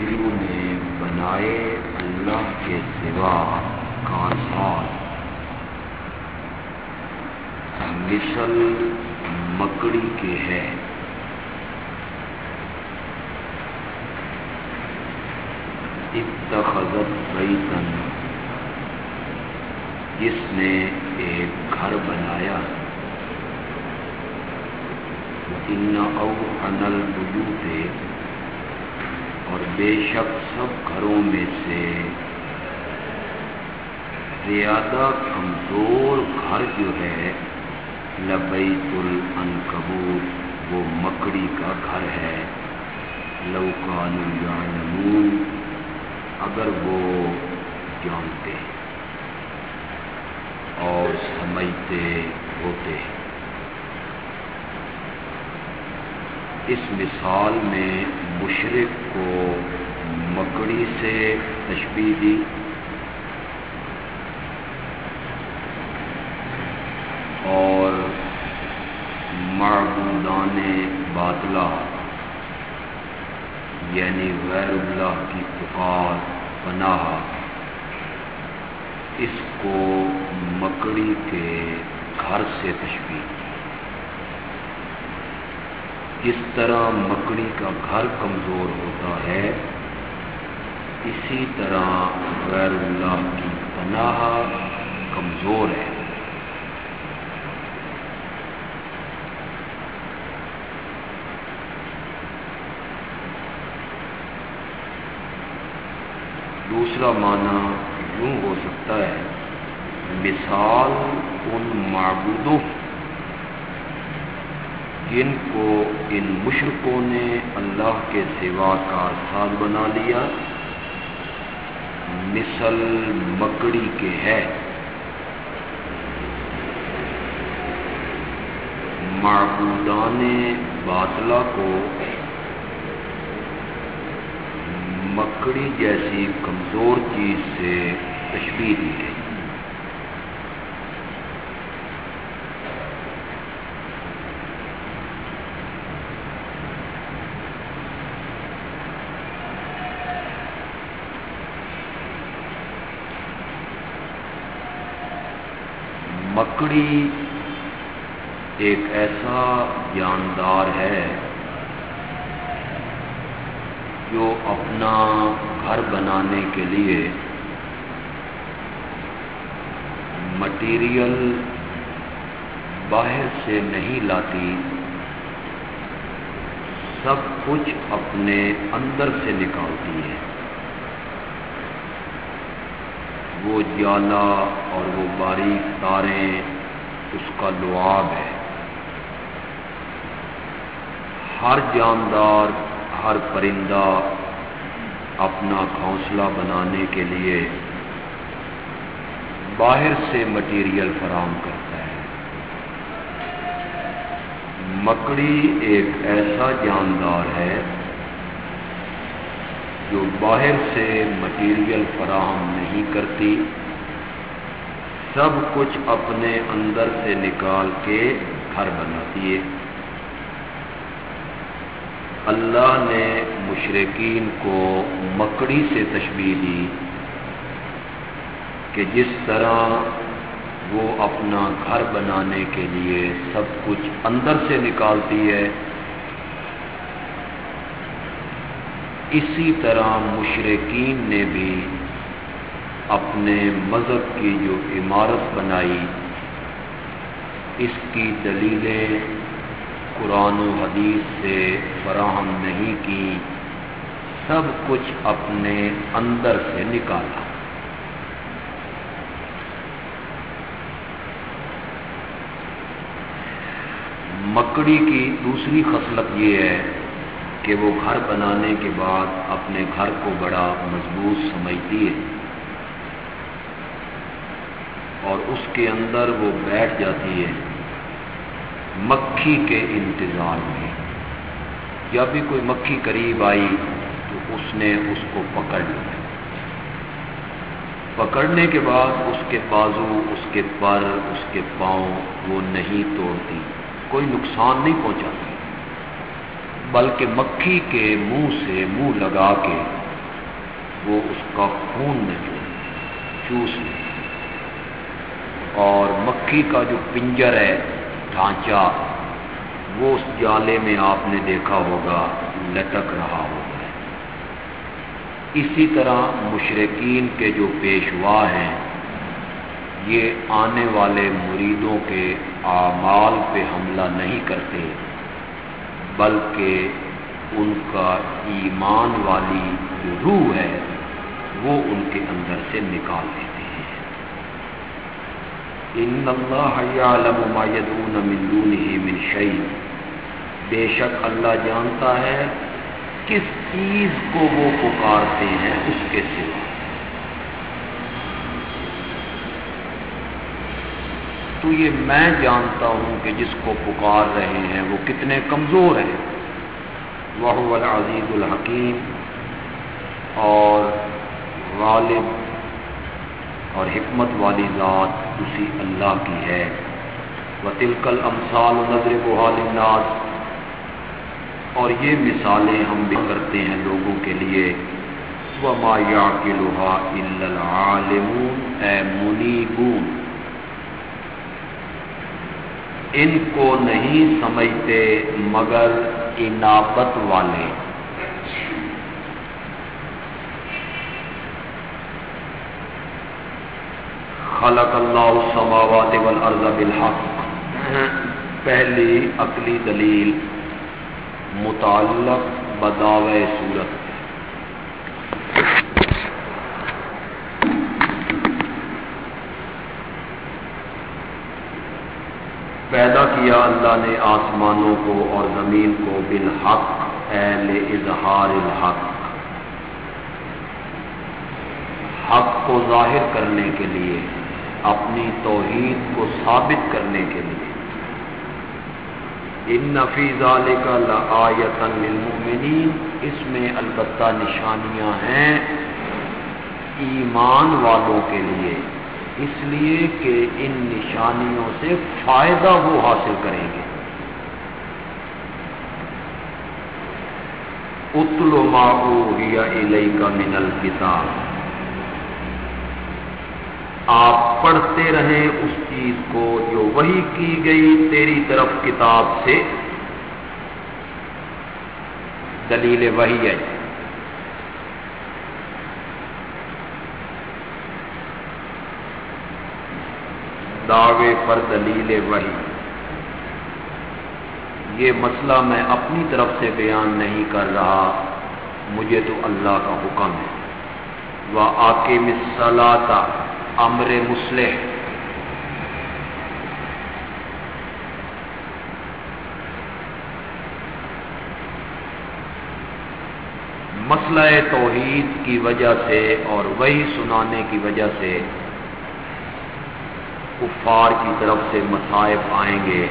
یہودیوں نے بنائے اللہ کے سوا کارساز مثل مکڑی کے ہے۔ اتخذت بیتن جس نے ایک گھر بنایا۔ ان او انل تھے اور بے شک سب گھروں میں سے زیادہ کمزور گھر جو ہے لبیت العنکبوت، وہ مکڑی کا گھر ہے۔ لوکان یعلمون، اگر وہ جانتے اور سمجھتے ہوتے۔ اس مثال میں مشرق کو مکڑی سے تشبیح دی۔ اور معبودان باطلا یعنی غیر اللہ کی پکار پناہ، اس کو مکڑی کے گھر سے تشبیح جس طرح مکڑی کا گھر کمزور ہوتا ہے، اسی طرح غیر اللہ کی پناہ کمزور ہے۔ دوسرا معنی یوں ہو سکتا ہے، مثال ان معبودوں جن کو ان مشرقوں نے اللہ کے سوا کا ساز بنا لیا، مثل مکڑی کے ہے۔ معبودان باطلا کو مکڑی جیسی کمزور چیز سے تشبیح دی گئی۔ مکڑی ایک ایسا جاندار ہے جو اپنا گھر بنانے کے لیے مٹیریل باہر سے نہیں لاتی، سب کچھ اپنے اندر سے نکالتی ہے۔ وہ جالا اور وہ باریک تاریں اس کا لعاب ہے۔ ہر جاندار، ہر پرندہ اپنا گھونسلہ بنانے کے لیے باہر سے مٹیریل فراہم کرتا ہے۔ مکڑی ایک ایسا جاندار ہے جو باہر سے مٹیریل فراہم نہیں کرتی۔ سب کچھ اپنے اندر سے نکال کے گھر بناتی ہے اللہ نے مشرقین کو مکڑی سے تشبیح دی کہ جس طرح وہ اپنا گھر بنانے کے لیے سب کچھ اندر سے نکالتی ہے، اسی طرح مشرقین نے بھی اپنے مذہب کی جو عمارت بنائی، اس کی دلیلیں قرآن و حدیث سے فراہم نہیں کی، سب کچھ اپنے اندر سے نکالا۔ مکڑی کی دوسری خصلت یہ ہے کہ وہ گھر بنانے کے بعد اپنے گھر کو بڑا مضبوط سمجھتی ہے۔ اور اس کے اندر وہ بیٹھ جاتی ہے مکھی کے انتظار میں۔ جب بھی کوئی مکھی قریب آئی تو اس نے اس کو پکڑ لیا۔ پکڑنے کے بعد اس کے بازو، اس کے پر، اس کے پاؤں وہ نہیں توڑتی، کوئی نقصان نہیں پہنچاتی۔ بلکہ مکھی کے منہ سے منہ لگا کے وہ اس کا خون میں جو چوس لے اور مکھی کا جو پنجر ہے، ڈھانچہ، وہ اس جالے میں آپ نے دیکھا ہوگا، لٹک رہا ہوگا۔ اسی طرح مشرقین کے جو پیشوا ہیں، یہ آنے والے مریدوں کے اعمال پہ حملہ نہیں کرتے، بلکہ ان کا ایمان والی جو روح ہے، وہ ان کے اندر سے نکال دیتے ہیں۔ ان اللہ یعلم ما يدعون من دونه من شيء۔ بے شک اللہ جانتا ہے کس چیز کو وہ پکارتے ہیں اس کے سوا۔ تو یہ میں جانتا ہوں کہ جس کو پکار رہے ہیں وہ کتنے کمزور ہیں۔ وہ العزیز الحکیم اور غالب اور حکمت والی ذات اسی اللہ کی ہے۔ وہ تلکل امسال نظر بحال الناس اور یہ مثالیں ہم بھی کرتے ہیں لوگوں کے لیے۔ وہ مایا کے لوہا العالمون۔ اے منیبون۔ ان کو نہیں سمجھتے مگر انابت والے۔ خلق اللہ السماوات والارض بالحق. پہلی عقلی دلیل متعلق بداو صورت پیدا کیا اللہ نے آسمانوں کو اور زمین کو بالحق اہل اظہار الحق۔ حق کو ظاہر کرنے کے لیے اپنی توحید کو ثابت کرنے کے لیے۔ ان نفیز کا لآیتن للمؤمنین۔ اس میں البتہ نشانیاں ہیں ایمان والوں کے لیے۔ اس لیے کہ ان نشانیوں سے فائدہ وہ حاصل کریں گے۔ اتل یا علیہ کا من الکتاب۔ آپ پڑھتے رہیں اس چیز کو جو وہی کی گئی تیری طرف کتاب سے۔ دلیل وہی ہے۔ دعوے پر دلیل وہی۔ یہ مسئلہ میں اپنی طرف سے بیان نہیں کر رہا۔ مجھے تو اللہ کا حکم ہے۔ وہ آکے مسلاتا امر مسلح مسئلہ توحید کی وجہ سے اور وہی سنانے کی وجہ سے کفار کی طرف سے مصائب آئیں گے۔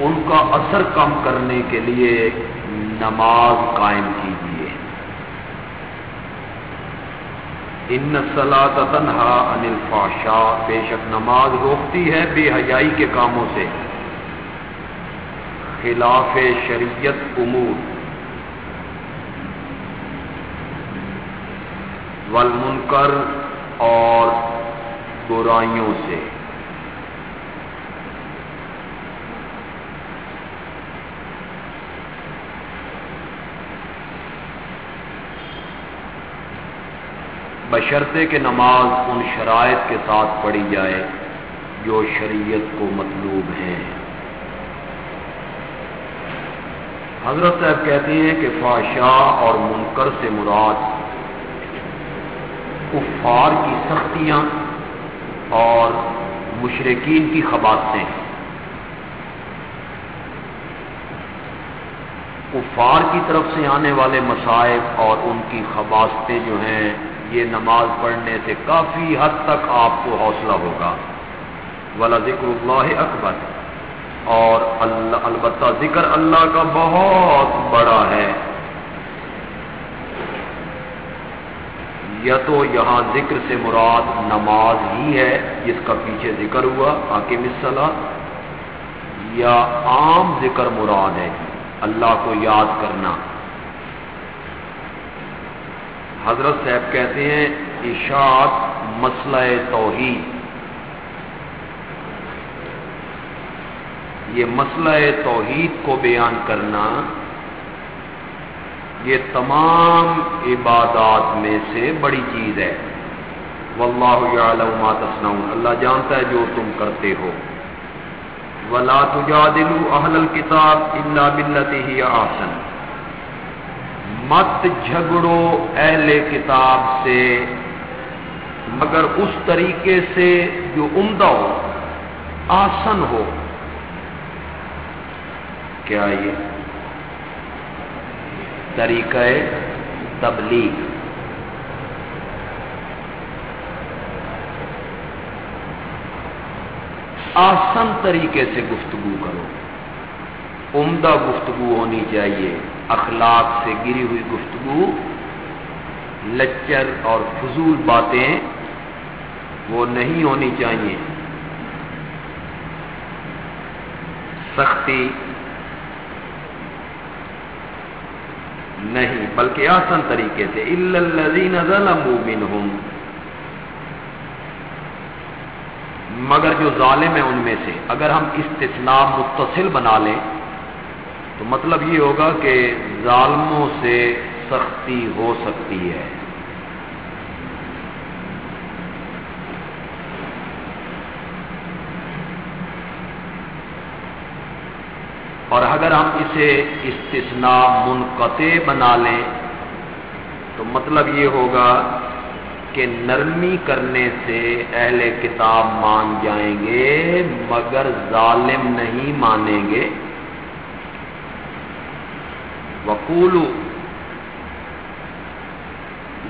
ان کا اثر کم کرنے کے لیے نماز قائم کیجیے ان سلاط تنہا انل فاشا بے شک نماز روکتی ہے بے حیائی کے کاموں سے۔ خلاف شریعت امور۔ والمنکر اور برائیوں سے۔ بشرطے کے نماز ان شرائط کے ساتھ پڑھی جائے جو شریعت کو مطلوب ہیں۔ حضرت صاحب کہتے ہیں کہ فاشاہ اور منکر سے مراد کفار کی سختیاں اور مشرقین کی خباستیں۔ کفار کی طرف سے آنے والے مسائب اور ان کی خباستیں جو ہیں یہ نماز پڑھنے سے کافی حد تک آپ کو حوصلہ ہوگا۔ والا ذکر اللہ اکبر اور اللہ البتہ ذکر اللہ کا بہت بڑا ہے۔ یا تو یہاں ذکر سے مراد نماز ہی ہے، جس کا پیچھے ذکر ہوا آکے مسلح یا عام ذکر مراد ہے۔ اللہ کو یاد کرنا۔ حضرت صاحب کہتے ہیں، اشاعت مسئلہ توحید۔ یہ مسئلہ توحید کو بیان کرنا، یہ تمام عبادات میں سے بڑی چیز ہے۔ واللہ ما تصنعون۔ اللہ جانتا ہے جو تم کرتے ہو۔ ولا تجادلوا اہل الكتاب الا بالتي هي احسن مت جھگڑو اہل کتاب سے۔ مگر اس طریقے سے جو عمدہ ہو آسن ہو۔ کیا یہ طریقہ تبلیغ؟ آسن طریقے سے گفتگو کرو۔ عمدہ گفتگو ہونی چاہیے۔ اخلاق سے گری ہوئی گفتگو لچر اور فضول باتیں وہ نہیں ہونی چاہیے۔ سختی نہیں، بلکہ آسن طریقے سے۔ مگر جو ظالم ہے ان میں سے۔ اگر ہم استثناء متصل بنا لیں تو مطلب یہ ہوگا کہ ظالموں سے سختی ہو سکتی ہے۔ اور اگر ہم اسے استثناء منقطع بنا لیں، تو مطلب یہ ہوگا کہ نرمی کرنے سے اہل کتاب مان جائیں گے، مگر ظالم نہیں مانیں گے۔ وقول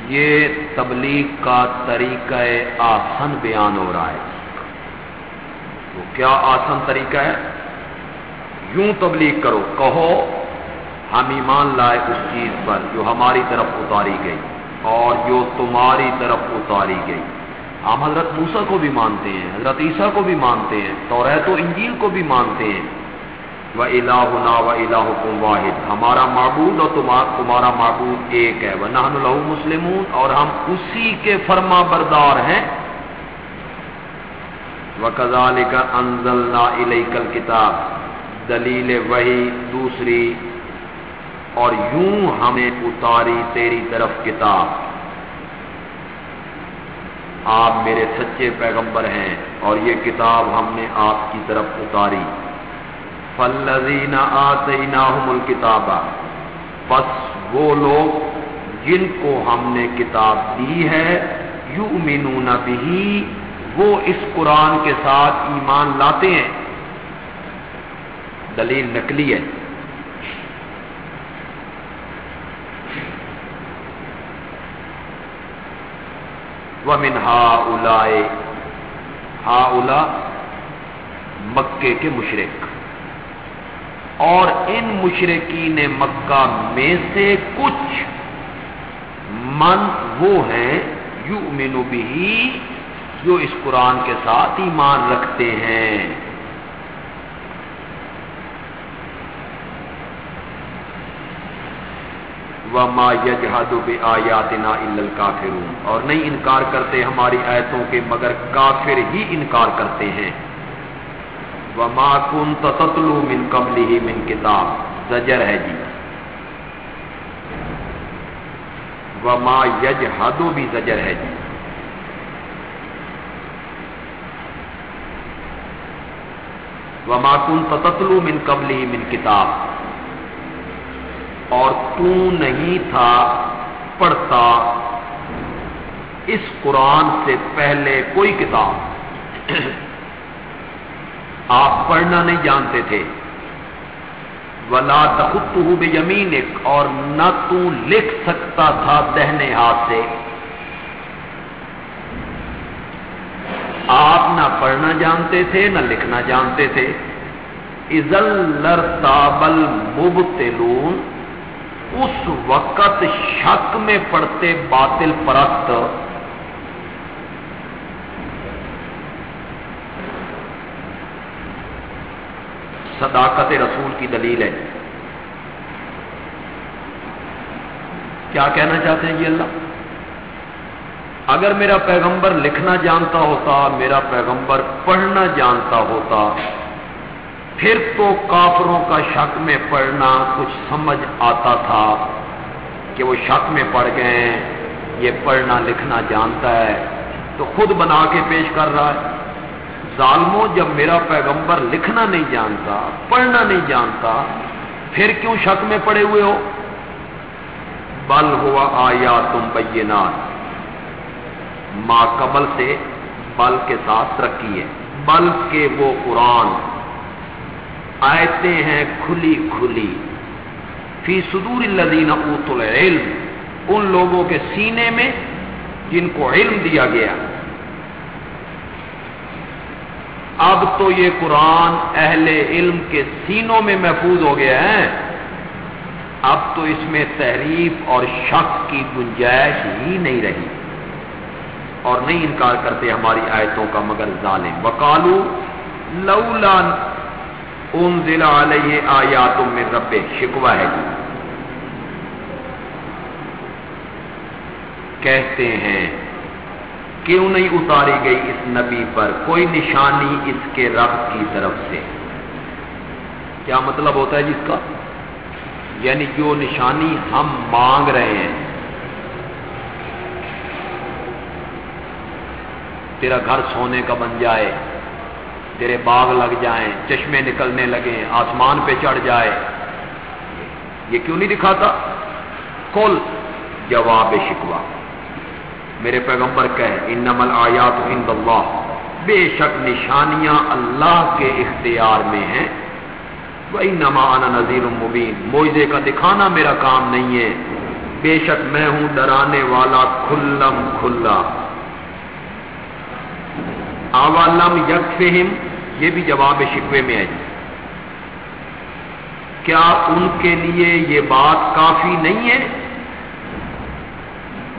یہ تبلیغ کا طریقہ آسن بیان ہو رہا ہے۔ تو کیا آسن طریقہ ہے؟ یوں تبلیغ کرو، کہو، ہم ایمان لائے اس چیز پر جو ہماری طرف اتاری گئی اور جو تمہاری طرف اتاری گئی۔ ہم حضرت موسا کو بھی مانتے ہیں، حضرت عیسیٰ کو بھی مانتے ہیں تو و انجیل کو بھی مانتے ہیں۔ وہ الہ و الہ واحد. ہمارا معبود اور تمہارا معبود ایک ہے. وہ نہن الح مسلم اور ہم اسی کے فرما بردار ہیں. وہ کزال کا انزل نا کتاب دلیل وہی دوسری. اور یوں ہمیں اتاری تیری طرف کتاب. آپ میرے سچے پیغمبر ہیں اور یہ کتاب ہم نے آپ کی طرف اتاری. فلزین آتے الکتاب بس وہ لوگ جن کو ہم نے کتاب دی ہے یو مینون بھی وہ اس قرآن کے ساتھ ایمان لاتے ہیں۔ دلیل نکلی ہے۔ ومن ہا الا ہا مکے کے مشرق۔ اور ان مشرقین مکہ میں سے کچھ من وہ ہیں یو مینو بھی جو اس قرآن کے ساتھ ایمان رکھتے ہیں۔ وما یجحد بآیاتنا الا الکافرون اور نہیں انکار کرتے ہماری آیتوں کے مگر کافر ہی انکار کرتے ہیں۔ وما كنت تتلو من قبله من کتاب۔ زجر ہے جی۔ وما یجحد بھی زجر ہے جی۔ وما كنت تتلو من قبله من کتاب۔ اور تو نہیں تھا، پڑھتا۔ اس قرآن سے پہلے کوئی کتاب۔ آپ پڑھنا نہیں جانتے تھے۔ ولا تخت بے یمین اور نہ تو لکھ سکتا تھا دہنے ہاتھ سے۔ آپ نہ پڑھنا جانتے تھے، نہ لکھنا جانتے تھے۔ ازل تابل مبتلون اس وقت شک میں پڑتے باطل پرست صداقت رسول کی دلیل ہے۔ کیا کہنا چاہتے ہیں یہ اللہ؟ اگر میرا پیغمبر لکھنا جانتا ہوتا، میرا پیغمبر پڑھنا جانتا ہوتا، پھر تو کافروں کا شک میں پڑھنا کچھ سمجھ آتا تھا کہ وہ شک میں پڑ گئے ہیں یہ پڑھنا لکھنا جانتا ہے، تو خود بنا کے پیش کر رہا ہے۔ ظالموں، جب میرا پیغمبر لکھنا نہیں جانتا، پڑھنا نہیں جانتا، پھر کیوں شک میں پڑے ہوئے ہو؟ بل ہوا آیا تم بینات، ما قبل سے بل کے ساتھ ترقی ہے بل کے وہ قرآن۔ آیتیں ہیں کھلی کھلی۔ فی صدور الذین اوت العلم، ان لوگوں کے سینے میں جن کو علم دیا گیا۔ اب تو یہ قرآن اہل علم کے سینوں میں محفوظ ہو گیا ہے۔ اب تو اس میں تحریف اور شک کی گنجائش ہی نہیں رہی۔ اور نہیں انکار کرتے ہماری آیتوں کا مگر ظالم۔ وکالو لولا ان ضلع علیہ آیات میں رب شکوا ہے جی۔ کہتے ہیں کیوں نہیں اتاری گئی اس نبی پر؟ کوئی نشانی اس کے رب کی طرف سے۔ کیا مطلب ہوتا ہے جی جس کا؟ یعنی جو نشانی ہم مانگ رہے ہیں۔ تیرا گھر سونے کا بن جائے، تیرے باغ لگ جائیں، چشمے نکلنے لگے، آسمان پہ چڑھ جائے۔ یہ کیوں نہیں دکھاتا؟ کل جواب شکوا میرے پیغمبر کہ ان نمل آیات ہند اللہ۔ بے شک نشانیاں اللہ کے اختیار میں ہیں۔ وہی نمان نذیر المبین موئزے کا دکھانا میرا کام نہیں ہے۔ بے شک میں ہوں ڈرانے والا کھلم کھلا۔ آوالم یک یہ بھی جواب شکوے میں ہے۔ کیا ان کے لیے یہ بات کافی نہیں ہے؟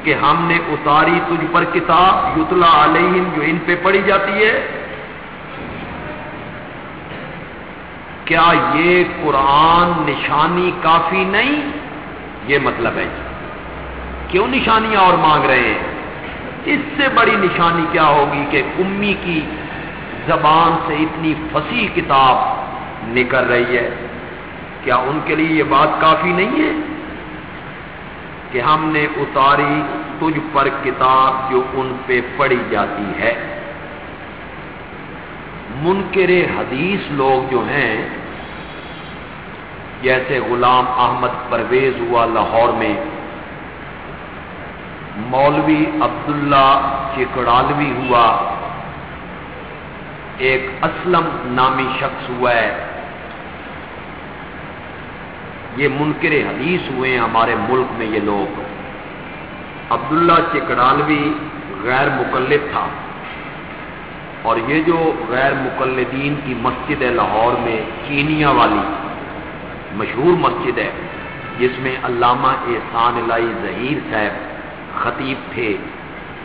کہ ہم نے اتاری تجھ پر کتاب، یتلا علیہم، جو ان پہ پڑھی جاتی ہے۔ کیا یہ قرآن نشانی کافی نہیں؟ یہ مطلب ہے جی۔ کیوں نشانیاں اور مانگ رہے ہیں؟ اس سے بڑی نشانی کیا ہوگی کہ امی کی زبان سے اتنی فصیح کتاب نکل رہی ہے؟ کیا ان کے لیے یہ بات کافی نہیں ہے؟ کہ ہم نے اتاری تجھ پر کتاب جو ان پہ پڑھی جاتی ہے۔ منکر حدیث لوگ جو ہیں، جیسے غلام احمد پرویز ہوا لاہور میں، مولوی عبداللہ چکڑالوی ہوا، ایک اسلم نامی شخص ہوا ہے۔ یہ منکر حدیث ہوئے ہیں ہمارے ملک میں یہ لوگ۔ عبداللہ چکڑالوی غیر مقلد تھا۔ اور یہ جو غیر مقلدین کی مسجد ہے لاہور میں چینیا والی مشہور مسجد ہے، جس میں علامہ احسان اللہ ظہیر صاحب خطیب تھے۔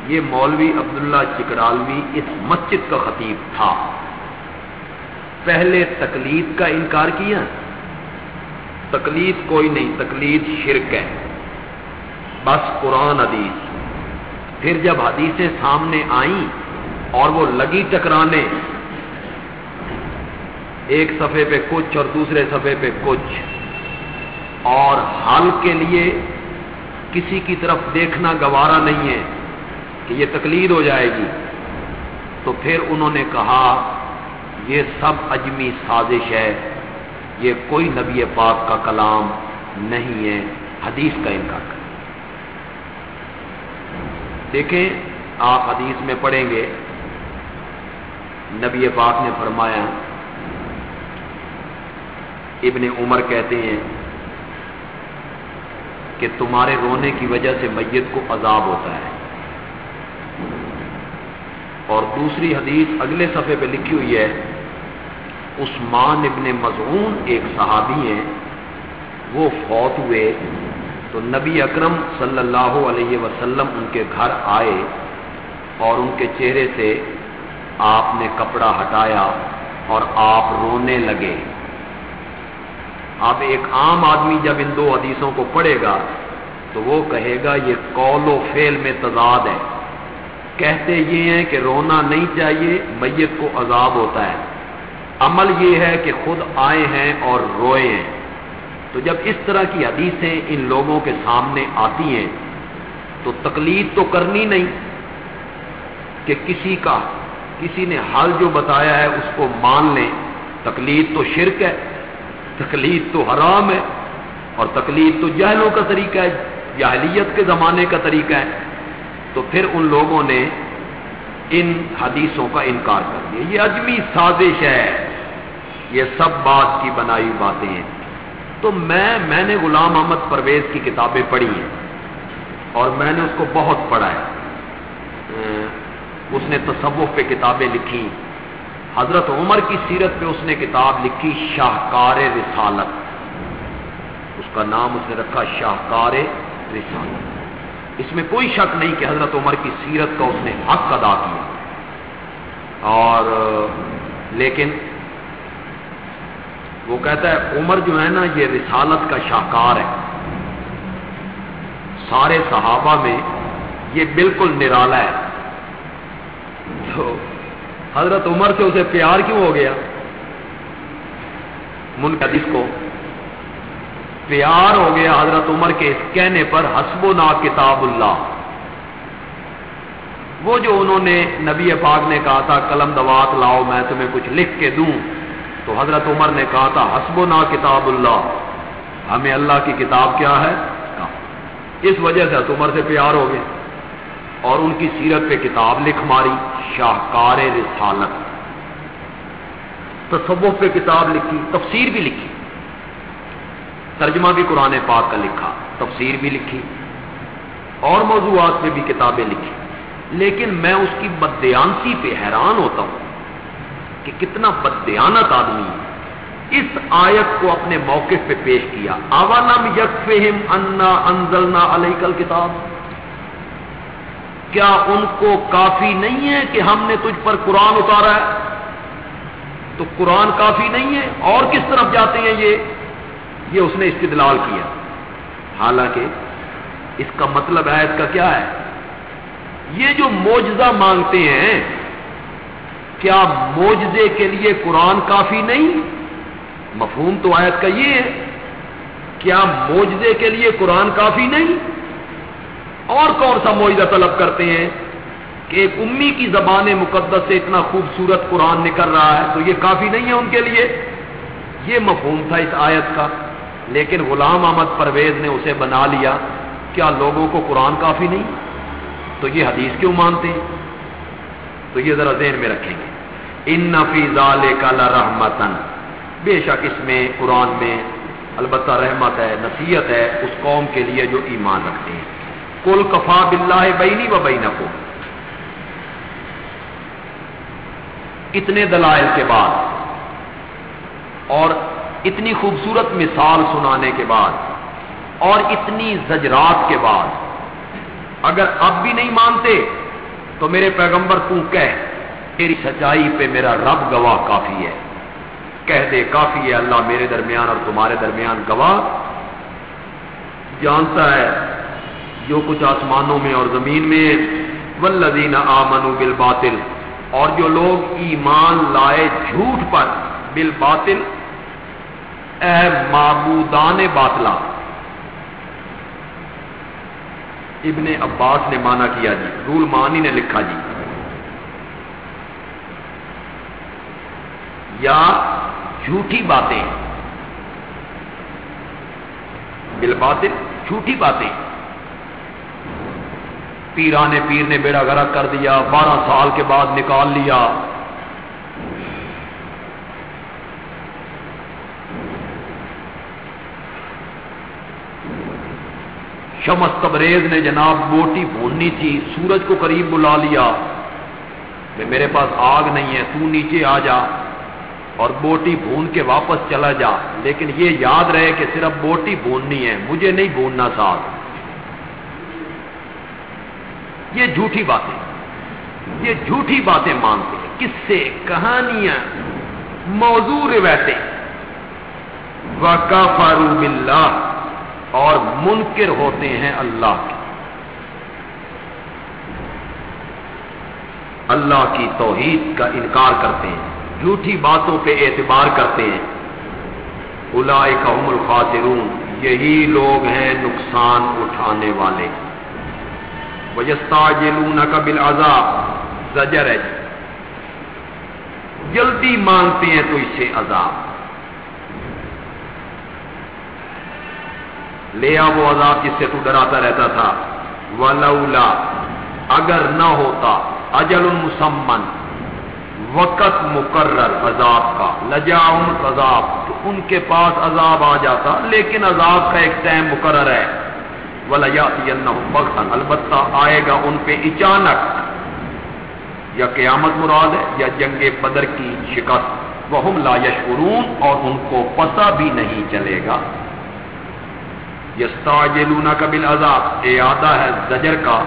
یہ مولوی عبداللہ چکڑالوی اس مسجد کا خطیب تھا۔ پہلے تقلید کا انکار کیا۔ تقلید کوئی نہیں، تقلید شرک ہے۔ بس قرآن حدیث۔ پھر جب حدیثیں سامنے آئیں اور وہ لگی ٹکرانے، ایک صفحے پہ کچھ اور دوسرے صفحے پہ کچھ۔ اور حل کے لیے کسی کی طرف دیکھنا گوارا نہیں ہے کہ یہ تقلید ہو جائے گی۔ تو پھر انہوں نے کہا، یہ سب اجمی سازش ہے۔ یہ کوئی نبی پاک کا کلام نہیں ہے، حدیث کا انکار کر دیکھیں، آپ حدیث میں پڑھیں گے، نبی پاک نے فرمایا، ابن عمر کہتے ہیں کہ تمہارے رونے کی وجہ سے میت کو عذاب ہوتا ہے۔ اور دوسری حدیث اگلے صفحے پہ لکھی ہوئی ہے عثمان ابن مضعون ایک صحابی ہیں، وہ فوت ہوئے۔ تو نبی اکرم صلی اللہ علیہ وسلم ان کے گھر آئے اور ان کے چہرے سے آپ نے کپڑا ہٹایا اور آپ رونے لگے۔ اب ایک عام آدمی جب ان دو حدیثوں کو پڑھے گا تو وہ کہے گا، یہ قول و فیل میں تضاد ہے۔ کہتے یہ ہیں کہ رونا نہیں چاہیے، میت کو عذاب ہوتا ہے۔ عمل یہ ہے کہ خود آئے ہیں اور روئے ہیں۔ تو جب اس طرح کی حدیثیں ان لوگوں کے سامنے آتی ہیں، تو تقلید تو کرنی نہیں کہ کسی کا، کسی نے حل جو بتایا ہے اس کو مان لیں۔ تقلید تو شرک ہے، تقلید تو حرام ہے، اور تقلید تو جہلوں کا طریقہ ہے جہلیت کے زمانے کا طریقہ ہے۔ تو پھر ان لوگوں نے ان حدیثوں کا انکار کر دیا۔ یہ اجمی سازش ہے۔ یہ سب بات کی بنائی باتیں ہیں۔ تو میں میں نے غلام احمد پرویز کی کتابیں پڑھی ہیں اور میں نے اس کو بہت پڑھا ہے۔ اس نے تصوف پہ کتابیں لکھی۔ حضرت عمر کی سیرت پہ اس نے کتاب لکھی شاہکار رسالت۔ اس کا نام اس نے رکھا شاہکار رسالت۔ اس میں کوئی شک نہیں کہ حضرت عمر کی سیرت کا اس نے حق ادا کیا۔ اور، لیکن وہ کہتا ہے، عمر جو ہے نا، یہ رسالت کا شاہکار ہے۔ سارے صحابہ میں یہ بالکل نرالا ہے۔ تو حضرت عمر سے اسے پیار کیوں ہو گیا؟ منقدس کو پیار ہو گیا حضرت عمر کے اس کہنے پر حسب و نا کتاب اللہ۔ وہ جو انہوں نے نبی پاک نے کہا تھا، قلم دوات لاؤ، میں تمہیں کچھ لکھ کے دوں۔ تو حضرت عمر نے کہا تھا، حسب و نا کتاب اللہ۔ ہمیں اللہ کی کتاب کیا ہے؟ اس وجہ سے حضرت عمر سے پیار ہو گیا۔ اور ان کی سیرت پہ کتاب لکھ ماری، شاہکار رسالت۔ تصوف پہ کتاب لکھی، تفسیر بھی لکھی۔ ترجمہ بھی قرآن پاک کا لکھا، تفسیر بھی لکھی، اور موضوعات پہ بھی کتابیں لکھی۔ لیکن میں اس کی بدیانتی پہ حیران ہوتا ہوں کہ کتنا بدیانت آدمی اس آیت کو اپنے موقف پہ پیش کیا۔ آوانم یکفہم انا انزلنا علیکل کتاب کیا ان کو کافی نہیں ہے کہ ہم نے تجھ پر قرآن اتارا ہے؟ تو قرآن کافی نہیں ہے، اور کس طرف جاتے ہیں یہ؟ یہ اس نے استدلال کیا۔ حالانکہ اس کا مطلب آیت کا کیا ہے؟ یہ جو موجزہ مانگتے ہیں، کیا موجزے کے لیے قرآن کافی نہیں؟ مفہوم تو آیت کا یہ ہے، کیا موجزے کے لیے قرآن کافی نہیں؟ اور کون سا معجزہ طلب کرتے ہیں کہ ایک امی کی زبان مقدس سے اتنا خوبصورت قرآن نکل رہا ہے تو یہ کافی نہیں ہے ان کے لیے؟ یہ مفہوم تھا اس آیت کا۔ لیکن غلام احمد پرویز نے اسے بنا لیا، کیا لوگوں کو قرآن کافی نہیں؟ تو یہ حدیث کیوں مانتے؟ ہیں تو یہ ذرا ذہن میں رکھیں گے۔ ان نفیز رحمتن بے شک اس میں، قرآن میں البتہ رحمت ہے، نصیحت ہے اس قوم کے لیے جو ایمان رکھتے ہیں۔ کل کفا بلّہ بینی و بین کو اتنے دلائل کے بعد اور اتنی خوبصورت مثال سنانے کے بعد اور اتنی زجرات کے بعد اگر اب بھی نہیں مانتے تو میرے پیغمبر تو کہہ، تیری سچائی پہ میرا رب گواہ کافی ہے۔ کہہ دے، کافی ہے اللہ میرے درمیان اور تمہارے درمیان گواہ۔ جانتا ہے جو کچھ آسمانوں میں اور زمین میں ولدین آمن بل باطل اور جو لوگ ایمان لائے جھوٹ پر بل باطل اے معبودان باطلا۔ ابن عباس نے مانا کیا جی رول مانی نے لکھا جی۔ یا جھوٹی باتیں۔ بل باتیں جھوٹی باتیں۔ پیرانے پیر نے بیڑا گرا کر دیا، بارہ سال کے بعد نکال لیا۔ شمس تبریز نے جناب بوٹی بھوننی تھی، سورج کو قریب بلا لیا۔ کہ میرے پاس آگ نہیں ہے، تو نیچے آ جا اور بوٹی بھون کے واپس چلا جا۔ لیکن یہ یاد رہے کہ صرف بوٹی بھوننی ہے، مجھے نہیں بھوننا ساتھ۔ یہ جھوٹی باتیں، یہ جھوٹی باتیں مانتے ہیں۔ کس سے؟ کہانیاں، موضوع روایتیں۔ وکافارو بلّہ اور منکر ہوتے ہیں اللہ کے۔ اللہ کی توحید کا انکار کرتے ہیں جھوٹی باتوں پہ اعتبار کرتے ہیں۔ الخاسرون یہی لوگ ہیں نقصان اٹھانے والے۔ وجستا جلون قبل عذاب زجر ہے۔ جلدی مانگتے ہیں تو اس سے عذاب۔ لیا وہ عذاب جس سے تو ڈراتا رہتا تھا۔ ولولا، اگر نہ ہوتا، اجل مسمن، وقت مقرر عذاب کا لجا عذاب، تو ان کے پاس عذاب آ جاتا، لیکن عذاب کا ایک ٹائم مقرر ہے۔ وقت البتہ آئے گا ان پہ اچانک، یا قیامت مراد ہے، یا جنگ بدر کی شکست۔ وہ لا یشعرون اور ان کو پتہ بھی نہیں چلے گا۔ یستاجلون کا بل عذاب اعادہ ہے زجر کا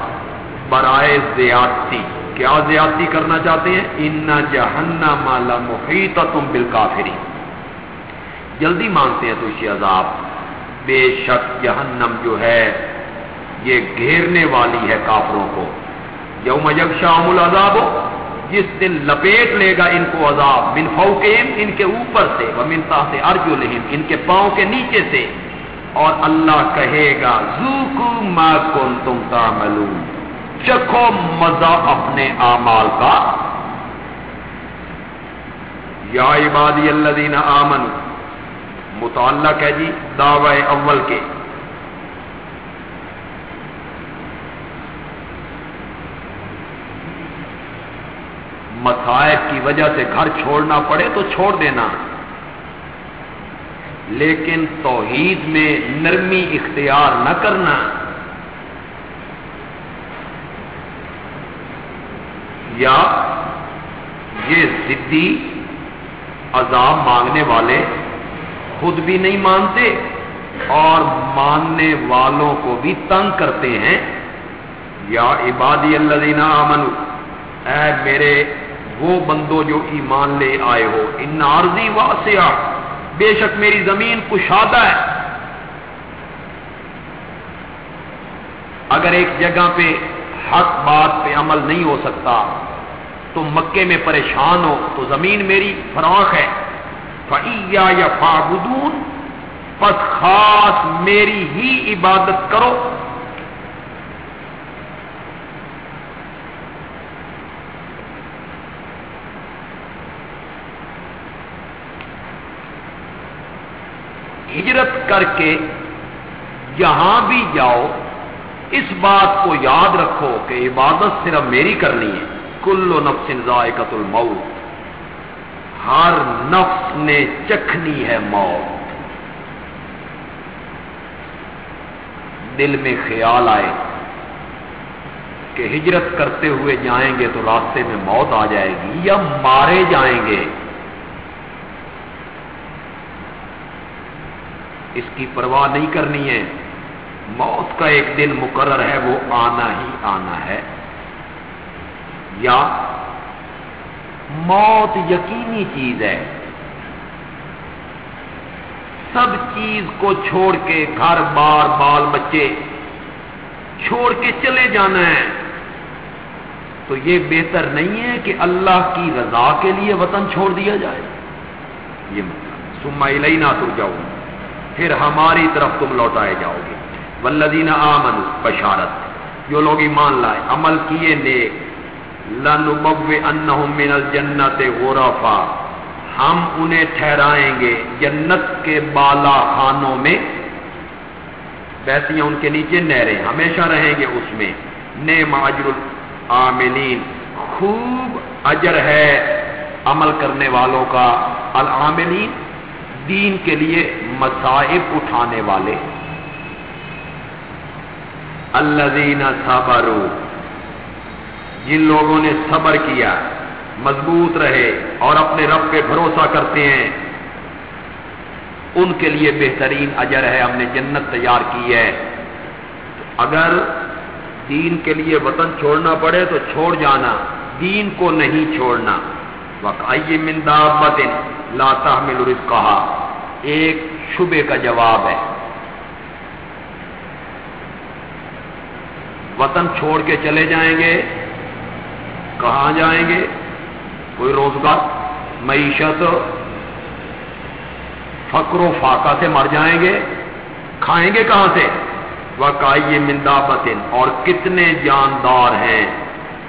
برائے زیادتی۔ کیا زیادتی کرنا چاہتے ہیں؟ ان جہنم مالا محیط تم بالکافری جلدی مانگتے ہیں تو اسی عذاب۔ بے شک جہنم جو ہے، یہ گھیرنے والی ہے کافروں کو۔ یوم یگ شام العذاب، جس دن لپیٹ لے گا ان کو عذاب۔ بن فوقیم ان کے اوپر سے۔ وہ منتا سے ارجو ان کے پاؤں کے نیچے سے۔ اور اللہ کہے گا زوکو ما کن تم تعملون۔ چکھو مزہ اپنے اعمال کا۔ یا عبادی اللہ دین آمن متعلق ہے جی دعوی اول کے۔ مسائب کی وجہ سے گھر چھوڑنا پڑے تو چھوڑ دینا۔ لیکن توحید میں نرمی اختیار نہ کرنا یا یہ ضدی عذاب مانگنے والے خود بھی نہیں مانتے اور ماننے والوں کو بھی تنگ کرتے ہیں، یا عبادی اللہ دینا امن اے میرے وہ بندو جو ایمان لے آئے ہو، ان عارضی واسعہ بے شک میری زمین کشادہ ہے۔ اگر ایک جگہ پہ حق بات پہ عمل نہیں ہو سکتا، تو مکے میں پریشان ہو، تو زمین میری فراخ ہے۔ فعیا یا فاغدون پس خاص میری ہی عبادت کرو۔ ہجرت کر کے جہاں بھی جاؤ، اس بات کو یاد رکھو کہ عبادت صرف میری کرنی ہے۔ کل و نفس ذائقت الموت۔ ہر نفس نے چکھنی ہے موت۔ دل میں خیال آئے کہ ہجرت کرتے ہوئے جائیں گے تو راستے میں موت آ جائے گی یا مارے جائیں گے۔ اس کی پرواہ نہیں کرنی ہے۔ موت کا ایک دن مقرر ہے، وہ آنا ہی آنا ہے۔ یا موت یقینی چیز ہے۔ سب چیز کو چھوڑ کے گھر، بار، بال، بچے چھوڑ کے چلے جانا ہے۔ تو یہ بہتر نہیں ہے کہ اللہ کی رضا کے لیے وطن چھوڑ دیا جائے۔ یہ مطلب سما لئی نہ تو جاؤ پھر ہماری طرف تم لوٹائے جاؤ گے۔ ولدین آمن بشارت۔ جو لوگ ایمان لائے، عمل کیے نیک۔ لنبو من الجنت غرفا۔ ہم انہیں ٹھہرائیں گے جنت کے بالا خانوں میں۔ بیسیاں ان کے نیچے نہریں، ہمیشہ رہیں گے اس میں۔ نے ماجر العاملین۔ خوب اجر ہے عمل کرنے والوں کا۔ العاملین دین کے لیے مسائب اٹھانے والے۔ الذین صبروا۔ جن لوگوں نے صبر کیا، مضبوط رہے اور اپنے رب پہ بھروسہ کرتے ہیں، ان کے لیے بہترین اجر ہے، ہم نے جنت تیار کی ہے۔ اگر دین کے لیے وطن چھوڑنا پڑے تو چھوڑ جانا، دین کو نہیں چھوڑنا۔ وقائی منداب لا تحمل رزقها۔ ایک شبے کا جواب ہے۔ وطن چھوڑ کے چلے جائیں گے۔ کہاں جائیں گے؟ کوئی روزگار، معیشت۔ فکر و فاقہ سے مر جائیں گے۔ کھائیں گے کہاں سے؟ وکائی مندا بتن اور کتنے جاندار ہیں۔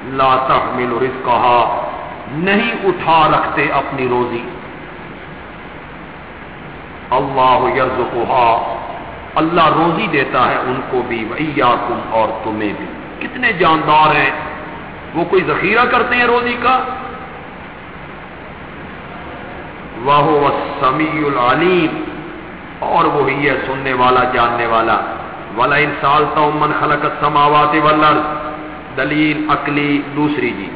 لا تحمل رزقها۔ نہیں اٹھا رکھتے اپنی روزی۔ اللہ یرزقها اللہ روزی دیتا ہے ان کو بھی ویاکم اور تمہیں بھی۔ کتنے جاندار ہیں۔ وہ کوئی ذخیرہ کرتے ہیں روزی کا؟ وہ سمیع العلیم۔ اور وہی ہے سننے والا، جاننے والا۔ والا انسال تو من خلق سماوات والارض دلیل عقلی دوسری جی۔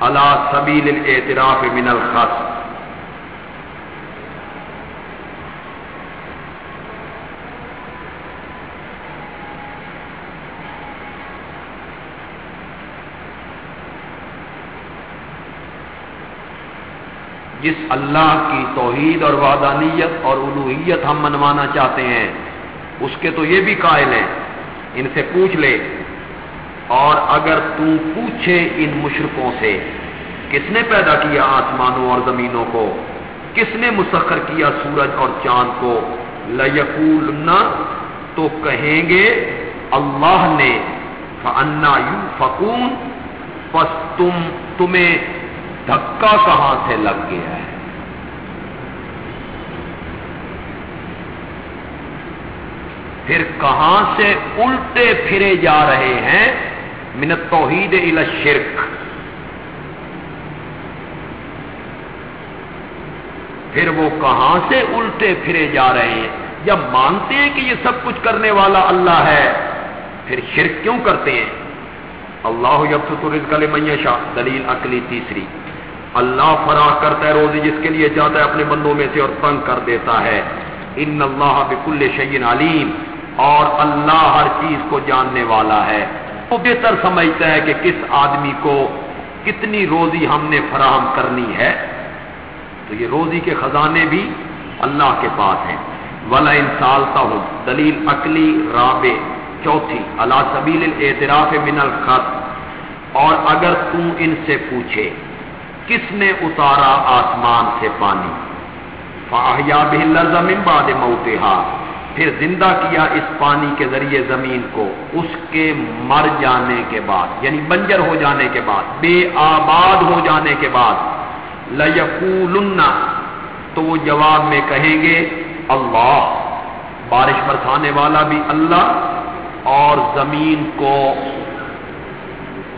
اللہ سبیل الاعتراف من الخص جس اللہ کی توحید اور وادانیت اور الوحیت ہم منوانا چاہتے ہیں، اس کے تو یہ بھی قائل ہیں، ان سے پوچھ لے اور اگر تو پوچھے ان مشرقوں سے کس نے پیدا کیا آسمانوں اور زمینوں کو، کس نے مسخر کیا سورج اور چاند کو لکول تو کہیں گے اللہ نے فنا یو فکون پس تم، تمہیں دھکا کہاں سے لگ گیا ہے؟ پھر کہاں سے الٹے پھرے جا رہے ہیں؟ منت توحید شرک پھر وہ کہاں سے الٹے پھرے جا رہے ہیں؟ جب مانتے ہیں کہ یہ سب کچھ کرنے والا اللہ ہے، پھر شرک کیوں کرتے ہیں؟ اللہ رزق میشا دلیل اکلی تیسری۔ اللہ فراہ کرتا ہے روزی جس کے لیے چاہتا ہے اپنے بندوں میں سے اور تنگ کر دیتا ہے۔ ان اللہ بکل شعین علیم اور اللہ ہر چیز کو جاننے والا ہے۔ وہ بہتر سمجھتا ہے کہ کس آدمی کو کتنی روزی ہم نے فراہم کرنی ہے۔ تو یہ روزی کے خزانے بھی اللہ کے پاس ہیں۔ ولا انسالتا ہوں دلیل عقلی رابع۔ چوتھی اللہ سبیل اعتراف من الخط۔ اور اگر تم ان سے پوچھے، کس نے اتارا آسمان سے پانی؟ فاہیا زمین باد موتحا پھر زندہ کیا اس پانی کے ذریعے زمین کو؟ اس کے مر جانے کے بعد یعنی بنجر ہو جانے کے بعد، بے آباد ہو جانے کے بعد۔ لکول تو وہ جواب میں کہیں گے، اللہ۔ بارش برسانے والا بھی اللہ اور زمین کو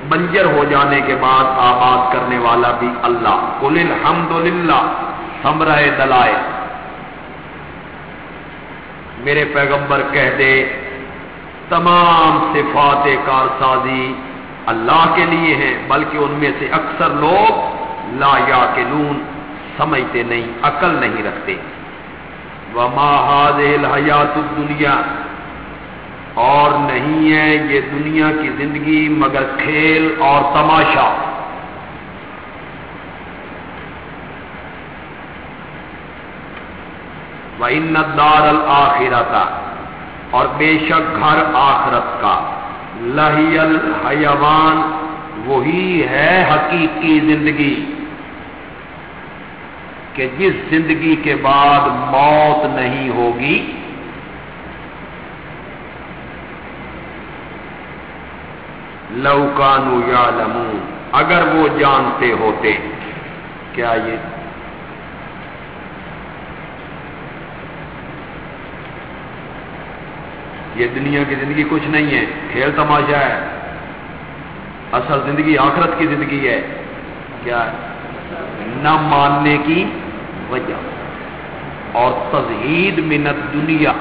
بنجر ہو جانے کے بعد آباد کرنے والا بھی اللہ۔ کل الحمد للہ ہمراہ دلائے میرے پیغمبر کہہ دے، تمام صفات کارسازی اللہ کے لیے ہیں، بلکہ ان میں سے اکثر لوگ لا یا کے لون سمجھتے نہیں، عقل نہیں رکھتے۔ وہ ماہاد حیات دنیا اور نہیں ہے یہ دنیا کی زندگی مگر کھیل اور تماشا۔ وہ دار الآخرت اور بے شک گھر آخرت کا۔ لہی الحیوان وہی ہے حقیقی زندگی کہ جس زندگی کے بعد موت نہیں ہوگی۔ لوکانو یا اگر وہ جانتے ہوتے، کیا یہ یہ دنیا کی زندگی کچھ نہیں ہے، کھیل تماشا ہے۔ اصل زندگی آخرت کی زندگی ہے۔ کیا نہ ماننے کی وجہ۔ اور تزہید منت دنیا۔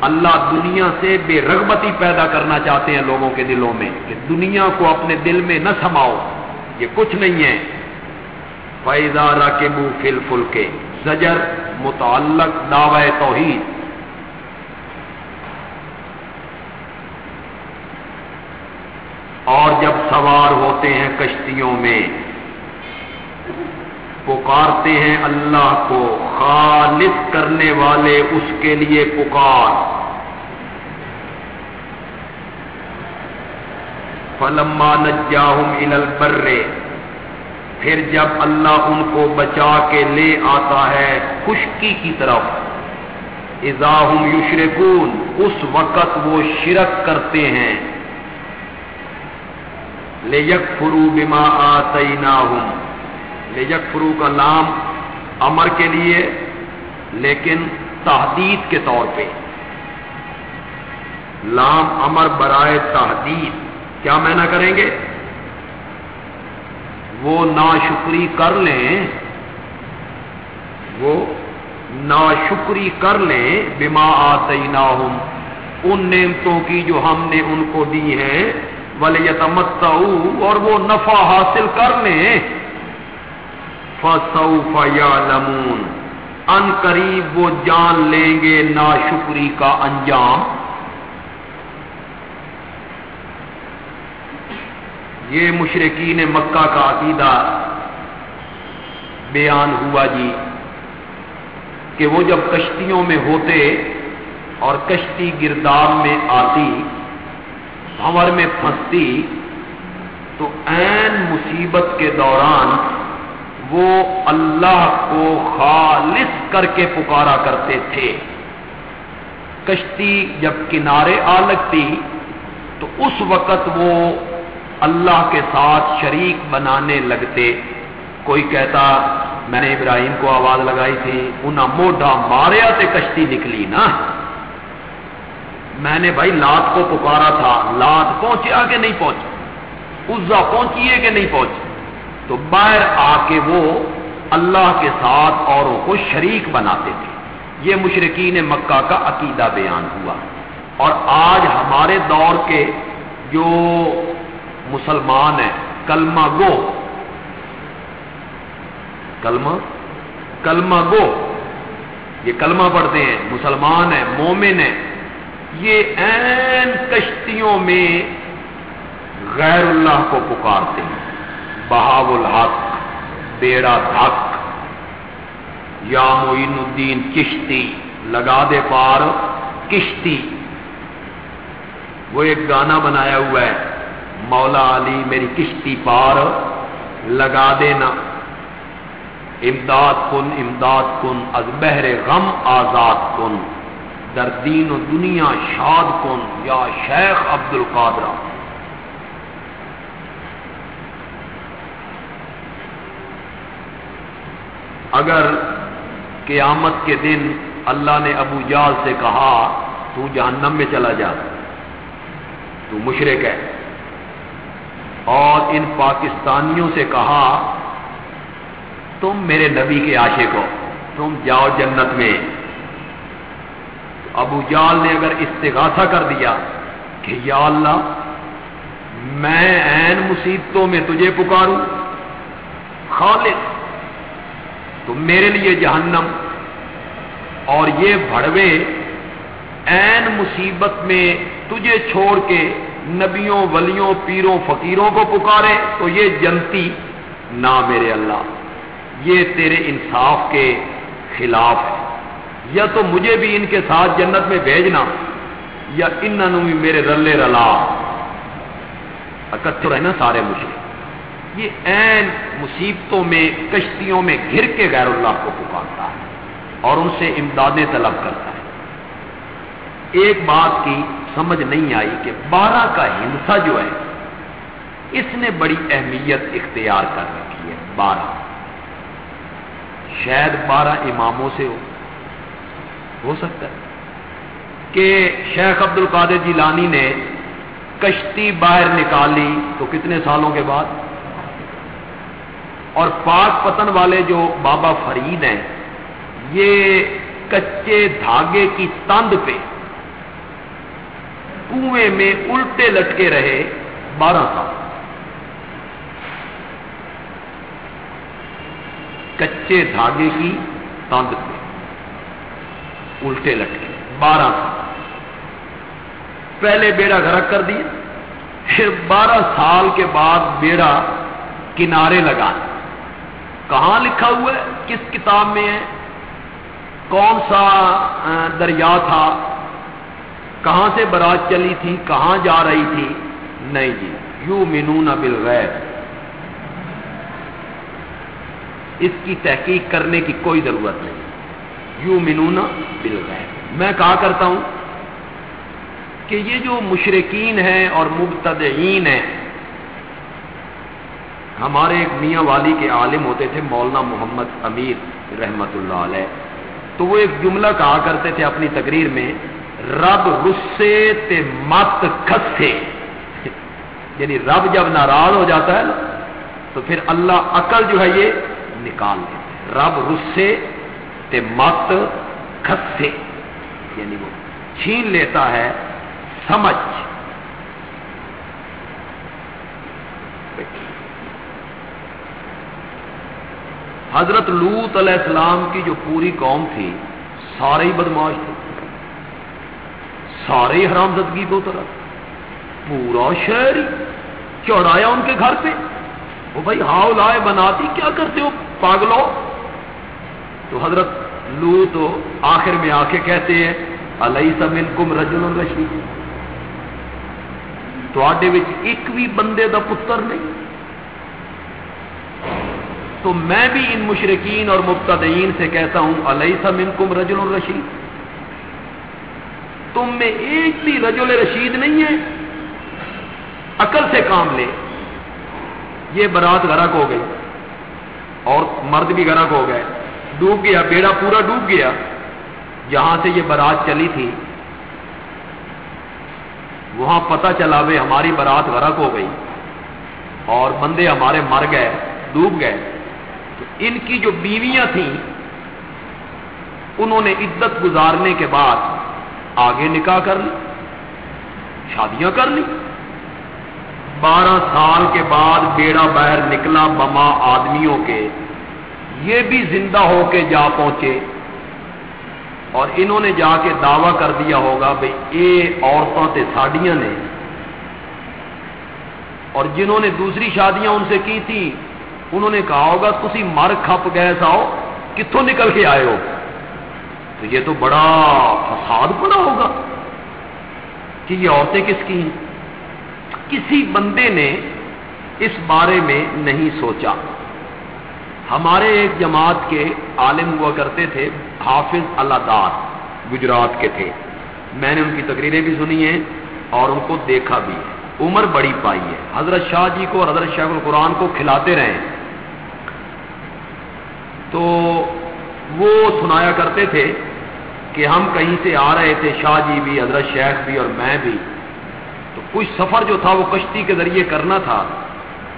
اللہ دنیا سے بے رغبتی پیدا کرنا چاہتے ہیں لوگوں کے دلوں میں کہ دنیا کو اپنے دل میں نہ سماؤ۔ یہ کچھ نہیں ہے۔ فیضارہ کے منہ فل فل کے زجر متعلق دعوی توحید۔ اور جب سوار ہوتے ہیں کشتیوں میں، پکارتے ہیں اللہ کو خالص کرنے والے اس کے لیے پکار۔ فلما نجاہم البرے پھر جب اللہ ان کو بچا کے لے آتا ہے خشکی کی طرف اضاحم یشرکون، اس وقت وہ شرک کرتے ہیں۔ لے یک فرو بما آتیناہم۔ لے یک فرو کا نام امر کے لیے، لیکن تحدید کے طور پہ۔ لام امر برائے تحدید۔ کیا میں کریں گے؟ وہ ناشکری کر لیں، وہ ناشکری کر لیں بما آتے ان نعمتوں کی جو ہم نے ان کو دی ہیں ولیتمت اور وہ نفع حاصل کر لیں۔ فسوف یعلمون ان قریب وہ جان لیں گے ناشکری کا انجام۔ یہ مشرقین مکہ کا عقیدہ بیان ہوا جی کہ وہ جب کشتیوں میں ہوتے اور کشتی گرداب میں آتی بھنور میں پھنستی تو این مصیبت کے دوران وہ اللہ کو خالص کر کے پکارا کرتے تھے۔ کشتی جب کنارے آ لگتی، تو اس وقت وہ اللہ کے ساتھ شریک بنانے لگتے۔ کوئی کہتا، میں نے ابراہیم کو آواز لگائی تھی انہیں موڈا ماریا تے کشتی نکلی نا۔ میں نے بھائی لات کو پکارا تھا۔ لات پہنچیا کہ نہیں پہنچ عزا پہنچی ہے کہ نہیں پہنچی۔ تو باہر آ کے وہ اللہ کے ساتھ اوروں کو شریک بناتے تھے۔ یہ مشرقین مکہ کا عقیدہ بیان ہوا۔ اور آج ہمارے دور کے جو مسلمان ہے کلمہ گو۔ کلمہ؟ کلمہ گو۔ یہ کلمہ پڑھتے ہیں۔ مسلمان ہیں، مومن ہیں۔ یہ این کشتیوں میں غیر اللہ کو پکارتے ہیں۔ بہاو الحق، بیڑا دھک یا معین الدین کشتی، لگا دے پار کشتی۔ وہ ایک گانا بنایا ہوا ہے، مولا علی میری کشتی پار، لگا دینا۔ امداد کن امداد کن، از بہر غم آزاد کن۔ در دین و دنیا شاد کن یا شیخ عبد القادر اگر قیامت کے دن اللہ نے ابو جال سے کہا، تو جہنم میں چلا جا، تو مشرق ہے۔ اور ان پاکستانیوں سے کہا، تم میرے نبی کے عاشق ہو، تم جاؤ جنت میں۔ ابو جال نے اگر استغاثہ کر دیا کہ یا اللہ، میں این مصیبتوں میں تجھے پکاروں۔ خالد تو میرے لیے جہنم۔ اور یہ بھڑوے این مصیبت میں تجھے چھوڑ کے نبیوں، ولیوں، پیروں، فقیروں کو پکارے، تو یہ جنتی نہ میرے اللہ، یہ تیرے انصاف کے خلاف ہے۔ یا تو مجھے بھی ان کے ساتھ جنت میں بھیجنا، یا ان بھی میرے رلے رلا۔ اکتر ہے نا سارے مجھے یہ این مصیبتوں میں، کشتیوں میں گھر کے غیر اللہ کو پکارتا ہے اور ان سے امدادیں طلب کرتا ہے۔ ایک بات کی سمجھ نہیں آئی کہ بارہ کا ہندسا جو ہے، اس نے بڑی اہمیت اختیار کر رکھی ہے، بارہ۔ شاید بارہ اماموں سے ہو ہو سکتا ہے۔ کہ شیخ عبد القادر جیلانی نے کشتی باہر نکالی تو کتنے سالوں کے بعد؟ اور پاک پتن والے جو بابا فرید ہیں، یہ کچے دھاگے کی تند پہ کنویں میں الٹے لٹکے رہے بارہ سال۔ کچے دھاگے کی تاند پہ۔ الٹے لٹکے بارہ سال۔ پہلے بیڑا گرک کر دیا، پھر بارہ سال کے بعد بیڑا کنارے لگا کہاں لکھا ہوا ہے؟ کس کتاب میں ہے؟ کون سا دریا تھا؟ کہاں سے برات چلی تھی؟ کہاں جا رہی تھی؟ نہیں جی یو منون بالغیب۔ اس کی تحقیق کرنے کی کوئی ضرورت نہیں۔ یو منون بالغیب۔ میں کہا کرتا ہوں کہ یہ جو مشرقین ہیں اور مبتدعین ہیں، ہمارے ایک میاں والی کے عالم ہوتے تھے، مولانا محمد امیر رحمت اللہ علیہ۔ تو وہ ایک جملہ کہا کرتے تھے اپنی تقریر میں، رب رسے تے مت کھسے۔ یعنی رب جب ناراض ہو جاتا ہے نا، تو پھر اللہ عقل جو ہے یہ نکال دیتے رب رسے تے مت کھسے۔ یعنی وہ چھین لیتا ہے، سمجھ۔ حضرت لوت علیہ السلام کی جو پوری قوم تھی، سارے ہی بدماش تھے۔ سارے حرام زدگی دو طرح پورا شہر چڑھایا ان کے گھر پہ۔ وہ بھائی ہاؤ لائے بناتی کیا کرتے ہو، پاگلو؟ تو حضرت لو تو آخر میں آ کے کہتے ہیں علیہ سمن کم رجل رشید. تو ایک بھی بندے دا پتر نہیں۔ تو میں بھی ان مشرقین اور مبتدئین سے کہتا ہوں علیہ سمن کم رجل الرشید تم میں ایک بھی رجل رشید نہیں ہے۔ عقل سے کام لے۔ یہ برات گرک ہو گئی اور مرد بھی گرک ہو گئے۔ ڈوب گیا، بیڑا پورا ڈوب گیا۔ جہاں سے یہ برات چلی تھی۔ وہاں پتہ چلا بھائی ہماری برات غرق ہو گئی۔ اور بندے ہمارے مر گئے، ڈوب گئے۔ تو ان کی جو بیویاں تھیں، انہوں نے عدت گزارنے کے بعد آگے نکاح کر لی، شادیاں کر لی۔ بارہ سال کے بعد بیڑا باہر نکلا بما آدمیوں کے۔ یہ بھی زندہ ہو کے جا پہنچے۔ اور انہوں نے جا کے دعوی کر دیا ہوگا بھائی یہ عورتوں سے ساڈیاں نے۔ اور جنہوں نے دوسری شادیاں ان سے کی تھی انہوں نے کہا ہوگا تھی مر کھپ گئے ساؤ کتوں نکل کے آئے ہو؟ تو یہ تو بڑا فساد پڑا ہوگا کہ یہ عورتیں کس کی ہیں۔ کسی بندے نے اس بارے میں نہیں سوچا۔ ہمارے ایک جماعت کے عالم ہوا کرتے تھے، حافظ اللہ دار، گجرات کے تھے۔ میں نے ان کی تقریریں بھی سنی ہیں اور ان کو دیکھا بھی ہے۔ عمر بڑی پائی ہے۔ حضرت شاہ جی کو اور حضرت شیخ القرآن کو کھلاتے رہے تو وہ سنایا کرتے تھے کہ ہم کہیں سے آ رہے تھے، شاہ جی بھی، حضرت شیخ بھی اور میں بھی۔ تو کچھ سفر جو تھا وہ کشتی کے ذریعے کرنا تھا۔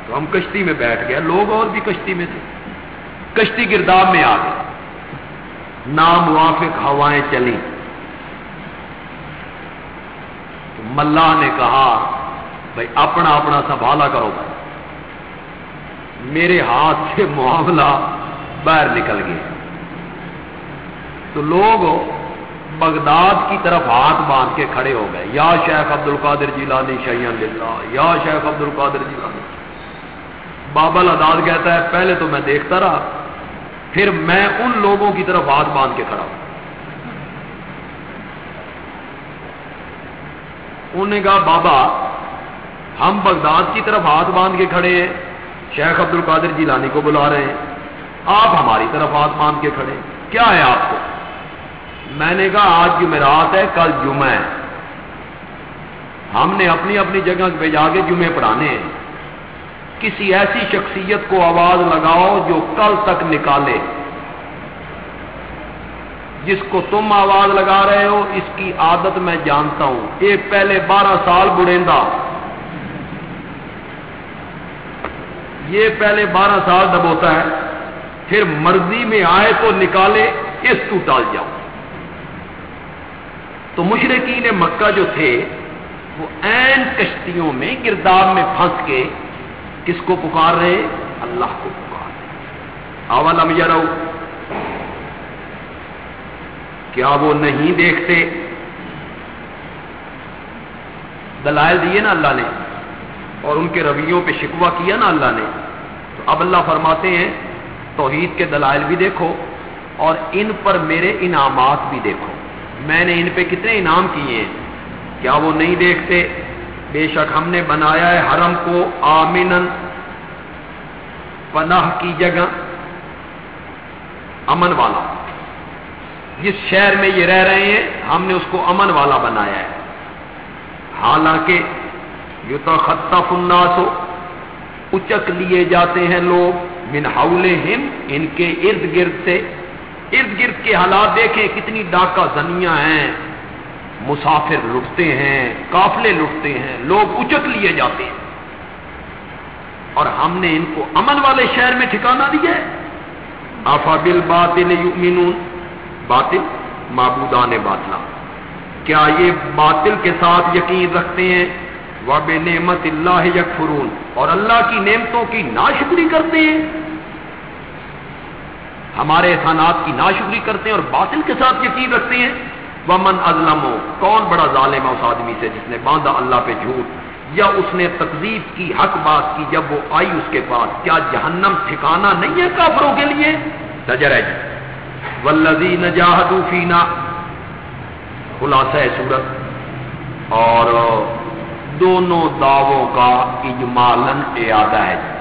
تو ہم کشتی میں بیٹھ گئے۔ لوگ اور بھی کشتی میں تھے۔ کشتی گرداب میں آ گئے ناموافق ہوائیں چلی ملا نے کہا بھائی اپنا اپنا سنبھالا کرو بھائی میرے ہاتھ سے معاملہ باہر نکل گیا۔ تو لوگ بغداد کی طرف ہاتھ باندھ کے کھڑے ہو گئے۔ یا شیخ عبد القادر جیلانی شیئن للہ، یا شیخ عبد القادر جیلانی۔ بابا لداد کہتا ہے، پہلے تو میں دیکھتا رہا، پھر میں ان لوگوں کی طرف ہاتھ باندھ کے کھڑا ہوں۔ انہوں نے کہا، بابا، ہم بغداد کی طرف ہاتھ باندھ کے کھڑے ہیں، شیخ عبد القادر جیلانی کو بلا رہے ہیں۔ آپ ہماری طرف ہاتھ باندھ کے کھڑے کیا ہے آپ کو؟ میں نے کہا، آج جمعرات ہے، کل جمعہ ہے۔ ہم نے اپنی اپنی جگہ پہ جا کے جمعے پڑھانے ہیں۔ کسی ایسی شخصیت کو آواز لگاؤ جو کل تک نکالے۔ جس کو تم آواز لگا رہے ہو، اس کی عادت میں جانتا ہوں۔ یہ پہلے بارہ سال بڑھیندا۔ یہ پہلے بارہ سال دبوتا ہے۔ پھر مرضی میں آئے تو نکالے، اس کو ٹال جاؤ۔ تو مشرقین مکہ جو تھے، وہ این کشتیوں میں گرداب میں پھنس کے کس کو پکار رہے اللہ کو پکار رہے اولم یرو کیا وہ نہیں دیکھتے؟ دلائل دیے نا اللہ نے۔ اور ان کے رویوں پہ شکوا کیا نا اللہ نے۔ تو اب اللہ فرماتے ہیں، توحید کے دلائل بھی دیکھو اور ان پر میرے انعامات بھی دیکھو۔ میں نے ان پہ کتنے انعام کیے ہیں؟ کیا وہ نہیں دیکھتے؟ بے شک ہم نے بنایا ہے حرم کو آمن پناہ کی جگہ، امن والا۔ جس شہر میں یہ رہ رہے ہیں، ہم نے اس کو امن والا بنایا ہے۔ حالانکہ یو تو خطہ فناس ہو اچک لیے جاتے ہیں لوگ، من ہم ان کے ارد گرد سے۔ ارد گرد کے حالات دیکھیں کتنی ڈاکہ زنیاں ہیں۔ مسافر لٹتے ہیں، قافلے لٹتے ہیں، لوگ اچک لیے جاتے ہیں۔ اور ہم نے ان کو امن والے شہر میں ٹھکانا دیا ہے۔ آفا بل باطل باطل؟ معبودان باطلا کیا یہ باطل کے ساتھ یقین رکھتے ہیں؟ وب نعمت اللہ یکفرون۔ اور اللہ کی نعمتوں کی ناشکری کرتے ہیں۔ ہمارے احسانات کی ناشکری کرتے ہیں اور باطل کے ساتھ یقین رکھتے ہیں۔ ومن ازلم ہو کون بڑا ظالم ہے اس آدمی سے جس نے باندھا اللہ پہ جھوٹ؟ یا اس نے تقزیب کی، حق بات کی جب وہ آئی اس کے پاس؟ کیا جہنم ٹھکانا نہیں ہے کافروں کے لیے؟ نجر ہے جی۔ ولزی نجاہدو فینا خلاصہ صورت اور دونوں دعووں کا اجمالن اعادہ ہے جی۔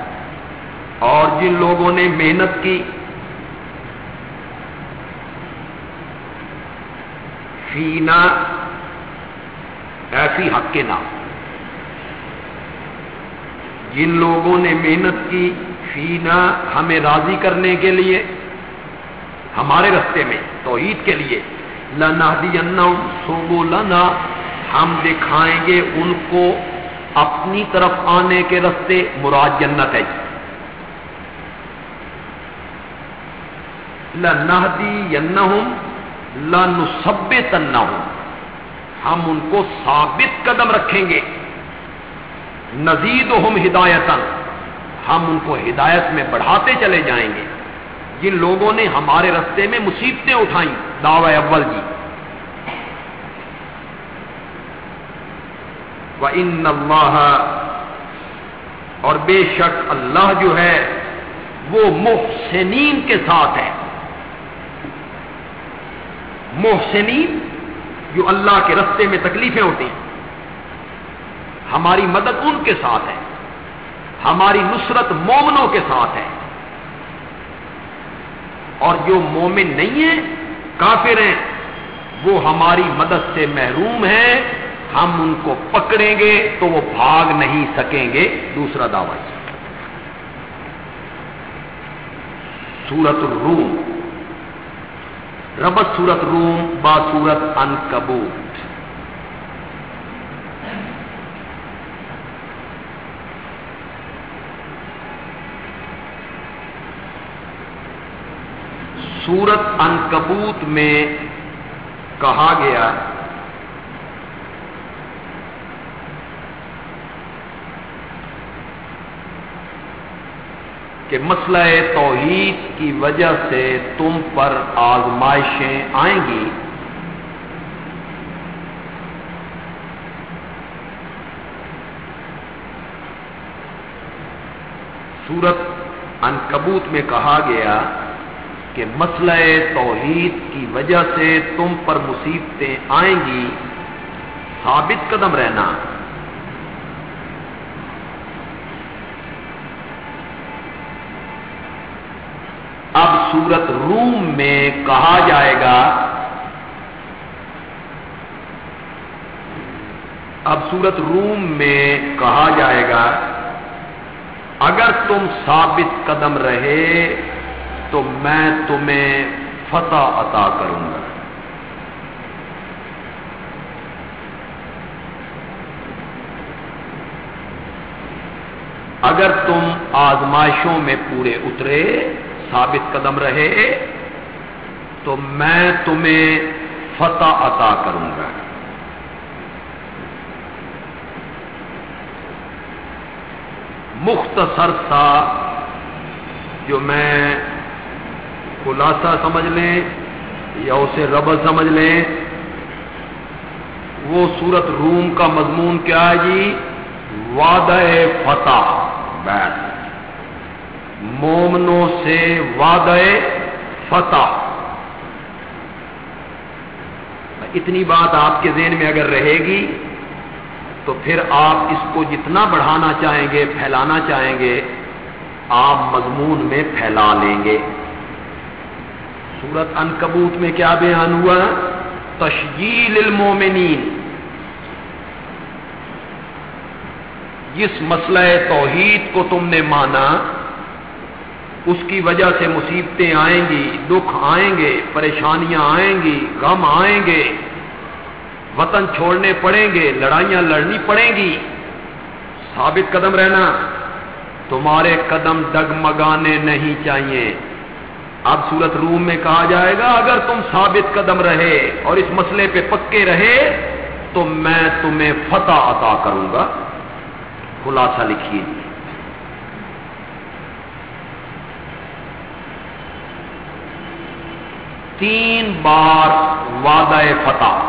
اور جن لوگوں نے محنت کی فینا ایسی حق کے نام۔ جن لوگوں نے محنت کی فینا ہمیں راضی کرنے کے لیے، ہمارے رستے میں توحید کے لیے لنا دی سوگو لنا ہم دکھائیں گے ان کو اپنی طرف آنے کے رستے مراد جنت ہے۔ لنہدی لنسب تنا ہم ان کو ثابت قدم رکھیں گے۔ نزید ہم ہدایت ہم ان کو ہدایت میں بڑھاتے چلے جائیں گے۔ جن لوگوں نے ہمارے رستے میں مصیبتیں اٹھائیں۔ دعوی اول جی۔ وہ ان اور بے شک اللہ جو ہے، وہ محسنین کے ساتھ ہے۔ محسنین جو اللہ کے رستے میں تکلیفیں ہوتی ہیں۔ ہماری مدد ان کے ساتھ ہے۔ ہماری نصرت مومنوں کے ساتھ ہے۔ اور جو مومن نہیں ہیں، کافر ہیں۔ وہ ہماری مدد سے محروم ہیں۔ ہم ان کو پکڑیں گے تو وہ بھاگ نہیں سکیں گے۔ دوسرا دعوی۔ سورت الروم۔ ربط سورت روم با سورت ان سورت انکبوت میں کہا گیا کہ مسئلہ توحید کی وجہ سے تم پر آزمائشیں آئیں گی۔ سورت انکبوت میں کہا گیا کہ مسئلہ توحید کی وجہ سے تم پر مصیبتیں آئیں گی۔ ثابت قدم رہنا۔ اب سورت روم میں کہا جائے گا، اب سورت روم میں کہا جائے گا، اگر تم ثابت قدم رہے تو میں تمہیں فتح عطا کروں گا۔ اگر تم آزمائشوں میں پورے اترے ثابت قدم رہے تو میں تمہیں فتح عطا کروں گا۔ مختصر سا جو میں خلاصہ سمجھ لیں یا اسے رب سمجھ لیں، وہ سورت روم کا مضمون کیا ہے جی؟ وعدہ فتح بیت مومنوں سے وعدہ فتح۔ اتنی بات آپ کے ذہن میں اگر رہے گی، تو پھر آپ اس کو جتنا بڑھانا چاہیں گے، پھیلانا چاہیں گے، آپ مضمون میں پھیلا لیں گے۔ سورت ان کبوت میں کیا بیان ہوا؟ تشجیل المومنین۔ جس مسئلہ توحید کو تم نے مانا اس کی وجہ سے مصیبتیں آئیں گی، دکھ آئیں گے، پریشانیاں آئیں گی، غم آئیں گے۔ وطن چھوڑنے پڑیں گے، لڑائیاں لڑنی پڑیں گی۔ ثابت قدم رہنا، تمہارے قدم ڈگمگانے نہیں چاہیے۔ اب صورت روم میں کہا جائے گا، اگر تم ثابت قدم رہے اور اس مسئلے پہ پکے رہے، تو میں تمہیں فتح عطا کروں گا۔ خلاصہ لکھیے۔ تین بار وعدہ فتح۔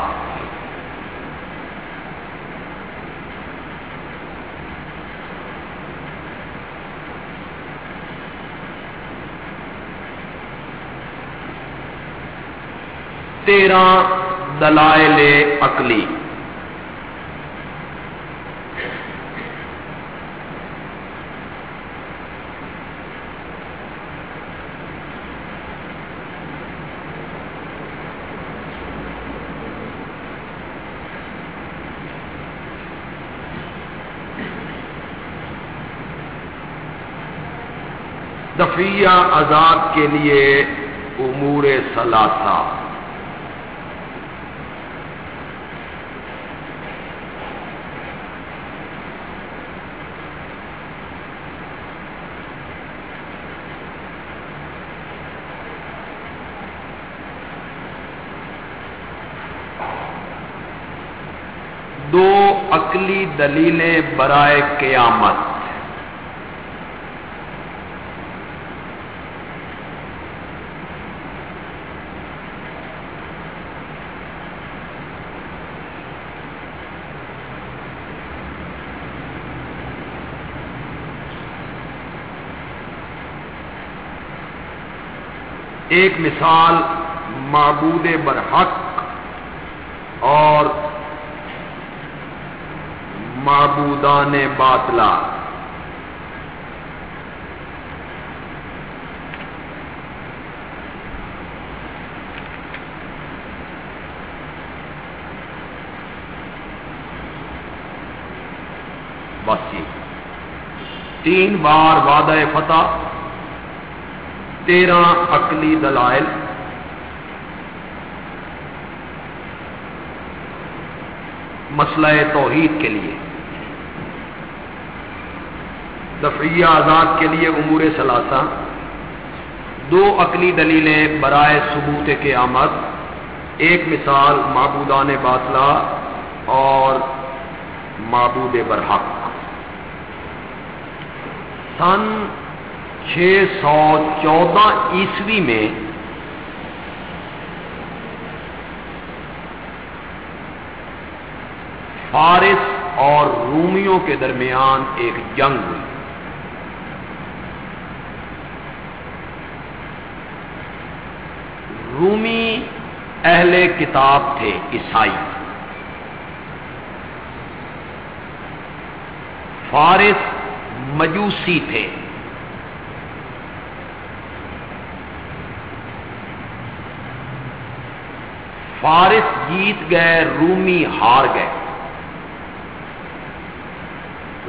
تیرہ دلائل عقلی۔ دفیہ آزاد کے لیے امور سلاسا دو عقلی دلیلیں برائے قیامت۔ ایک مثال معبود برحق اور معبودان باطلا بس یہ۔ تین بار وعدہ فتح تیرہ عقلی دلائل۔ مسئلہ توحید کے لیے۔ دفعیہ آزاد کے لیے امور ثلاثہ۔ دو عقلی دلیلیں برائے ثبوت کے آمد ایک مثال معبودان باطلا اور معبود برحق۔ سن چھ سو چودہ عیسوی میں فارس اور رومیوں کے درمیان ایک جنگ ہوئی۔ رومی اہل کتاب تھے، عیسائی۔ فارس مجوسی تھے۔ فارس جیت گئے، رومی ہار گئے۔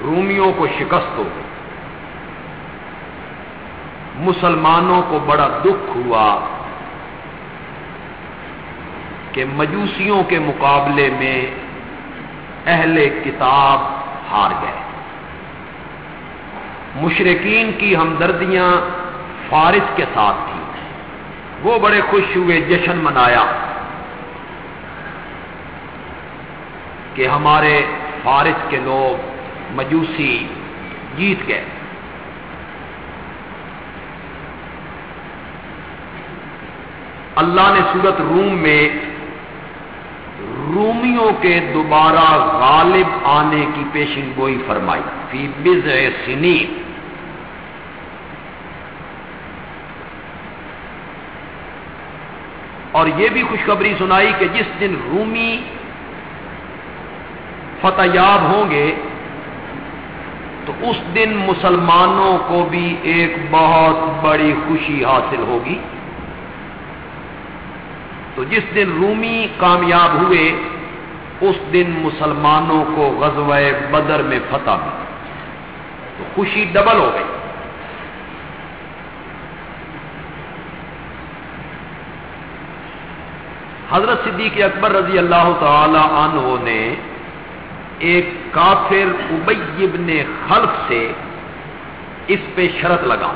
رومیوں کو شکست ہو گئی۔ مسلمانوں کو بڑا دکھ ہوا کہ مجوسیوں کے مقابلے میں اہل کتاب ہار گئے۔ مشرقین کی ہمدردیاں فارس کے ساتھ تھیں۔ وہ بڑے خوش ہوئے، جشن منایا۔ کہ ہمارے فارس کے لوگ مجوسی جیت گئے۔ اللہ نے صورت روم میں رومیوں کے دوبارہ غالب آنے کی پیشن گوئی فرمائی۔ فی بز سنی اور یہ بھی خوشخبری سنائی کہ جس دن رومی فتح یاب ہوں گے، تو اس دن مسلمانوں کو بھی ایک بہت بڑی خوشی حاصل ہوگی۔ تو جس دن رومی کامیاب ہوئے، اس دن مسلمانوں کو غزوہ بدر میں فتح ملی۔ تو خوشی ڈبل ہو گئی۔ حضرت صدیق اکبر رضی اللہ تعالی عنہ نے ایک کافر ابی ابن خلف سے اس پہ شرط لگا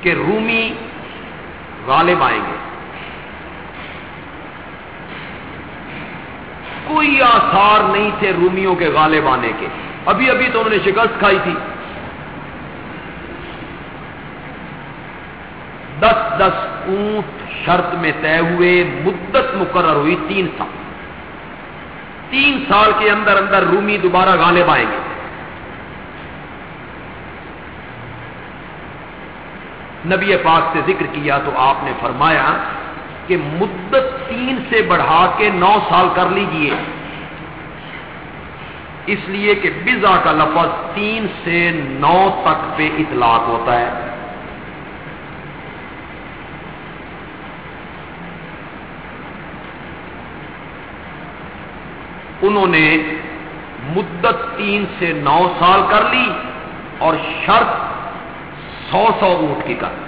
کہ رومی غالب آئیں گے۔ کوئی آثار نہیں تھے رومیوں کے غالب آنے کے۔ ابھی ابھی تو انہوں نے شکست کھائی تھی۔ دس دس اونٹ شرط میں طے ہوئے مدت مقرر ہوئی تین سال۔ تین سال کے اندر اندر رومی دوبارہ غالب آئیں گے۔ نبی پاک سے ذکر کیا تو آپ نے فرمایا کہ مدت تین سے بڑھا کے نو سال کر لیجیے۔ اس لیے کہ بزا کا لفظ تین سے نو تک پہ اطلاق ہوتا ہے۔ انہوں نے مدت تین سے نو سال کر لی اور شرط سو سو اونٹ کی کر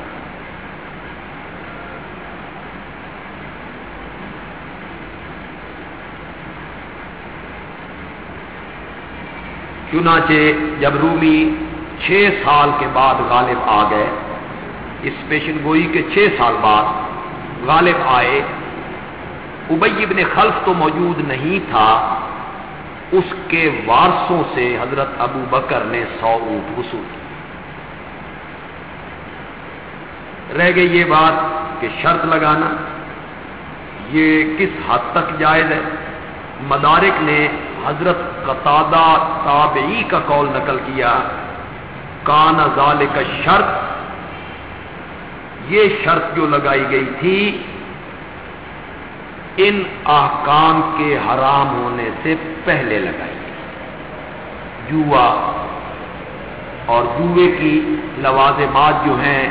چنانچہ جب رومی چھ سال کے بعد غالب آ گئے، اس پیشن گوئی کے چھ سال بعد غالب آئے ابئی ابن خلف تو موجود نہیں تھا، اس کے وارسوں سے حضرت ابو بکر نے سو اونٹ وصول کی رہ گئی یہ بات کہ شرط لگانا، یہ کس حد تک جائز ہے؟ مدارک نے حضرت قطع تابعی کا قول نقل کیا، کان ازال کا شرط یہ شرط جو لگائی گئی تھی ان احکام کے حرام ہونے سے پہلے لگائی جوا اور جوے کی لوازمات جو ہیں،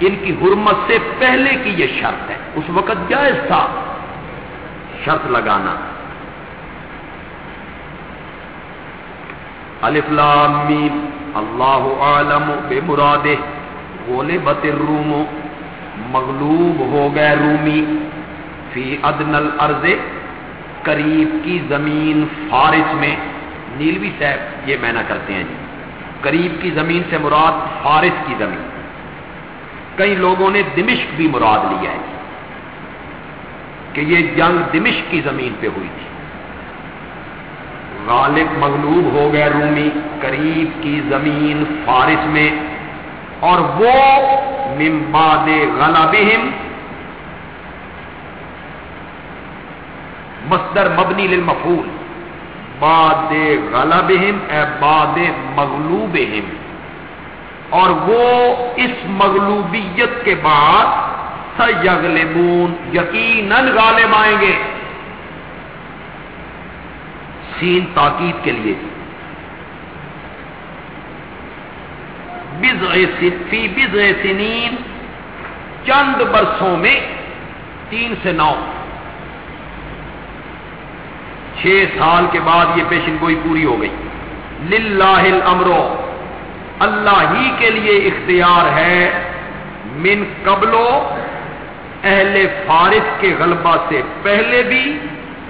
ان کی حرمت سے پہلے کی یہ شرط ہے۔ اس وقت جائز تھا۔ شرط لگانا۔ میم۔ اللہ عالم بے مرادے بولے بت روم مغلوب ہو گئے رومی۔ فی ادن الارض، قریب کی زمین فارس میں۔ نیلوی صاحب، یہ مینا کرتے ہیں جی۔ قریب کی زمین سے مراد فارس کی زمین۔ کئی لوگوں نے دمشق بھی مراد لیا ہے جی۔ کہ یہ جنگ دمشق کی زمین پہ ہوئی تھی۔ غالب مغلوب ہو گئے رومی، قریب کی زمین فارس میں۔ اور وہ ممباد غلبہم مصدر مبنی للمفول باد غلبہم، اے باد مغلوبہم. اور وہ اس مغلوبیت کے بعد سیغلبون، یقیناً غالب آئیں گے. سین تاکید کے لیے. فی بز سنین، چند برسوں میں تین سے نو. چھ سال کے بعد یہ پیشن گوئی پوری ہو گئی۔ للہ الامرو اللہ ہی کے لیے اختیار ہے۔ من قبلو اہل فارس کے غلبہ سے پہلے بھی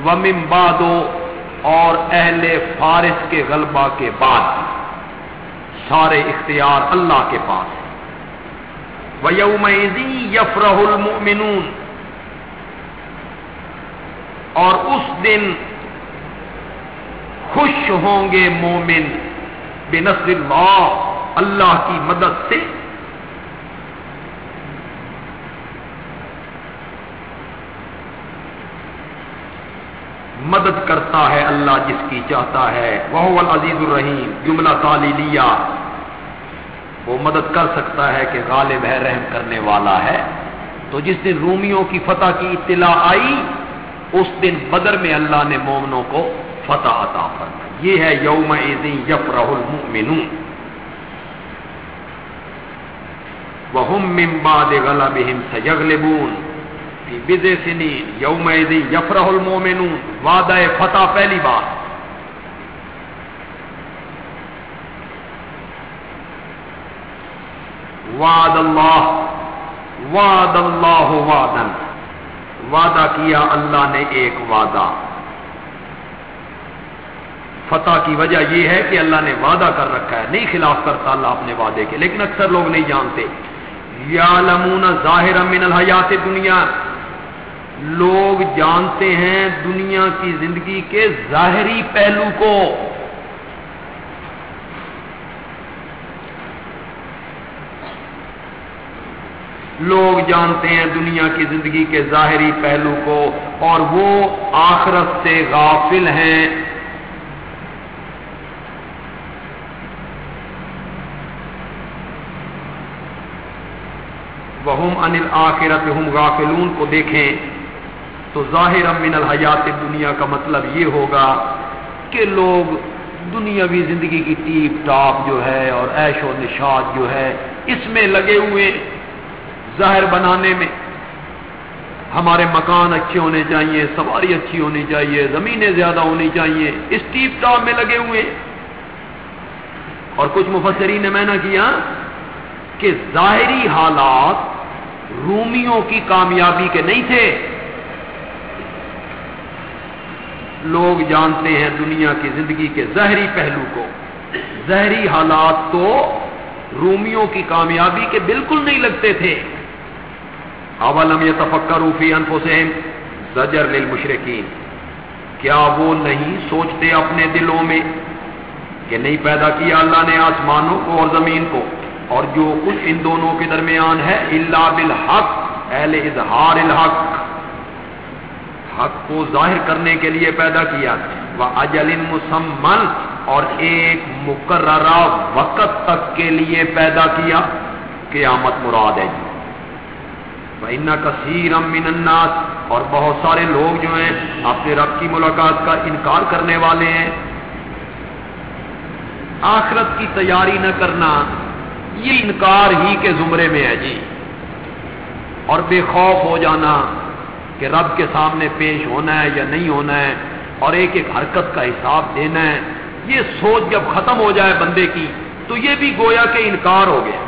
و من بادو اور اہل فارس کے غلبہ کے بعد بھی۔ سارے اختیار اللہ کے پاس ہے وہ یوم یفرح المؤمنون۔ اور اس دن خوش ہوں گے مومن۔ بنصر اللہ اللہ کی مدد سے۔ مدد کرتا ہے اللہ جس کی چاہتا ہے۔ وہ العزیز الرحیم، جملہ تالی لیا وہ مدد کر سکتا ہے کہ غالب ہے، رحم کرنے والا ہے۔ تو جس دن رومیوں کی فتح کی اطلاع آئی، اس دن بدر میں اللہ نے مومنوں کو فتح عطا فرمائی۔ یہ ہے یوم یفرح المؤمنون۔ وهم من بعد غلبهم سيغلبون فی بضع سنین یوم یفرح المؤمنون۔ وعدہ فتح پہلی بار۔ وعد اللہ وعد اللہ وعدن۔ وعدہ کیا، اللہ نے ایک وعدہ۔ فتح کی وجہ یہ ہے کہ اللہ نے وعدہ کر رکھا ہے، نہیں خلاف کرتا اللہ اپنے وعدے کے۔ لیکن اکثر لوگ نہیں جانتے۔ یا لمون ظاہر من الحیات دنیا لوگ جانتے ہیں دنیا کی زندگی کے ظاہری پہلو کو۔ لوگ جانتے ہیں دنیا کی زندگی کے ظاہری پہلو کو اور وہ آخرت سے غافل ہیں۔ وہ انل آخرت ہم غافلون کو دیکھیں۔ تو ظاہر من الحیات دنیا کا مطلب یہ ہوگا کہ لوگ دنیاوی زندگی کی ٹیپ ٹاپ جو ہے اور ایش و نشاد جو ہے اس میں لگے ہوئے ظاہر بنانے میں ہمارے مکان اچھے ہونے چاہیے، سواری اچھی ہونی چاہیے، زمینیں زیادہ ہونی چاہیے، اس ٹیپ ٹاپ میں لگے ہوئے۔ اور کچھ مفسرین نے میں نے کیا کہ ظاہری حالات رومیوں کی کامیابی کے نہیں تھے۔ لوگ جانتے ہیں دنیا کی زندگی کے زہری پہلو کو۔ زہری حالات تو رومیوں کی کامیابی کے بالکل نہیں لگتے تھے۔ اولم يتفکروا فی انفسهم زجر للمشرکین۔ کیا وہ نہیں سوچتے اپنے دلوں میں کہ نہیں پیدا کیا اللہ نے آسمانوں کو اور زمین کو؟ اور جو کچھ ان دونوں کے درمیان ہے اللہ بالحق، اہل اظہار الحق۔ حق کو ظاہر کرنے کے لیے پیدا کیا۔ وہ اجل مسمن اور ایک مقررہ وقت تک کے لیے پیدا کیا۔ قیامت مراد ہے جی۔ بہنا کثیر امین الناس، اور بہت سارے لوگ جو ہیں، اپنے رب کی ملاقات کا انکار کرنے والے ہیں۔ آخرت کی تیاری نہ کرنا یہ انکار ہی کے زمرے میں ہے جی۔ اور بے خوف ہو جانا کہ رب کے سامنے پیش ہونا ہے یا نہیں ہونا ہے اور ایک ایک حرکت کا حساب دینا ہے، یہ سوچ جب ختم ہو جائے بندے کی، تو یہ بھی گویا کہ انکار ہو گیا۔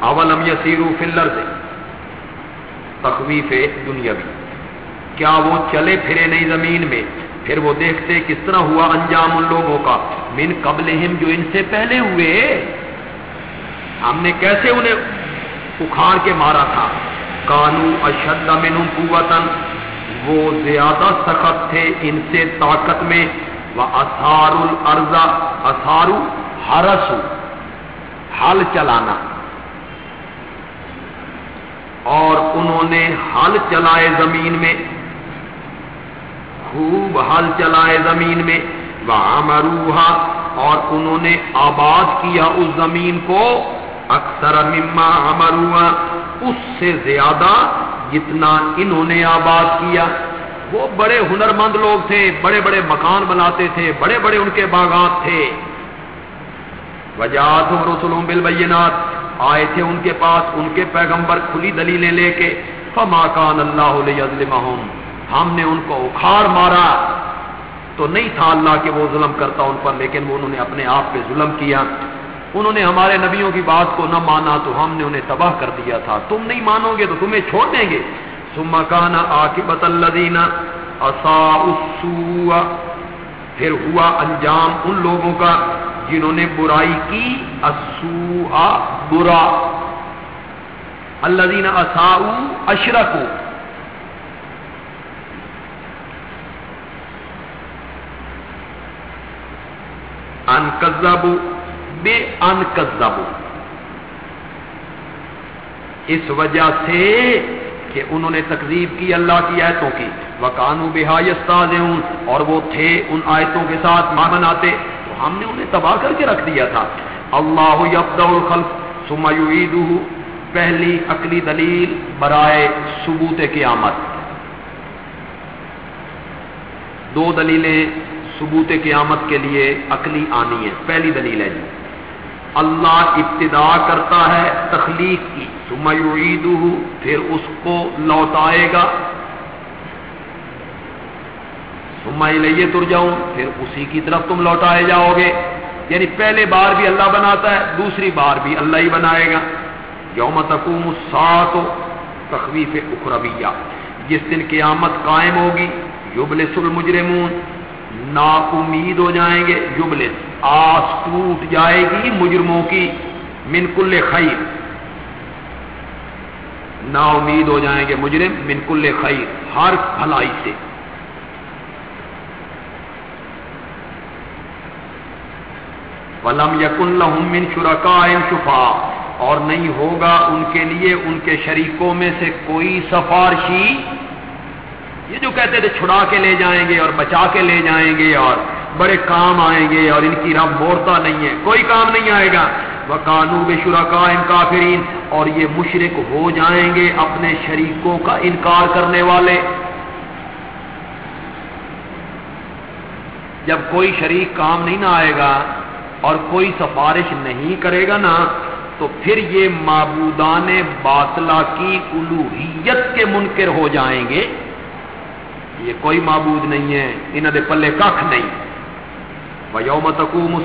اولم یسیرو فلر سے تخویف دنیاوی کیا وہ چلے پھرے نہیں زمین میں؟ پھر وہ دیکھتے کس طرح ہوا انجام ان لوگوں کا۔ من قبل جو ان سے پہلے ہوئے۔ ہم نے کیسے انہیں اکھاڑ کے مارا تھا؟ کانو اشد من قوتن وہ زیادہ سخت تھے ان سے طاقت میں وہ اثار الرضا اثارو ہرسو ہل چلانا۔ اور انہوں نے ہل چلائے زمین میں، خوب ہل چلائے زمین میں وہ اور انہوں نے آباد کیا اس زمین کو۔ اکثر مما امروہ اس سے زیادہ جتنا انہوں نے آباد کیا۔ وہ بڑے ہنرمند لوگ تھے، بڑے بڑے مکان بناتے تھے، بڑے بڑے ان کے باغات تھے۔ وجات رسولوں بالبینات، آئے تھے ان کے پاس، ان کے پیغمبر کھلی دلیلیں لے کے۔ فما کان اللہ ہم نے ان کو اکھاڑ مارا۔ تو نہیں تھا اللہ کہ وہ ظلم کرتا ان پر، لیکن وہ انہوں نے اپنے آپ پہ ظلم کیا۔ انہوں نے ہمارے نبیوں کی بات کو نہ مانا تو ہم نے انہیں تباہ کر دیا تھا۔ تم نہیں مانو گے تو تمہیں چھوڑ دیں گے۔ سما کانا آکبت اللہ پھر ہوا انجام ان لوگوں کا جنہوں نے برائی کی۔ اسو برا۔ اللہ دین اصاؤ اشرف ان کزب بے ان کزب اس وجہ سے کہ انہوں نے تقریب کی اللہ کی آیتوں کی۔ وہ کانو اور وہ تھے ان آیتوں کے ساتھ ماں بناتے۔ ہم نے انہیں تباہ کر کے رکھ دیا تھا۔ اللہ الخلق ثم يعيده پہلی عقلی دلیل برائے ثبوت قیامت۔ دو دلیلیں ثبوت قیامت کے لیے عقلی آنی ہے پہلی دلیل ہے جی۔ اللہ ابتدا کرتا ہے تخلیق کی، ثم یعیدہ، پھر اس کو لوٹائے گا۔ ثم الیہ ترجعون، پھر اسی کی طرف تم لوٹائے جاؤ گے۔ یعنی پہلے بار بھی اللہ بناتا ہے، دوسری بار بھی اللہ ہی بنائے گا۔ یوم تقوم الساعت، تخویف اخرویہ۔ جس دن قیامت قائم ہوگی، یبلس المجرمون۔ نا امید ہو جائیں گے، یبلس۔ آس ٹوٹ جائے گی مجرموں کی من کل خیر۔ نا امید ہو جائیں گے مجرم من کل خیر، ہر بھلائی سے۔ ولم یقن لہم من شرکا شفا اور نہیں ہوگا ان کے لیے، ان کے شریکوں میں سے کوئی سفارشی۔ یہ جو کہتے تھے چھڑا کے لے جائیں گے اور بچا کے لے جائیں گے اور بڑے کام آئیں گے اور ان کی رب مورتا نہیں ہے، کوئی کام نہیں آئے گا۔ وہ قانون بے شرکا کافرین اور یہ مشرق ہو جائیں گے اپنے شریکوں کا انکار کرنے والے۔ جب کوئی شریک کام نہیں نہ آئے گا اور کوئی سفارش نہیں کرے گا نا، تو پھر یہ معبودان باطلا کی الوحیت کے منکر ہو جائیں گے۔ یہ کوئی معبود نہیں ہے انہوں دے پلے کھ نہیں۔ یوم تقوم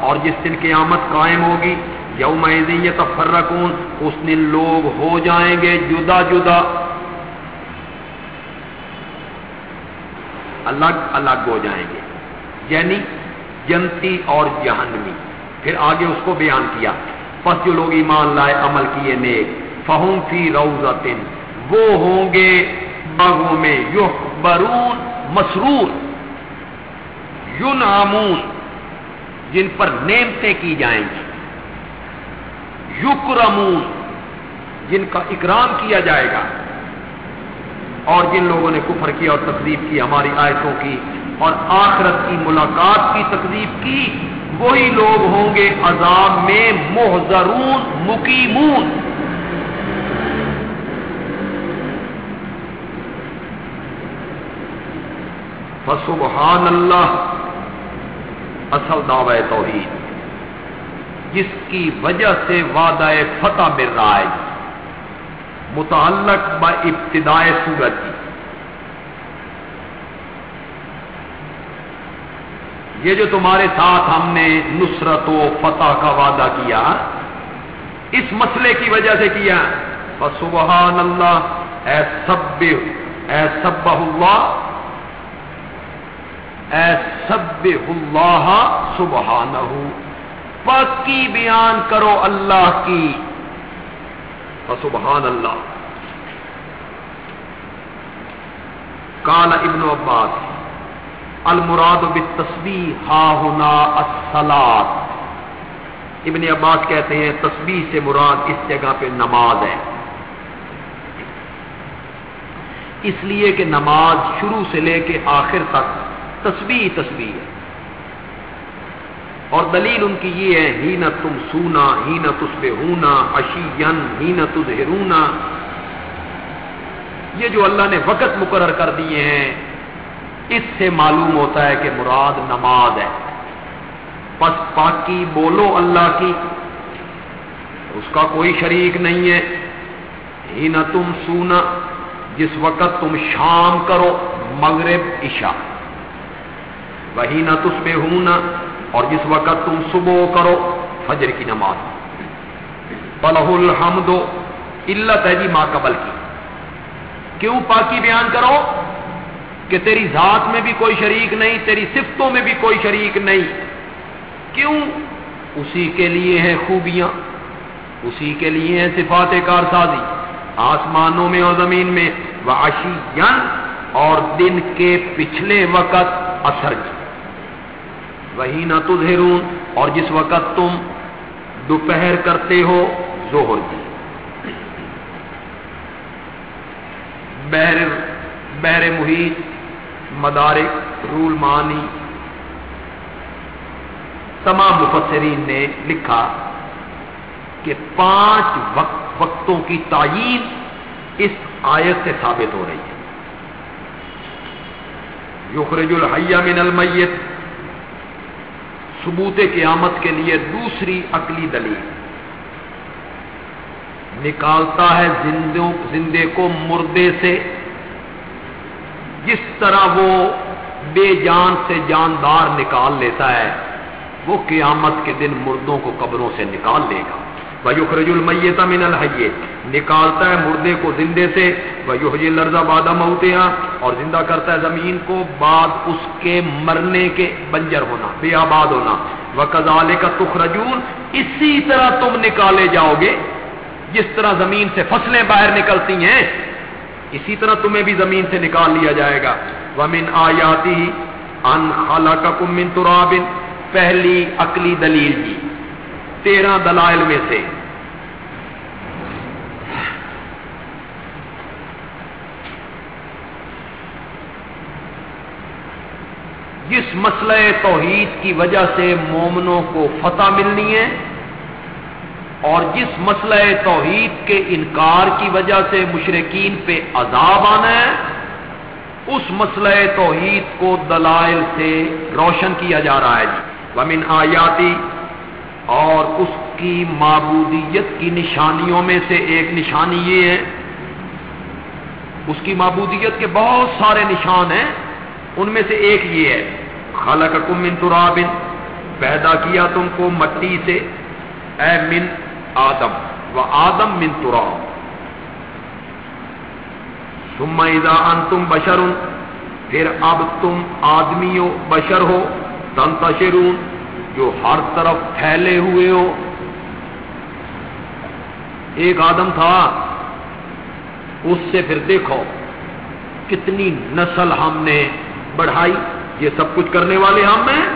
اور جس دن قیامت قائم ہوگی یوم تفرقون اس دن لوگ ہو جائیں گے جدا جدا۔ الگ الگ ہو جائیں گے یعنی جنتی اور جہنمی۔ پھر آگے اس کو بیان کیا، پس جو لوگ ایمان لائے، عمل کیے نیک۔ فہم فی روزتن وہ ہوں گے باغوں میں یو برون مسرور۔ یون جن پر نعمتیں کی جائیں گی۔ یکرمون، جن کا اکرام کیا جائے گا۔ اور جن لوگوں نے کفر کیا اور تقریب کی ہماری آیتوں کی اور آخرت کی ملاقات کی تقریب کی، وہی لوگ ہوں گے عذاب میں محضرون، مقیمون۔ فسبحان اللہ اصل دعوی توحید۔ جس کی وجہ سے وعدہ فتح مل رہا ہے۔ متعلق با ابتدائے سورت کی۔ یہ جو تمہارے ساتھ ہم نے نصرت و فتح کا وعدہ کیا، اس مسئلے کی وجہ سے کیا۔ فسبحان اللہ، اے سب اے سب اللہ اے سب اللہ سبحانہ پاکی بیان کرو اللہ کی۔ فسبحان اللہ کال ابن عباس۔ المراد بالتسبیح ہا ہونا السلات ابن عباس کہتے ہیں تسبیح سے مراد اس جگہ پہ نماز ہے۔ اس لیے کہ نماز شروع سے لے کے آخر تک تسبیح تسبیح ہے۔ اور دلیل ان کی یہ ہے ہی نہ تم سونا ہی نہ تسب ہونا اشین ہی نہ تجھرونا یہ جو اللہ نے وقت مقرر کر دیے ہیں، اس سے معلوم ہوتا ہے کہ مراد نماز ہے۔ پس پاکی بولو اللہ کی، اس کا کوئی شریک نہیں ہے۔ ہی نہ تم سونا، جس وقت تم شام کرو، مغرب، عشاء۔ وہی نہ ہونا اور جس وقت تم صبح کرو فجر کی نماز۔ بلح الحمد علت ہے جی ماں قبل کی۔ کیوں پاکی بیان کرو؟ کہ تیری ذات میں بھی کوئی شریک نہیں، تیری صفتوں میں بھی کوئی شریک نہیں۔ کیوں؟ اسی کے لیے ہیں خوبیاں، اسی کے لیے ہیں صفات کار سازی آسمانوں میں اور زمین میں وہ اور دن کے پچھلے وقت اثر کی۔ وہی نہ تظہرون، اور جس وقت تم دوپہر کرتے ہو زہر کی۔ بحر بحر محیط، مدارک، رول مانی۔ تمام مفسرین نے لکھا کہ پانچ وقت وقتوں کی تعین اس آیت سے ثابت ہو رہی ہے۔ یخرج الحیہ من المیت ثبوت قیامت کے لیے دوسری عقلی دلیل۔ نکالتا ہے زندوں زندے کو مردے سے۔ جس طرح وہ بے جان سے جاندار نکال لیتا ہے، وہ قیامت کے دن مردوں کو قبروں سے نکال لے گا۔ ویخرج المیت من الحی نکالتا ہے مردے کو زندے سے۔ ویحجی لرزہ بادہ موتیا اور زندہ کرتا ہے زمین کو بعد اس کے مرنے کے بنجر ہونا، بے آباد ہونا۔ وکزالے کا تخرجون۔ اسی طرح تم نکالے جاؤ گے۔ جس طرح زمین سے فصلیں باہر نکلتی ہیں، اسی طرح تمہیں بھی زمین سے نکال لیا جائے گا۔ ومن آیاتی ان خلقکم من تراب۔ پہلی عقلی دلیل کی۔ تیرہ دلائل میں سے۔ جس مسئلہ توحید کی وجہ سے مومنوں کو فتح ملنی ہے اور جس مسئلہ توحید کے انکار کی وجہ سے مشرقین پہ عذاب آنا ہے، اس مسئلہ توحید کو دلائل سے روشن کیا جا رہا ہے۔ جی ومن آیاتی اور اس کی معبودیت کی نشانیوں میں سے ایک نشانی یہ ہے، اس کی معبودیت کے بہت سارے نشان ہیں، ان میں سے ایک یہ ہے خالق من تراب، پیدا کیا تم کو مٹی سے، اے من آدم، و آدم من تراب۔ ثم اذا انتم بشر، پھر اب تم آدمی ہو بشر ہو، تنتشرون۔ جو ہر طرف پھیلے ہوئے ہو ایک آدم تھا، اس سے پھر دیکھو کتنی نسل ہم نے بڑھائی، یہ سب کچھ کرنے والے ہم ہیں۔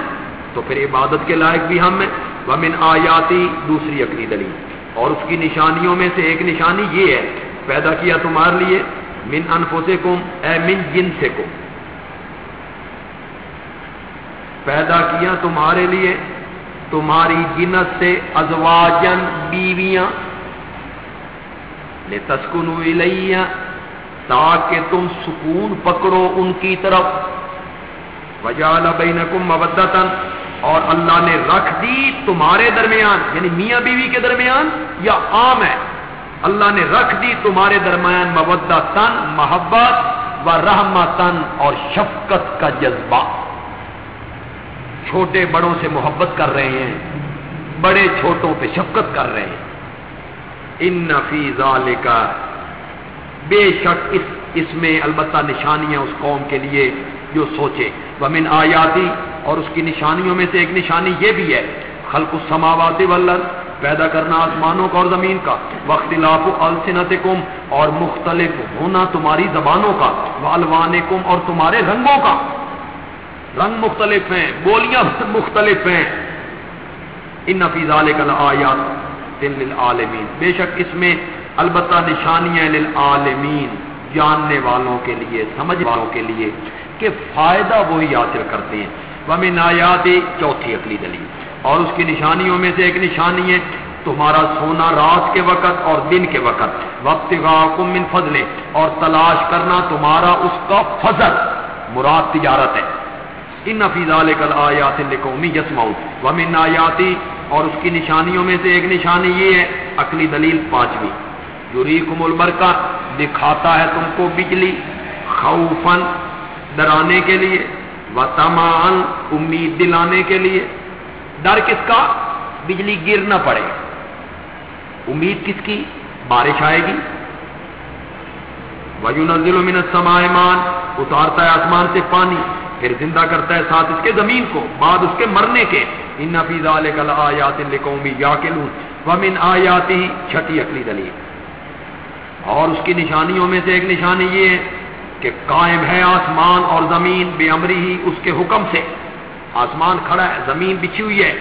تو پھر عبادت کے لائق بھی ہم ہیں۔ ومن آیاتی، دوسری اگلی دلیل۔ اور اس کی نشانیوں میں سے ایک نشانی یہ ہے، پیدا کیا تمہارے لیے۔ من انفوسے کم اے من جن سے پیدا کیا تمہارے لیے۔ تمہاری جنت سے ازواجن بیویاں لے تسکن تاکہ تم سکون پکڑو ان کی طرف۔ وجال بینکم مودتن اور اللہ نے رکھ دی تمہارے درمیان یعنی میاں بیوی کے درمیان یا عام ہے؟ اللہ نے رکھ دی تمہارے درمیان مودتن محبت و رحمتن اور شفقت کا جذبہ۔ چھوٹے بڑوں سے محبت کر رہے ہیں، بڑے چھوٹوں پہ شفقت کر رہے ہیں۔ ان نفیز کا بے شک اس اس میں البتہ نشانیاں اس قوم کے لیے جو سوچے۔ ومن آیاتی، اور اس کی نشانیوں میں سے ایک نشانی یہ بھی ہے، خلق السماوات والارض، پیدا کرنا آسمانوں کا اور زمین کا۔ وقت لاف السنت اور مختلف ہونا تمہاری زبانوں کا۔ والوان اور تمہارے رنگوں کا۔ رنگ مختلف ہیں، بولیاں مختلف ہیں۔ ان نفیز آیات للعالمین بے شک اس میں البتہ نشانیاں للعالمین جاننے والوں کے لیے، سمجھ والوں کے لیے کہ فائدہ وہی حاصل کرتے ہیں۔ وہ نایات چوتھی اگلی دلیل۔ اور اس کی نشانیوں میں سے ایک نشانی ہے، تمہارا سونا رات کے وقت اور دن کے وقت۔ وقت من فضلے اور تلاش کرنا تمہارا اس کا فضل، مراد تجارت ہے۔ ان نفیز کل آیات قومی یسماؤ ومن آیاتی اور اس کی نشانیوں میں سے ایک نشانی یہ ہے، عقلی دلیل پانچویں۔ یوریکم البرکا دکھاتا ہے تم کو بجلی خوفن ڈرانے کے لیے و تمان امید دلانے کے لیے۔ ڈر کس کا؟ بجلی گر نہ پڑے۔ امید کس کی؟ بارش آئے گی۔ وجو نزل و منت سمائمان اتارتا ہے آسمان سے پانی۔ پھر زندہ کرتا ہے ساتھ اس کے زمین کو، بعد اس کے مرنے کے۔ ان نفیز آیات قومی یا کے لون ومن آیاتی چھٹی اکلی دلیل۔ اور اس کی نشانیوں میں سے ایک نشانی یہ ہے کہ قائم ہے آسمان اور زمین بے امری ہی اس کے حکم سے۔ آسمان کھڑا ہے، زمین بچھی ہوئی ہے۔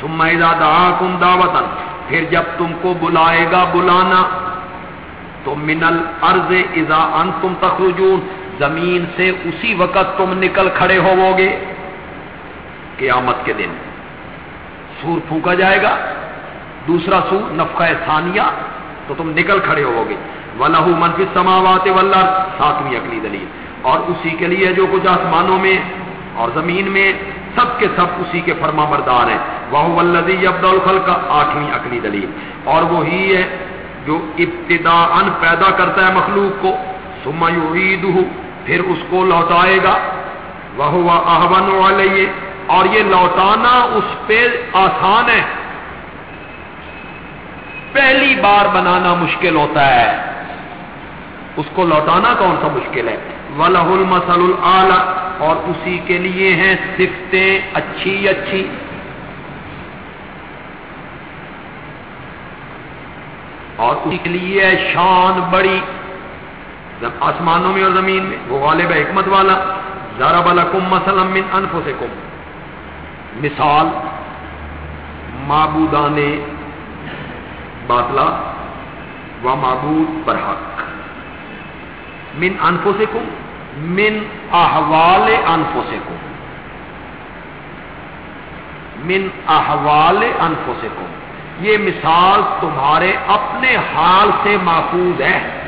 سمیدا دعاکم دعوتن پھر جب تم کو بلائے گا، بلانا۔ تو من الارض اذا انتم تخرجون۔ زمین سے اسی وقت تم نکل کھڑے ہوو گے قیامت کے دن۔ سور پھونکا جائے گا۔ دوسرا سور، نفقہ ثانیہ، تو تم نکل کھڑے ہو گے ولہ منفی سماوات ولہ ساتویں اکلی دلیل۔ اور اسی کے لیے جو کچھ آسمانوں میں اور زمین میں، سب کے سب اسی کے فرما بردار ہیں۔ وہ ولدی عبد الخل کا آٹھویں اکلی دلیل۔ اور وہی ہے جو ابتدا ان پیدا کرتا ہے مخلوق کو۔ سما پھر اس کو لوٹائے گا۔ وہ احبن والے اور یہ لوٹانا اس پہ آسان ہے۔ پہلی بار بنانا مشکل ہوتا ہے۔ اس کو لوٹانا کون سا مشکل ہے؟ ولہ المسل العلی اور اسی کے لیے ہیں صفتیں اچھی اچھی۔ اور اسی کے لیے شان بڑی۔ آسمانوں میں اور زمین میں۔ وہ غالب حکمت والا۔ ذرا بلا کم مسلم من انفو سے کم مثال، معبودان باطلا و معبود برحق من انفو سے کم من احوال انفو سے کم من احوال انفو سے کم یہ مثال تمہارے اپنے حال سے محفوظ ہے۔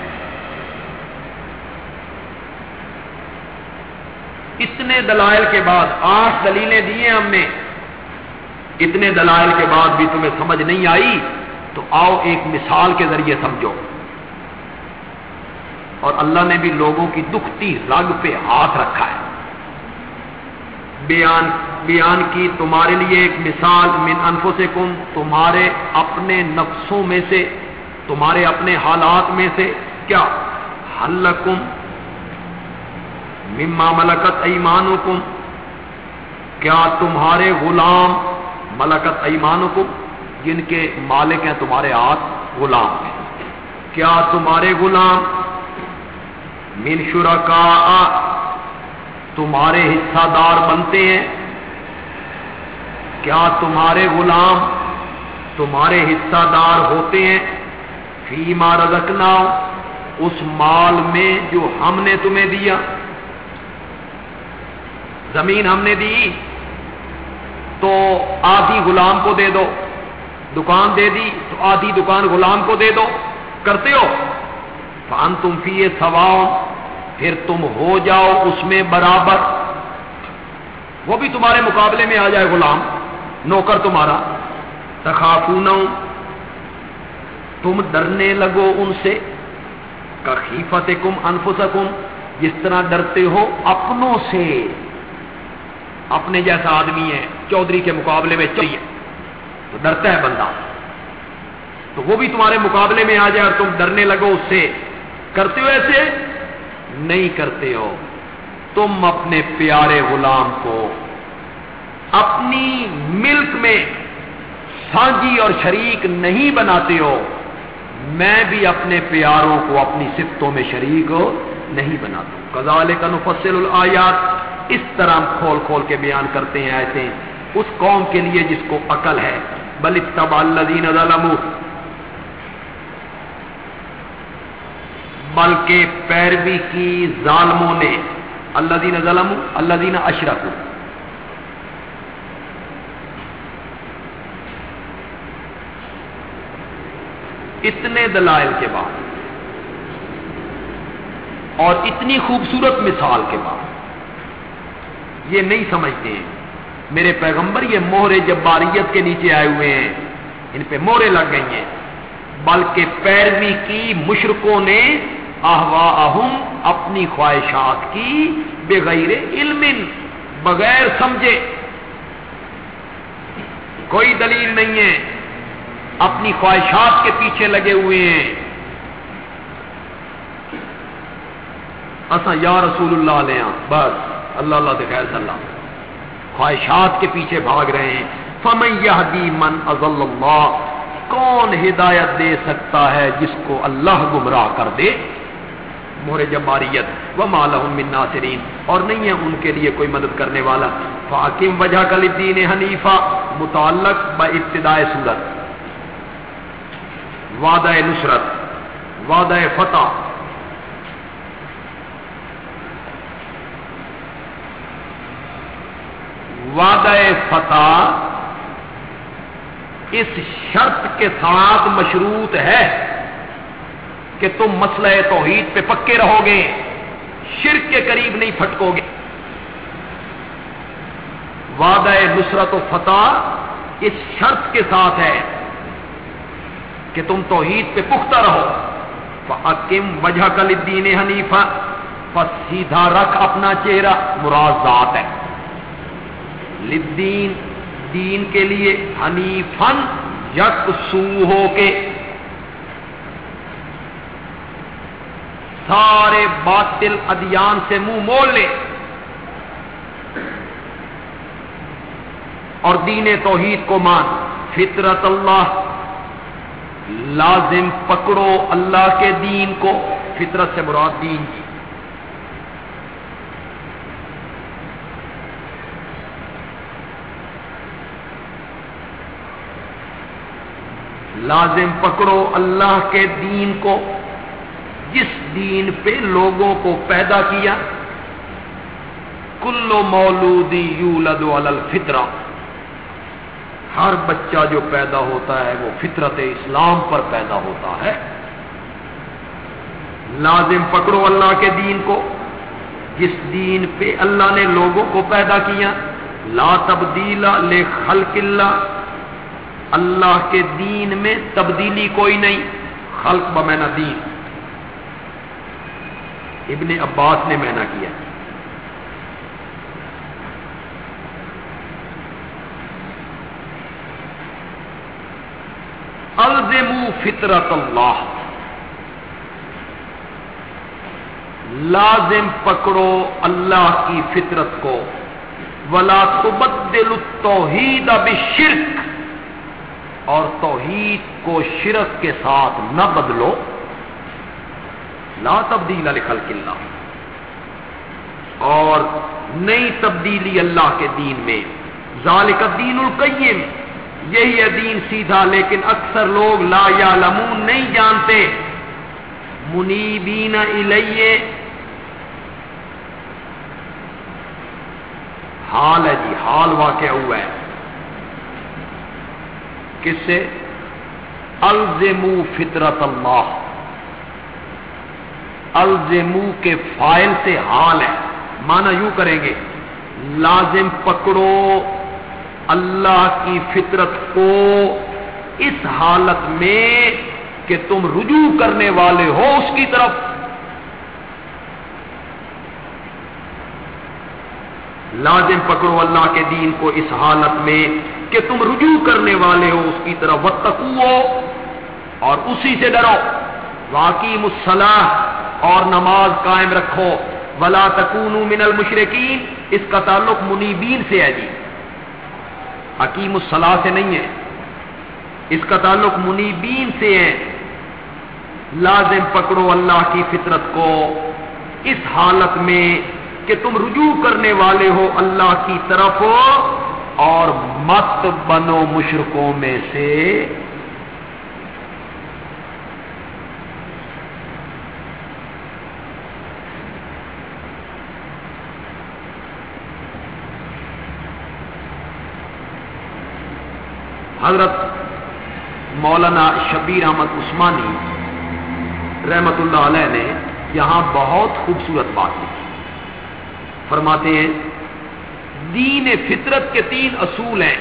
اتنے دلائل کے بعد، آٹھ دلیلیں دیے ہم نے۔ اتنے دلائل کے بعد بھی تمہیں سمجھ نہیں آئی، تو آؤ ایک مثال کے ذریعے سمجھو۔ اور اللہ نے بھی لوگوں کی دکھتی رگ پہ ہاتھ رکھا ہے۔ بیان بیان کی تمہارے لیے ایک مثال، من انفوں سے کم تمہارے اپنے نفسوں میں سے، تمہارے اپنے حالات میں سے، کیا؟ حلکم مما ملکت ایمان کیا تمہارے غلام ملکت ایمان جن کے مالک ہیں تمہارے ہاتھ غلام ہیں۔ کیا تمہارے غلام من شرکا تمہارے حصہ دار بنتے ہیں؟ کیا تمہارے غلام تمہارے حصہ دار ہوتے ہیں؟ فی رکھنا اس مال میں جو ہم نے تمہیں دیا۔ زمین ہم نے دی، تو آدھی غلام کو دے دو، دکان دے دی، تو آدھی دکان غلام کو دے دو۔ کرتے ہو؟ فان تم فی سواؤ پھر تم ہو جاؤ اس میں برابر۔ وہ بھی تمہارے مقابلے میں آ جائے غلام، نوکر تمہارا۔ تخافون تم ڈرنے لگو ان سے۔ کخیفت کم انفسکم جس طرح ڈرتے ہو اپنوں سے۔ اپنے جیسا آدمی ہے، چودھری کے مقابلے میں چاہیے تو ڈرتا ہے بندہ۔ تو وہ بھی تمہارے مقابلے میں آ جائے اور تم ڈرنے لگو اس سے۔ کرتے ہو ایسے؟ نہیں کرتے ہو۔ تم اپنے پیارے غلام کو اپنی ملک میں سانجی اور شریک نہیں بناتے ہو۔ میں بھی اپنے پیاروں کو اپنی سفتوں میں شریک نہیں بناتا ہوں۔ کزال کا نفصل الیات اس طرح کھول کھول کے بیان کرتے ہیں ایسے اس قوم کے لیے جس کو عقل ہے۔ بل اتبا الذین ظلموا۔ بلکہ پیروی کی ظالموں نے۔ اللہ دین ظلم اللہ دین اشرف اتنے دلائل کے بعد۔ اور اتنی خوبصورت مثال کے بعد۔ یہ نہیں سمجھتے۔ ہیں میرے پیغمبر یہ موہرے جباریت کے نیچے آئے ہوئے ہیں۔ ان پہ مورے لگ گئی ہیں۔ بلکہ پیروی کی مشرقوں نے احوا اپنی خواہشات کی بغیر علم، بغیر سمجھے۔ کوئی دلیل نہیں ہے۔ اپنی خواہشات کے پیچھے لگے ہوئے ہیں۔ اصا یا رسول اللہ علیہ، بس۔ اللہ اللہ سے خیر صلی اللہ۔ خواہشات کے پیچھے بھاگ رہے ہیں۔ فمن یہدی من ازل اللہ کون ہدایت دے سکتا ہے جس کو اللہ گمراہ کر دے؟ مور جباریت و من ناصرین اور نہیں ہے ان کے لیے کوئی مدد کرنے والا۔ فاکم وجہ کل دین حنیفہ متعلق ب ابتدائے سورت وعدہ نصرت وعدہ فتح۔ وعدہ فتح اس شرط کے ساتھ مشروط ہے کہ تم مسئلہ توحید پہ پکے رہو گے، شرک کے قریب نہیں پھٹکو گے۔ وعدہ نصرت و فتح اس شرط کے ساتھ ہے کہ تم توحید پہ پختہ رہو۔ فکم وجہ کل دین حنیفہ پس سیدھا رکھ اپنا چہرہ مراد ذات ہے۔ لدین دین کے لیے حنیفن یک سو ہو کے سارے باطل ادیان سے منہ مول لے۔ اور دین توحید کو مان۔ فطرت اللہ۔ لازم پکڑو اللہ کے دین کو۔ فطرت سے مراد دین کی۔ لازم پکڑو اللہ کے دین کو۔ جس دین پہ لوگوں کو پیدا کیا کلو مولودی یولد الفطرہ۔ ہر بچہ جو پیدا ہوتا ہے، وہ فطرت اسلام پر پیدا ہوتا ہے۔ لازم پکڑو اللہ کے دین کو۔ جس دین پہ اللہ نے لوگوں کو پیدا کیا، لا تبدیل لے خلق اللہ۔ اللہ کے دین میں تبدیلی کوئی نہیں، خلق بمینا دین۔ ابن عباس نے مینا کیا۔ الزم فطرت اللہ۔ لازم پکڑو اللہ کی فطرت کو۔ ولا تبدل التوحید اب شرک اور توحید کو شرک کے ساتھ نہ بدلو۔ لا تبدیل خلق اللہ۔ اور نئی تبدیلی اللہ کے دین میں۔ ذالک الدین القیم۔ یہی ہے دین سیدھا، لیکن اکثر لوگ لا یا لمون نہیں جانتے۔ منیبین الیہ۔ حال ہے جی حال واقع ہوا ہے۔ کس سے؟ الزمو فطرت اللہ۔ الزمو کے فائل سے حال ہے۔ مانا یوں کریں گے، لازم پکڑو اللہ کی فطرت کو اس حالت میں کہ تم رجوع کرنے والے ہو اس کی طرف۔ لازم پکڑو اللہ کے دین کو اس حالت میں کہ تم رجوع کرنے والے ہو، اس کی طرف وتقو اور اسی سے ڈرو۔ واقعی مسلح اور نماز قائم رکھو۔ ولا تکون من المشرقین اس کا تعلق منیبین سے ہے جی۔ حکیم الصلاح سے نہیں ہے۔ اس کا تعلق منیبین سے ہے۔ لازم پکڑو اللہ کی فطرت کو۔ اس حالت میں کہ تم رجوع کرنے والے ہو اللہ کی طرف اور مت بنو مشرقوں میں سے حضرت مولانا شبیر احمد عثمانی رحمت اللہ علیہ نے یہاں بہت خوبصورت بات لکھی۔ فرماتے ہیں، دین فطرت کے تین اصول ہیں۔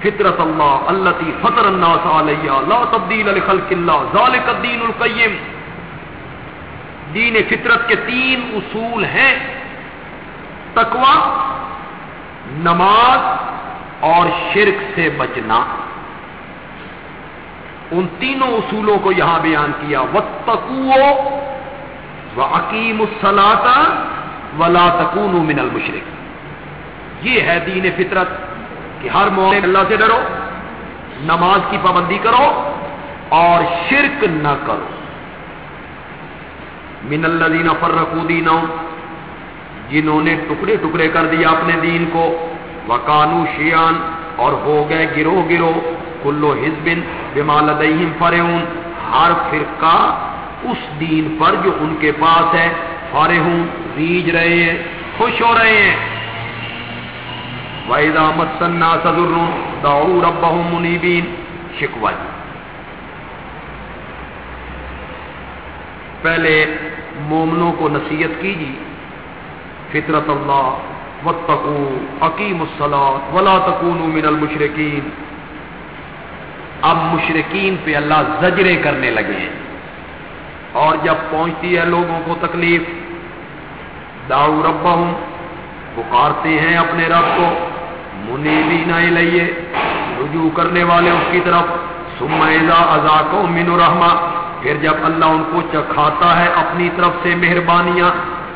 فطرت اللہ اللہ فطر الناس علیہ، لا تبدیل لخلق اللہ، ذالک الدین القیم۔ دین فطرت کے تین اصول ہیں۔ تقوی، نماز اور شرک سے بچنا۔ ان تینوں اصولوں کو یہاں بیان کیا وتقو و عقیم السلاتا ولا تکون من المشرق یہ ہے دین فطرت کہ ہر موقع اللہ سے ڈرو، نماز کی پابندی کرو اور شرک نہ کرو۔ من الذین فرقوا دینہم جنہوں نے ٹکڑے ٹکڑے کر دیا اپنے دین کو وکانو شیان اور ہو گئے گرو گرو کلو ہزبن بمال دہیم فرعون ہر فرقہ اس دین پر جو ان کے پاس ہے۔ فارے ہوں ریج رہے ہیں، خوش ہو رہے ہیں۔ وحیدہ مسنا سدر داؤ رب منیبین شکوا جی۔ پہلے مومنوں کو نصیحت کیجیے۔ فطرت اللہ وتقو عقیم الصلاۃ ولا تکون من المشرقین اب مشرقین پہ اللہ زجرے کرنے لگے ہیں۔ اور جب پہنچتی ہے لوگوں کو تکلیف داؤ ربا ہوں پکارتے ہیں اپنے رب کو منی بھی نہ لئیے رجوع کرنے والے اس کی طرف سمیزا ازا کو من رحما پھر جب اللہ ان کو چکھاتا ہے اپنی طرف سے مہربانیاں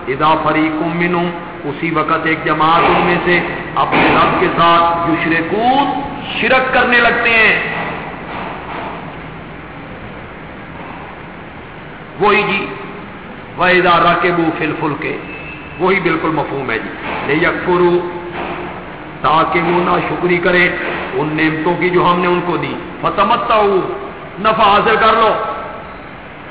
ادا فریق منو اسی وقت ایک جماعت ان میں سے اپنے رب کے ساتھ یشرکون، شرک کرنے لگتے ہیں۔ وہی جی۔ وہ ادارہ کے بو فل فل کے وہی بالکل مفہوم ہے جی۔ یکفرو تاکہ وہ نہ شکری کرے۔ ان نعمتوں کی جو ہم نے ان کو دی۔ فتمتا نفع حاصل کر لو۔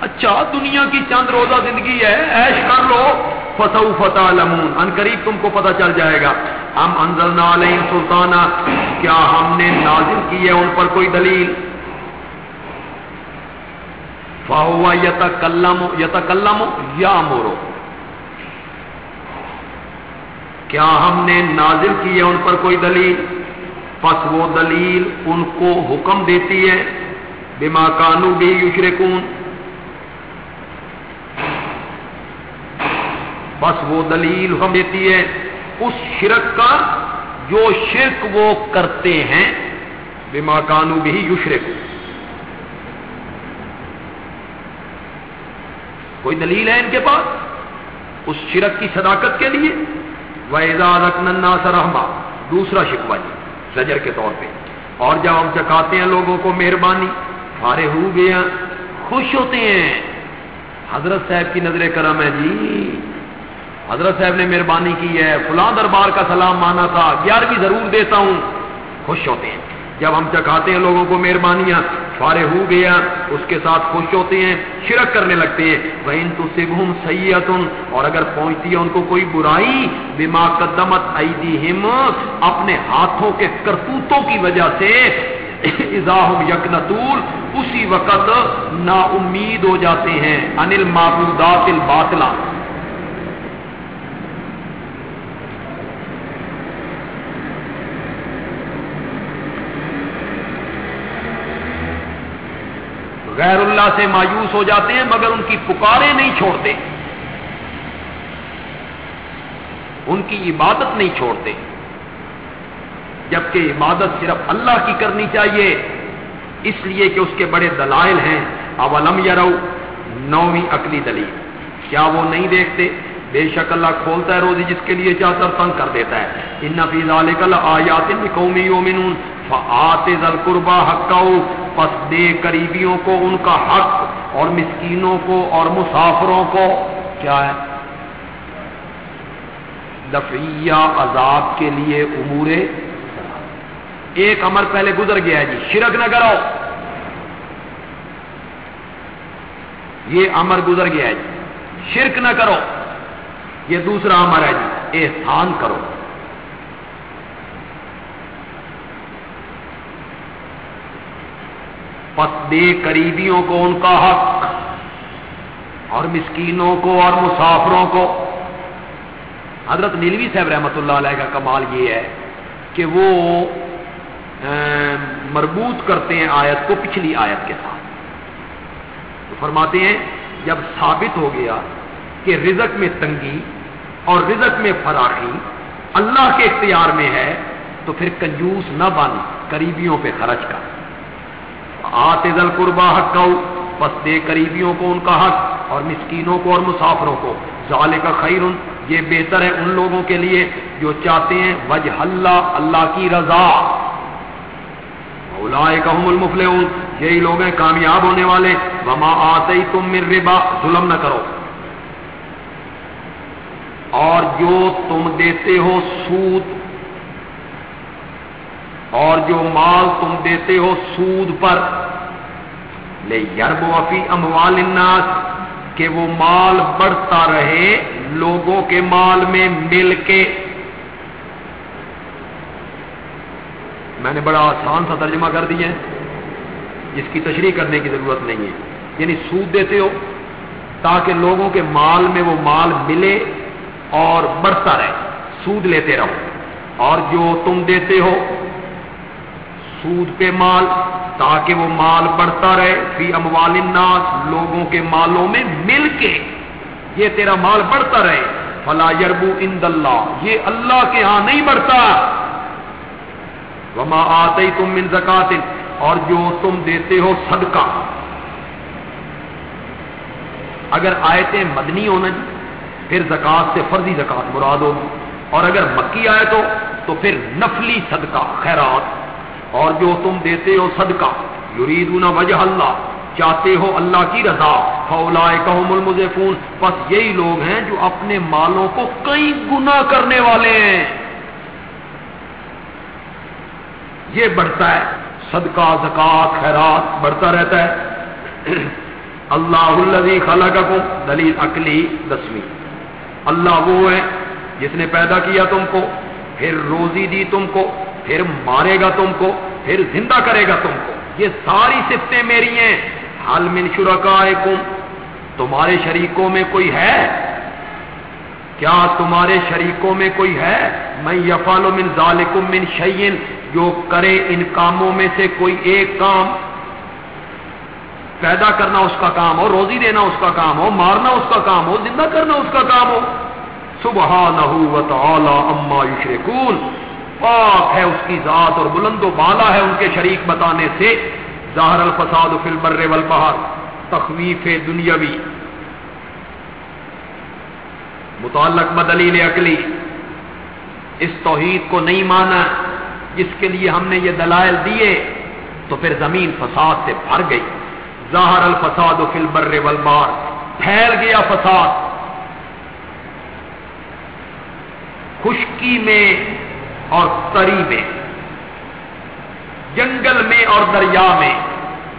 اچھا دنیا کی چند روزہ زندگی ہے ایش کر لو۔ فتح فتح لمون ان قریب تم کو پتہ چل جائے گا۔ ہم انزل علیہ سلطانہ کیا ہم نے نازل کی ہے ان پر کوئی دلیل؟ فاہوا یتکلم یتکلم یا مورو۔ کیا ہم نے نازل کی ہے ان پر کوئی دلیل؟ پس وہ دلیل ان کو حکم دیتی ہے، بما کانو بھی یشرکون۔ بس وہ دلیل ہم دیتی ہے، اس شرک کا جو شرک وہ کرتے ہیں، بما کانو بھی یشرک کوئی دلیل ہے ان کے پاس؟ اس شرک کی صداقت کے لیے؟ وَإِذَا سرحما دوسرا شکوا جی زجر کے طور پہ۔ اور جب ہم چکاتے ہیں لوگوں کو مہربانی فارے ہو گیا خوش ہوتے ہیں۔ حضرت صاحب کی نظر کرم ہے جی۔ حضرت صاحب نے مہربانی کی ہے، فلاں دربار کا سلام مانا تھا، گیارہویں ضرور دیتا ہوں۔ خوش ہوتے ہیں۔ جب ہم چکھاتے ہیں لوگوں کو مہربانیاں فارے ہو گیا، اس کے ساتھ خوش ہوتے ہیں، شرک کرنے لگتے ہیں۔ وہ ان تو سگھم اور اگر پہنچتی ہے ان کو کوئی برائی، بما قدمت ایدیہم اپنے ہاتھوں کے کرتوتوں کی وجہ سے اضاحم یکنتول اسی وقت نا امید ہو جاتے ہیں۔ انل معبودات الباطلہ غیر اللہ سے مایوس ہو جاتے ہیں مگر ان کی پکاریں نہیں چھوڑتے۔ ان کی عبادت نہیں چھوڑتے۔ جبکہ عبادت صرف اللہ کی کرنی چاہیے، اس لیے کہ اس کے بڑے دلائل ہیں۔ اولم یرو نویں عقلی دلیل۔ کیا وہ نہیں دیکھتے؟ بے شک اللہ کھولتا ہے روزی جس کے لیے چاہتا تنگ کر دیتا ہے۔ ان فیض آیات قومی یومنون فآت ذل قربا حق پس دے قریبیوں کو، ان کا حق اور مسکینوں کو اور مسافروں کو کیا ہے؟ دفعیہ عذاب کے لیے امور ایک امر پہلے گزر گیا ہے جی شرک نہ کرو۔ یہ امر گزر گیا ہے جی شرک نہ کرو۔ یہ دوسرا امر ہے جی احسان کرو۔ پس دے قریبیوں کو ان کا حق، اور مسکینوں کو اور مسافروں کو۔ حضرت نیلوی صاحب رحمۃ اللہ علیہ کا کمال یہ ہے کہ وہ مربوط کرتے ہیں آیت کو پچھلی آیت کے ساتھ۔ تو فرماتے ہیں، جب ثابت ہو گیا کہ رزق میں تنگی اور رزق میں فراخی اللہ کے اختیار میں ہے، تو پھر کنجوس نہ بن، قریبیوں پہ خرچ کر۔ آتے دل قربا حق بس دے قریبیوں کو ان کا حق اور مسکینوں کو اور مسافروں کو۔ ظال کا خیر یہ بہتر ہے ان لوگوں کے لیے جو چاہتے ہیں وجہ اللہ اللہ کی رضا۔ المفل یہی لوگ ہیں، کامیاب ہونے والے۔ وما آتے تم مر ربا، ظلم نہ کرو۔ اور جو تم دیتے ہو سود اور جو مال تم دیتے ہو سود پر. لے یرب وفی اموال الناس، کہ وہ مال بڑھتا رہے لوگوں کے مال میں مل کے. میں نے بڑا آسان سا ترجمہ کر دیا ہے، جس کی تشریح کرنے کی ضرورت نہیں ہے. یعنی سود دیتے ہو تاکہ لوگوں کے مال میں وہ مال ملے اور بڑھتا رہے. سود لیتے رہو. اور جو تم دیتے ہو سود پہ مال، تاکہ وہ مال بڑھتا رہے۔ فی اموال الناس، لوگوں کے مالوں میں مل کے یہ تیرا مال بڑھتا رہے۔ فلا یربو اند اللہ، یہ اللہ کے ہاں نہیں بڑھتا۔ وما آتے تم من زکات، اور جو تم دیتے ہو صدقہ۔ اگر آیتیں مدنی ہونا جی پھر زکات سے فرضی زکات مراد ہوگی۔ اور اگر مکی آئے تو تو پھر نفلی صدقہ، خیرات۔ اور جو تم دیتے ہو صدقہ، یریدون وجہ اللہ، چاہتے ہو اللہ کی رضا۔ فولائے کہم المزفون بس یہی لوگ ہیں جو اپنے مالوں کو کئی گنا کرنے والے ہیں۔ یہ بڑھتا ہے۔ صدقہ زکات خیرات بڑھتا رہتا ہے۔ اللہ الذی خلقکم، دلیل عقلی دسویں اللہ وہ ہے جس نے پیدا کیا تم کو، پھر روزی دی تم کو۔ پھر مارے گا تم کو، پھر زندہ کرے گا تم کو۔ یہ ساری صفتیں میری ہیں۔ حل من شرکائکم، تمہارے شریکوں میں کوئی ہے؟ کیا تمہارے شریکوں میں کوئی ہے؟ میں یفال من ذالکم من شیئن جو کرے ان کاموں میں سے کوئی ایک کام۔ پیدا کرنا اس کا کام ہو، روزی دینا اس کا کام ہو، مارنا اس کا کام ہو، زندہ کرنا اس کا کام ہو۔ سبحانہ و تعالی اما یشرکون۔ پاک ہے اس کی ذات اور بلند و بالا ہے ان کے شریک بتانے سے۔ ظاہر الفساد فی البر والبحر، تخویف دنیاوی۔ متعلق بدلیل عقلی۔ اس توحید کو نہیں مانا، جس کے لیے ہم نے یہ دلائل دیے، تو پھر زمین فساد سے بھر گئی۔ ظاہر الفساد فی البر والبحر، پھیل گیا فساد۔ خشکی میں اور تری میں جنگل میں اور دریا میں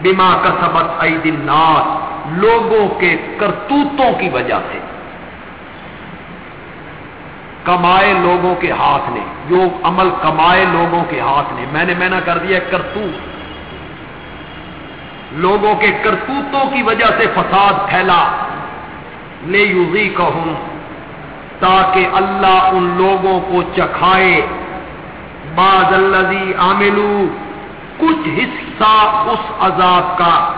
بیما کا سبق عید الناس، لوگوں کے کرتوتوں کی وجہ سے۔ کمائے لوگوں کے ہاتھ نے، جو عمل کمائے لوگوں کے ہاتھ نے، میں نے میں نہ کر دیا کرتوت۔ لوگوں کے کرتوتوں کی وجہ سے فساد پھیلا۔ لے یوزی کہوں تاکہ اللہ ان لوگوں کو چکھائے۔ باز الزی عاملو کچھ حصہ اس عذاب کا۔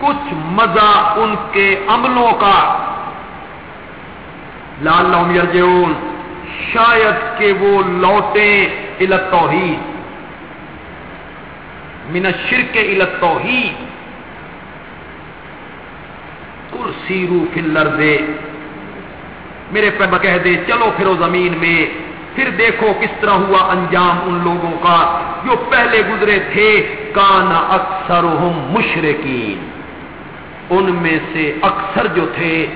کچھ مزہ ان کے عملوں کا۔ لال یرجعون، شاید کہ وہ لوٹیں التوحید۔ من الشرک الى التوحید۔ کرسی رو فلر دے میرے پہ کہہ دے، چلو پھرو زمین میں۔ پھر دیکھو کس طرح ہوا انجام ان لوگوں کا، جو پہلے گزرے تھے کانا اکثر مشرقین ان میں سے اکثر جو تھے،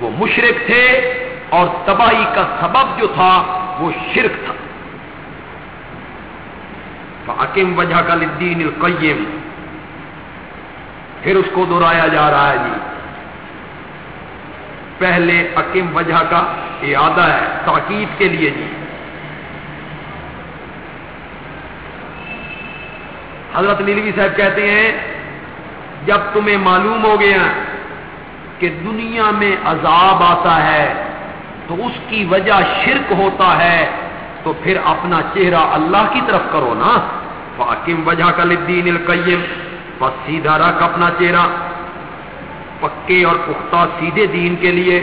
وہ مشرق تھے اور تباہی کا سبب جو تھا، وہ شرک تھا۔ فاکم وجہ کا لدین القیم پھر اس کو دہرایا جا رہا ہے جی۔ پہلے عکیم وجہ کا ارادہ ہے، تاکید کے لیے جی۔ حضرت نیلوی صاحب کہتے ہیں، جب تمہیں معلوم ہو گیا کہ دنیا میں عذاب آتا ہے، تو اس کی وجہ شرک ہوتا ہے، تو پھر اپنا چہرہ اللہ کی طرف کرو نا۔ فاکم وجہ کا لدین القیم، بس سیدھا رکھ اپنا چہرہ۔ پکے اور پختہ سیدھے دین کے لیے۔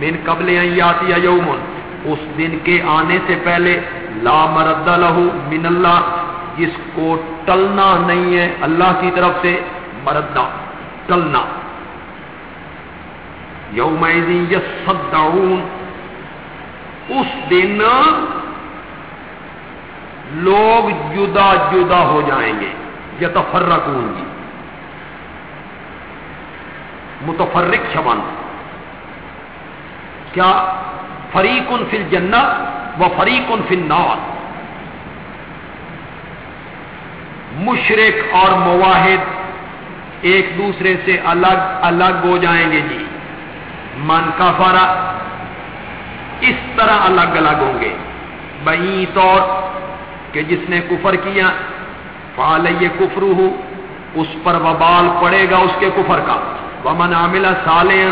من قبل یاتی یومن اس دن کے آنے سے پہلے لا مرد لہو من اللہ۔ جس کو ٹلنا نہیں ہے، اللہ کی طرف سے مردہ، ٹلنا۔ یوم یصدعون۔ اس دن لوگ جدا جدا ہو جائیں گے یا تفرق ہوں گی متفرق شبان۔ کیا؟ فریق ان فل جنت و فریق ان فل مشرق اور مواحد ایک دوسرے سے الگ الگ ہو جائیں گے جی۔ من کا فرا اس طرح الگ الگ ہوں گے۔ بہی طور کہ جس نے کفر کیا فال یہ کفرو ہو اس پر وبال پڑے گا اس کے کفر کا۔ ومن عاملہ سالے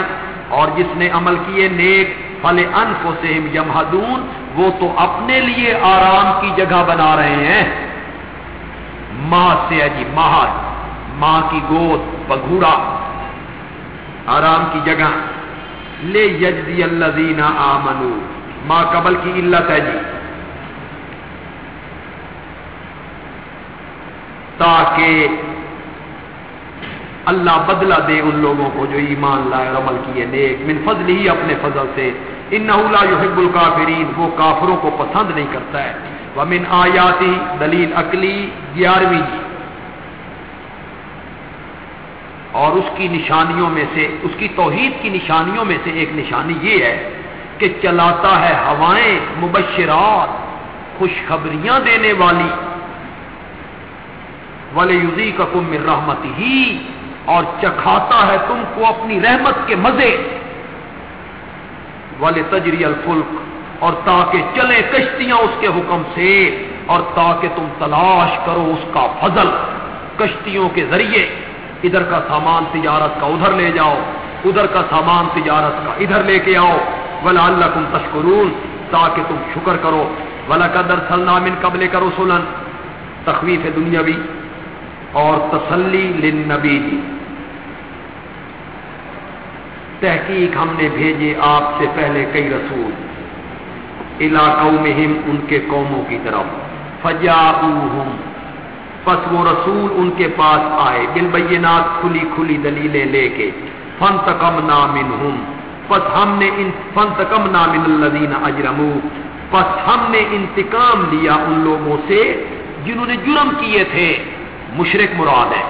اور جس نے عمل کیے نیک فل ان کو وہ تو اپنے لیے آرام کی جگہ بنا رہے ہیں۔ ماں سے اجی ماہر ماں کی گود بگھوڑا آرام کی جگہ۔ لے یجدی اللہ دینا آمنو۔ ماں قبل کی علت ہے جی۔ تاکہ اللہ بدلہ دے ان لوگوں کو جو ایمان لائے اور عمل کیے۔ نیک، من فضل ہی اپنے فضل سے۔ ان لا يحب الکافرین۔ وہ کافروں کو پسند نہیں کرتا ہے۔ ومن آیاتی دلیل اقلی گیارہویں جی۔ اور اس کی نشانیوں میں سے، اس کی توحید کی نشانیوں میں سے ایک نشانی یہ ہے کہ چلاتا ہے ہوائیں مبشرات، خوشخبریاں دینے والی۔ والے یوزی کا کم رحمت ہی اور چکھاتا ہے تم کو اپنی رحمت کے مزے۔ والے تجری الفلک اور تاکہ چلے کشتیاں اس کے حکم سے، اور تاکہ تم تلاش کرو اس کا فضل کشتیوں کے ذریعے۔ ادھر کا سامان تجارت کا ادھر لے جاؤ، ادھر کا سامان تجارت کا ادھر لے کے آؤ۔ ولا اللہ تم تشکرون تاکہ تم شکر کرو۔ ولا کا در سلامن قبل کرو سلن تخویف دنیاوی اور تسلی لنبی جی تحقیق ہم نے بھیجے آپ سے پہلے کئی رسول۔ علاقوں میں ان کے قوموں کی طرف۔ فجا پس وہ رسول ان کے پاس آئے بل بینات کھلی کھلی دلیلیں لے کے۔ فن تکم نامن ہوں پس ہم نے ان فن تکم نامن الدین اجرم پس ہم نے انتقام لیا ان لوگوں سے جنہوں نے جرم کیے تھے۔ مشرق مراد ہے۔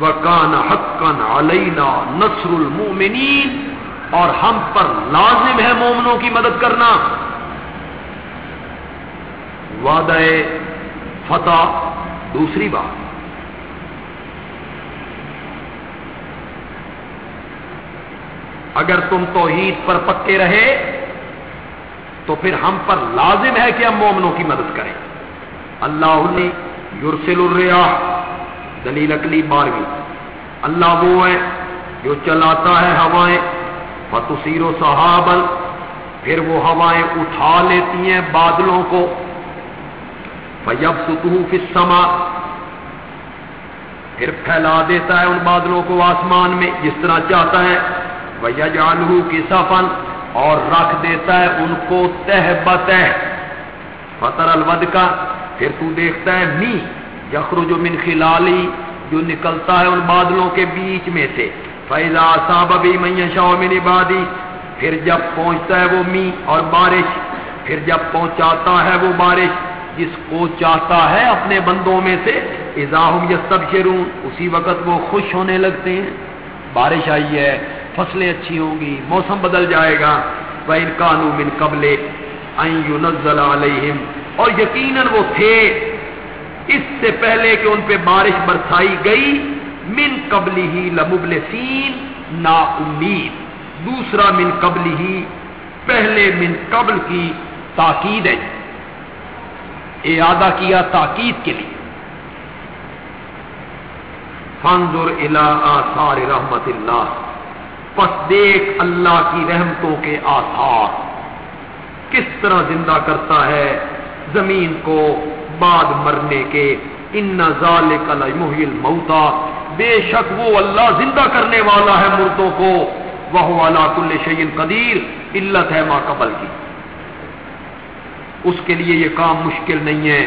وکان حقن علینا نصر المومنین اور ہم پر لازم ہے مومنوں کی مدد کرنا۔ وعدہ فتح، دوسری بات۔ اگر تم توحید پر پکے رہے، تو پھر ہم پر لازم ہے کہ ہم مومنوں کی مدد کریں۔ اللہ نے یورسل الریاح، دلیل اکلی بارہویں۔ اللہ وہ ہے جو چلاتا ہے ہوائیں۔ فتسیر و صحابل پھر وہ ہوائیں اٹھا لیتی ہیں بادلوں کو۔ فیب ستو سما پھر پھیلا دیتا ہے ان بادلوں کو آسمان میں جس طرح چاہتا ہے۔ ویا جالو کی سفن اور رکھ دیتا ہے ان کو تہ بتہ۔ فتر الود کا پھر تو دیکھتا ہے می، یخرج من خلالی، جو نکلتا ہے ان بادلوں کے بیچ میں سے۔ فیضا صاحب ابھی میشا من عبادی پھر جب پہنچتا ہے وہ می اور بارش، پھر جب پہنچاتا ہے وہ بارش، جس کو چاہتا ہے اپنے بندوں میں سے اضاحم یا سب اسی وقت وہ خوش ہونے لگتے ہیں۔ بارش آئی ہے، فصلیں اچھی ہوں گی، موسم بدل جائے گا۔ وہ ان قانو من قبل علیہم اور یقیناً وہ تھے۔ اس سے پہلے کہ ان پہ بارش برسائی گئی من قبل ہی لمبل نا امید دوسرا من قبل ہی پہلے من قبل کی تاکید ہے. ارادہ کیا تاکید کے لیے. فنظر الى آثار رحمت اللہ. پس دیکھ اللہ کی رحمتوں کے آثار. کس طرح زندہ کرتا ہے زمین کو بعد مرنے کے ان موتا بے شک وہ اللہ زندہ کرنے والا ہے مردوں کو۔ وہ والا کل شعین قدیر علت ہے ماں قبل کی۔ اس کے لیے یہ کام مشکل نہیں ہے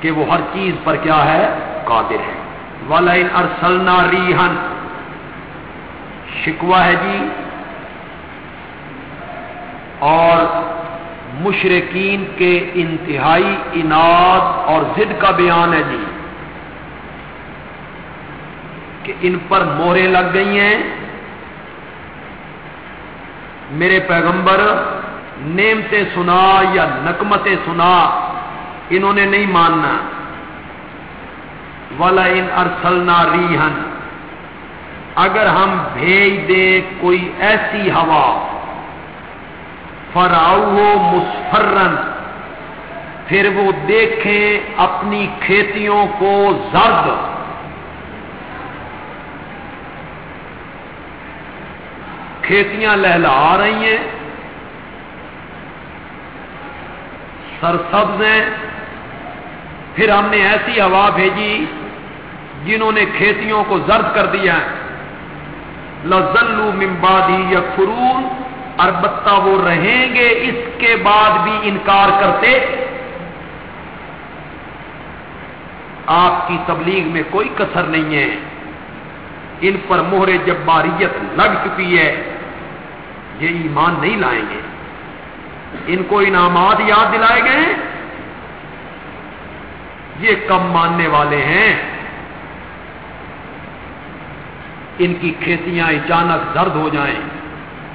کہ وہ ہر چیز پر کیا ہے؟ قادر ہے۔ ولین ارسلنا ریحن شکوا ہے جی۔ اور مشرقین کے انتہائی اناد اور ضد کا بیان ہے جی۔ کہ ان پر مورے لگ گئی ہیں۔ میرے پیغمبر نیمتے سنا یا نکمتے سنا، انہوں نے نہیں ماننا۔ ولا ان ارسلنا ریحن اگر ہم بھیج دیں کوئی ایسی ہوا فراؤ مسفرن۔ پھر وہ دیکھیں اپنی کھیتیوں کو زرد۔ کھیتیاں لہلا رہی ہیں۔ سرسبز ہیں۔ پھر ہم نے ایسی ہوا بھیجی جنہوں نے کھیتیوں کو زرد کر دیا۔ لزلو ممبادی یا فرون البتہ وہ رہیں گے، اس کے بعد بھی انکار کرتے۔ آپ کی تبلیغ میں کوئی کسر نہیں ہے۔ ان پر مہر جباریت لگ چکی ہے۔ یہ ایمان نہیں لائیں گے۔ ان کو انعامات یاد دلائے گئے یہ کم ماننے والے ہیں۔ ان کی کھیتیاں اچانک درد ہو جائیں۔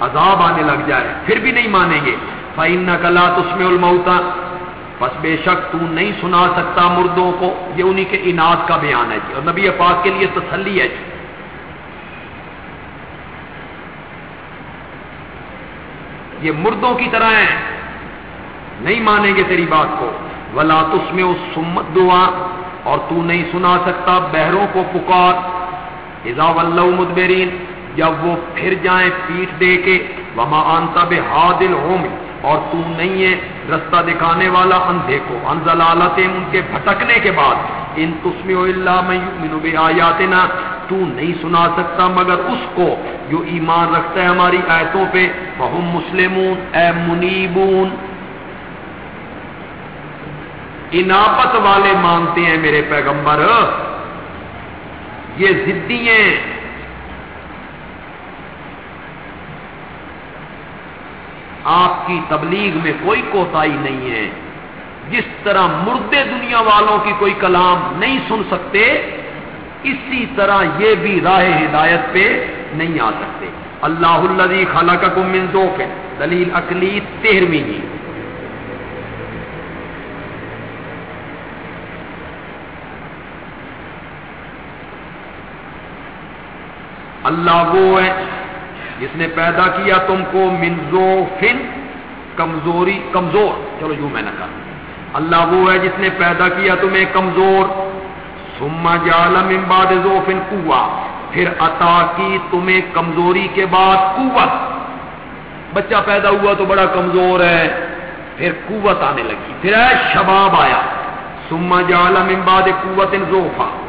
عذاب آنے لگ جائے، پھر بھی نہیں مانیں گے۔ فائن کلا تس المتا بس بے شک تو نہیں سنا سکتا مردوں کو یہ انہی کے انعد کا بیان ہے جی۔ اور نبی پاک کے لیے تسلی ہے جی۔ یہ مردوں کی طرح ہیں۔ نہیں مانیں گے تیری بات کو۔ ولا تس میں اس سمت دعا اور تو نہیں سنا سکتا بہروں کو پکار۔ مدبرین جب وہ پھر جائیں پیٹ دے کے، وما آنتا بے حادل ہوم اور تو نہیں ہے رستہ دکھانے والا اندھے کو۔ انزل ان کے بھٹکنے کے بعد ان تسمی اللہ میں آیات نا تو نہیں سنا سکتا مگر اس کو جو ایمان رکھتا ہے ہماری آیتوں پہ۔ بہم مسلمون، اے منیبون۔ اناپت والے مانتے ہیں میرے پیغمبر۔ یہ ضدی ہیں آپ کی تبلیغ میں کوئی کوتاہی نہیں ہے۔ جس طرح مردے دنیا والوں کی کوئی کلام نہیں سن سکتے، اسی طرح یہ بھی راہ ہدایت پہ نہیں آ سکتے۔ اللہ الدی خالہ کا من دو دلیل اکلی تیرہویں جی اللہ وہ ہے جس نے پیدا کیا تم کو منزو فن کمزوری، کمزور۔ چلو یوں میں نے کہا۔ اللہ وہ ہے جس نے پیدا کیا تمہیں کمزور۔ سما جال امباد زوفن کوا پھر عطا کی تمہیں کمزوری کے بعد قوت۔ بچہ پیدا ہوا تو بڑا کمزور ہے۔ پھر قوت آنے لگی۔ پھر شباب آیا۔ سما جال امباد قوت زوفا۔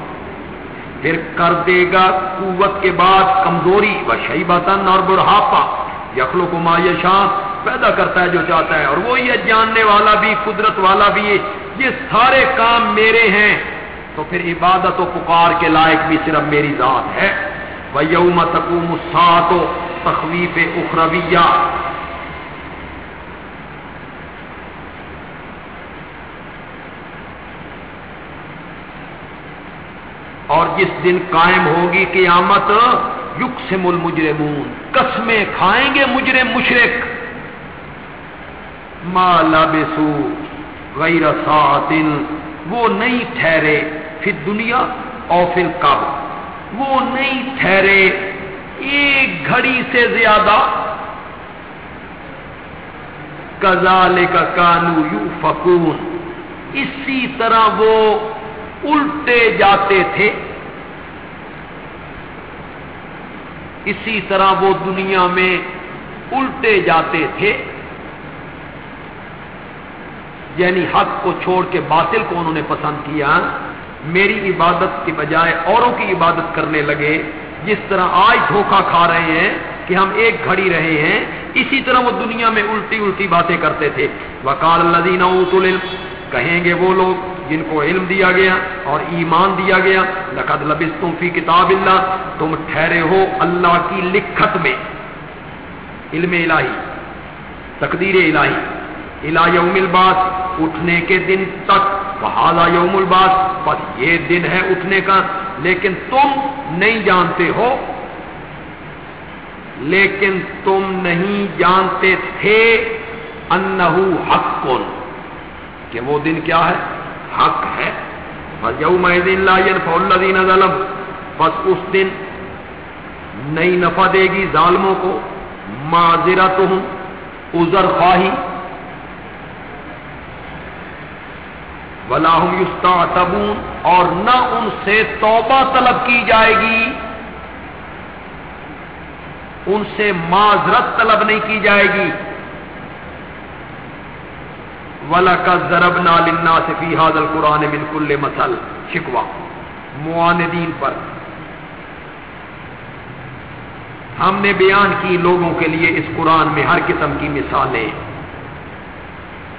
پھر کر دے گا قوت کے بعد کمزوری و شہی بتن اور برہاپا یخلو کو مایشاں پیدا کرتا ہے جو چاہتا ہے۔ اور وہ یہ جاننے والا بھی، قدرت والا بھی یہ سارے کام میرے ہیں۔ تو پھر عبادت و پکار کے لائق بھی صرف میری ذات ہے۔ وہ یوم تکوم سات و تخویف اخرویہ اور جس دن قائم ہوگی قیامت یق سے مل مجرمون قسمیں کھائیں گے مجرم مشرق مالا بسو غیر ساتن وہ نہیں ٹھہرے پھر دنیا اور پھر کب وہ نہیں ٹھہرے، ایک گھڑی سے زیادہ۔ کزال کا کانو یو فکون اسی طرح وہ الٹے جاتے تھے۔ اسی طرح وہ دنیا میں الٹے جاتے تھے۔ یعنی حق کو چھوڑ کے باطل کو انہوں نے پسند کیا۔ میری عبادت کے بجائے اوروں کی عبادت کرنے لگے۔ جس طرح آج دھوکہ کھا رہے ہیں کہ ہم ایک گھڑی رہے ہیں، اسی طرح وہ دنیا میں الٹی الٹی باتیں کرتے تھے۔ وکال الدین کہیں گے وہ لوگ جن کو علم دیا گیا اور ایمان دیا گیا، لقد لبس تم فی کتاب اللہ، تم ٹھہرے ہو اللہ کی لکھت میں۔ علم الہی، تقدیر الہی۔ الہ یوم الباس اٹھنے کے دن تک۔ بہادا یوم الباس بس یہ دن ہے اٹھنے کا۔ لیکن تم نہیں جانتے ہو۔ لیکن تم نہیں جانتے تھے انہو حق کون کہ وہ دن کیا ہے؟ حق ہے۔ یوم الدین ظلم بس اس دن نئی نفع دے گی ظالموں کو۔ معذرت ہوں ازر خواہی۔ ولاحم یوستا اور نہ ان سے توبہ طلب کی جائے گی۔ ان سے معذرت طلب نہیں کی جائے گی۔ ولا کا ضرب نالنا فی حاضل قرآن بالکل مسل شکوا معاندین پر. ہم نے بیان کی لوگوں کے لیے اس قرآن میں ہر قسم کی مثالیں.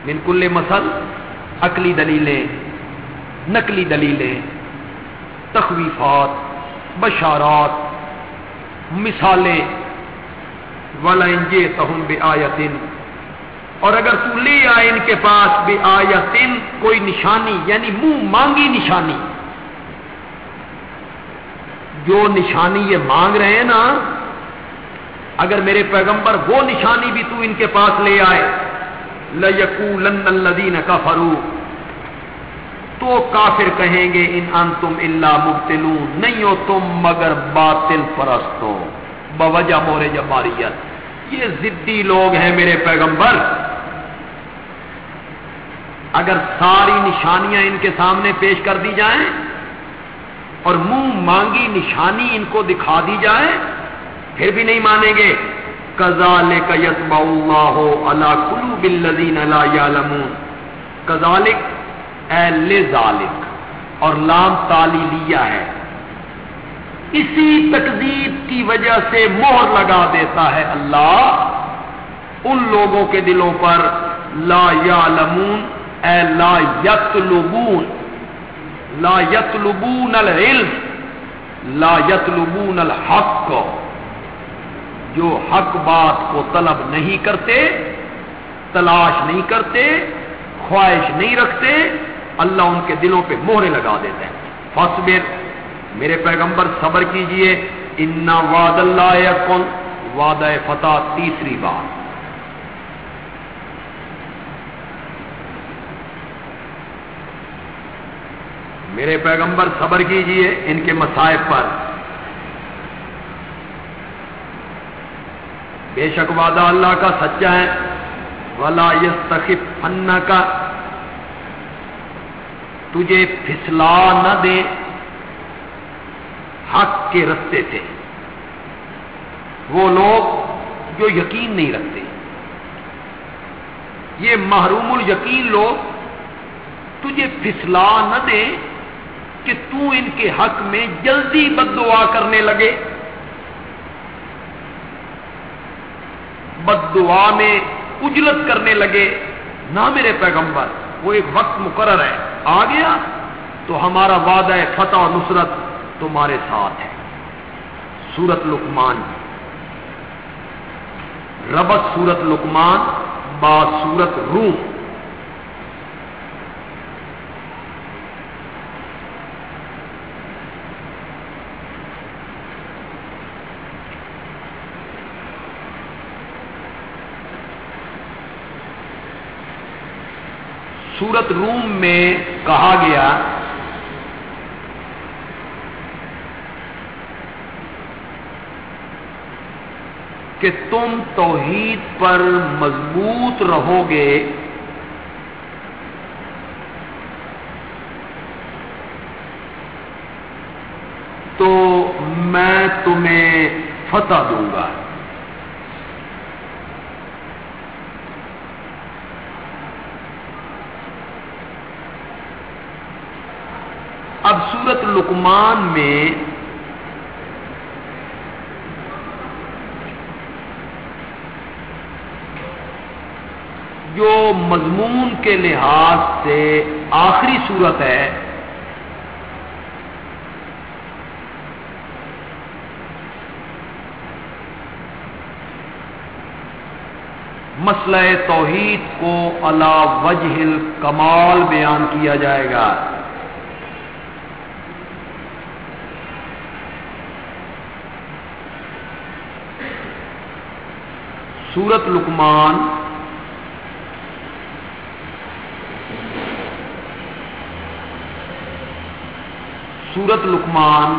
من کل مسل عقلی دلیلیں، نقلی دلیلیں، تخویفات، بشارات، مثالیں. ولا تہم بے آیتن اور اگر تو لے آئے ان کے پاس بے آیتن کوئی نشانی یعنی منہ مانگی نشانی۔ جو نشانی یہ مانگ رہے ہیں نا، اگر میرے پیغمبر وہ نشانی بھی تو ان کے پاس لے آئے۔ لَيَكُولَنَّ الَّذِينَ كَفَرُوا تو کافر کہیں گے، ان ان تم اللہ مبتلون۔ نہیں ہو تم مگر باطل پرست ہو بوجہ مور جباریت یہ ضدی لوگ ہیں میرے پیغمبر۔ اگر ساری نشانیاں ان کے سامنے پیش کر دی جائیں اور منہ مانگی نشانی ان کو دکھا دی جائے، پھر بھی نہیں مانیں گے۔ کزالک یتبع اللہ علی قلوب الذین لا یعلمون۔ کزالک اے لذالک اور لام تالی لیا ہے۔ اسی تکذیب کی وجہ سے مہر لگا دیتا ہے اللہ۔ ان لوگوں کے دلوں پر لا یعلمون، اے لا یتلبون لا یتلبون العلم، لا یتلبون الحق۔ جو حق بات کو طلب نہیں کرتے، تلاش نہیں کرتے، خواہش نہیں رکھتے، اللہ ان کے دلوں پہ مہرے لگا دیتے ہیں۔ فصبر میرے پیغمبر صبر کیجیے، ان وعد اللہ کن وعدہ فتح تیسری بات میرے پیغمبر صبر کیجیے ان کے مسائب پر۔ بے شک وعدہ اللہ کا سچا ہے۔ ولا یستخف فن کا تجھے پھسلا نہ دے حق کے رستے سے وہ لوگ جو یقین نہیں رکھتے۔ یہ محروم الیقین لوگ تجھے پھسلا نہ دے کہ تو ان کے حق میں جلدی بد دعا کرنے لگے۔ بد دعا میں اجلت کرنے لگے۔ نہ میرے پیغمبر، وہ ایک وقت مقرر ہے۔ آ گیا تو ہمارا وعدہ ہے فتح و نصرت تمہارے ساتھ ہے۔ سورت لکمان ربت سورت لکمان با سورت روم۔ سورت روم میں کہا گیا کہ تم توحید پر مضبوط رہو گے تو میں تمہیں فتح دوں گا۔ اب سورت لکمان میں جو مضمون کے لحاظ سے آخری صورت ہے۔ مسئلہ توحید کو اللہ وجہ کمال بیان کیا جائے گا۔ سورت لکمان سورت لکمان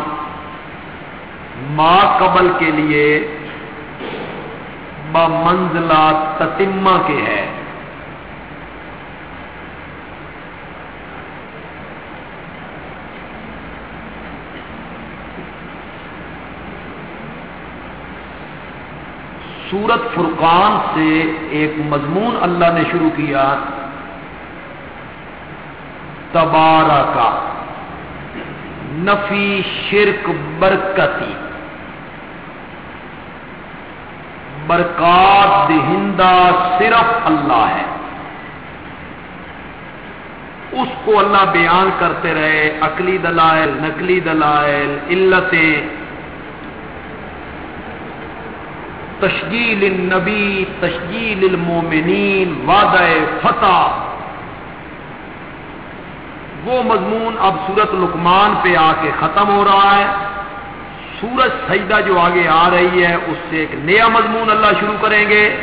ما قبل کے لیے بمنزلہ تتمہ کے ہے۔ سورت فرقان سے ایک مضمون اللہ نے شروع کیا تبارہ کا نفی شرک برکتی۔ برکات دہندہ صرف اللہ ہے۔ اس کو اللہ بیان کرتے رہے، عقلی دلائل، نقلی دلائل، علتیں۔ تشجیل النبی، تشجیل المومنین، وعدہ فتح۔ وہ مضمون اب سورت لکمان پہ آ کے ختم ہو رہا ہے۔ سورج سجدہ جو آگے آ رہی ہے، اس سے ایک نیا مضمون اللہ شروع کریں گے۔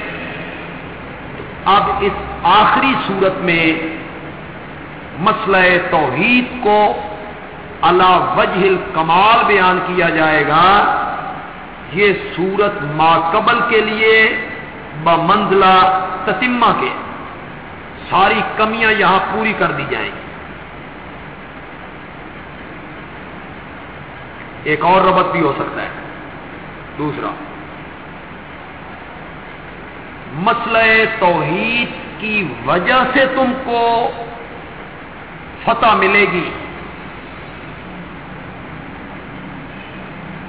اب اس آخری صورت میں مسئلہ توحید کو اللہ وجہ کمال بیان کیا جائے گا۔ یہ سورت قبل کے لیے بمنزلہ تتمہ کے۔ ساری کمیاں یہاں پوری کر دی جائیں گی۔ ایک اور ربط بھی ہو سکتا ہے۔ دوسرا۔ مسئلہ توحید کی وجہ سے تم کو فتح ملے گی۔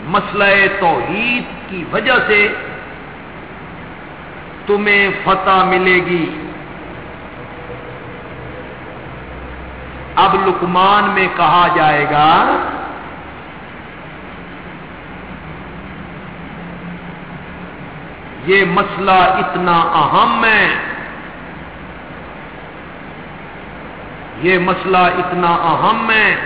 مسئلہ توحید کی وجہ سے تمہیں فتح ملے گی۔ اب لکمان میں کہا جائے گا یہ مسئلہ اتنا اہم ہے۔ یہ مسئلہ اتنا اہم ہے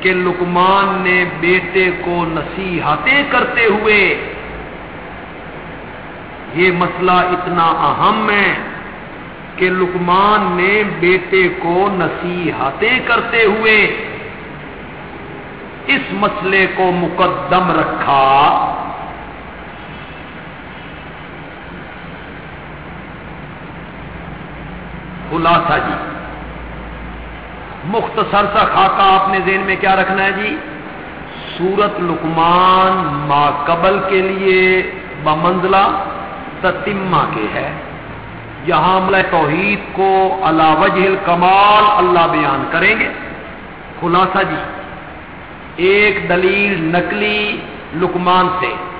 کہ لکمان نے بیٹے کو نصیحتیں کرتے ہوئے یہ مسئلہ اتنا اہم ہے کہ لکمان نے بیٹے کو نصیحتیں کرتے ہوئے اس مسئلے کو مقدم رکھا۔ خلاصہ جی۔ مختصر سا خاکہ آپ نے ذہن میں کیا رکھنا ہے جی؟ سورت لکمان ما قبل کے لیے بمنزلہ تتمہ کے ہے۔ یہاں عملہ توحید کو اللہ کمال اللہ بیان کریں گے۔ خلاصہ جی ایک دلیل نقلی لکمان سے۔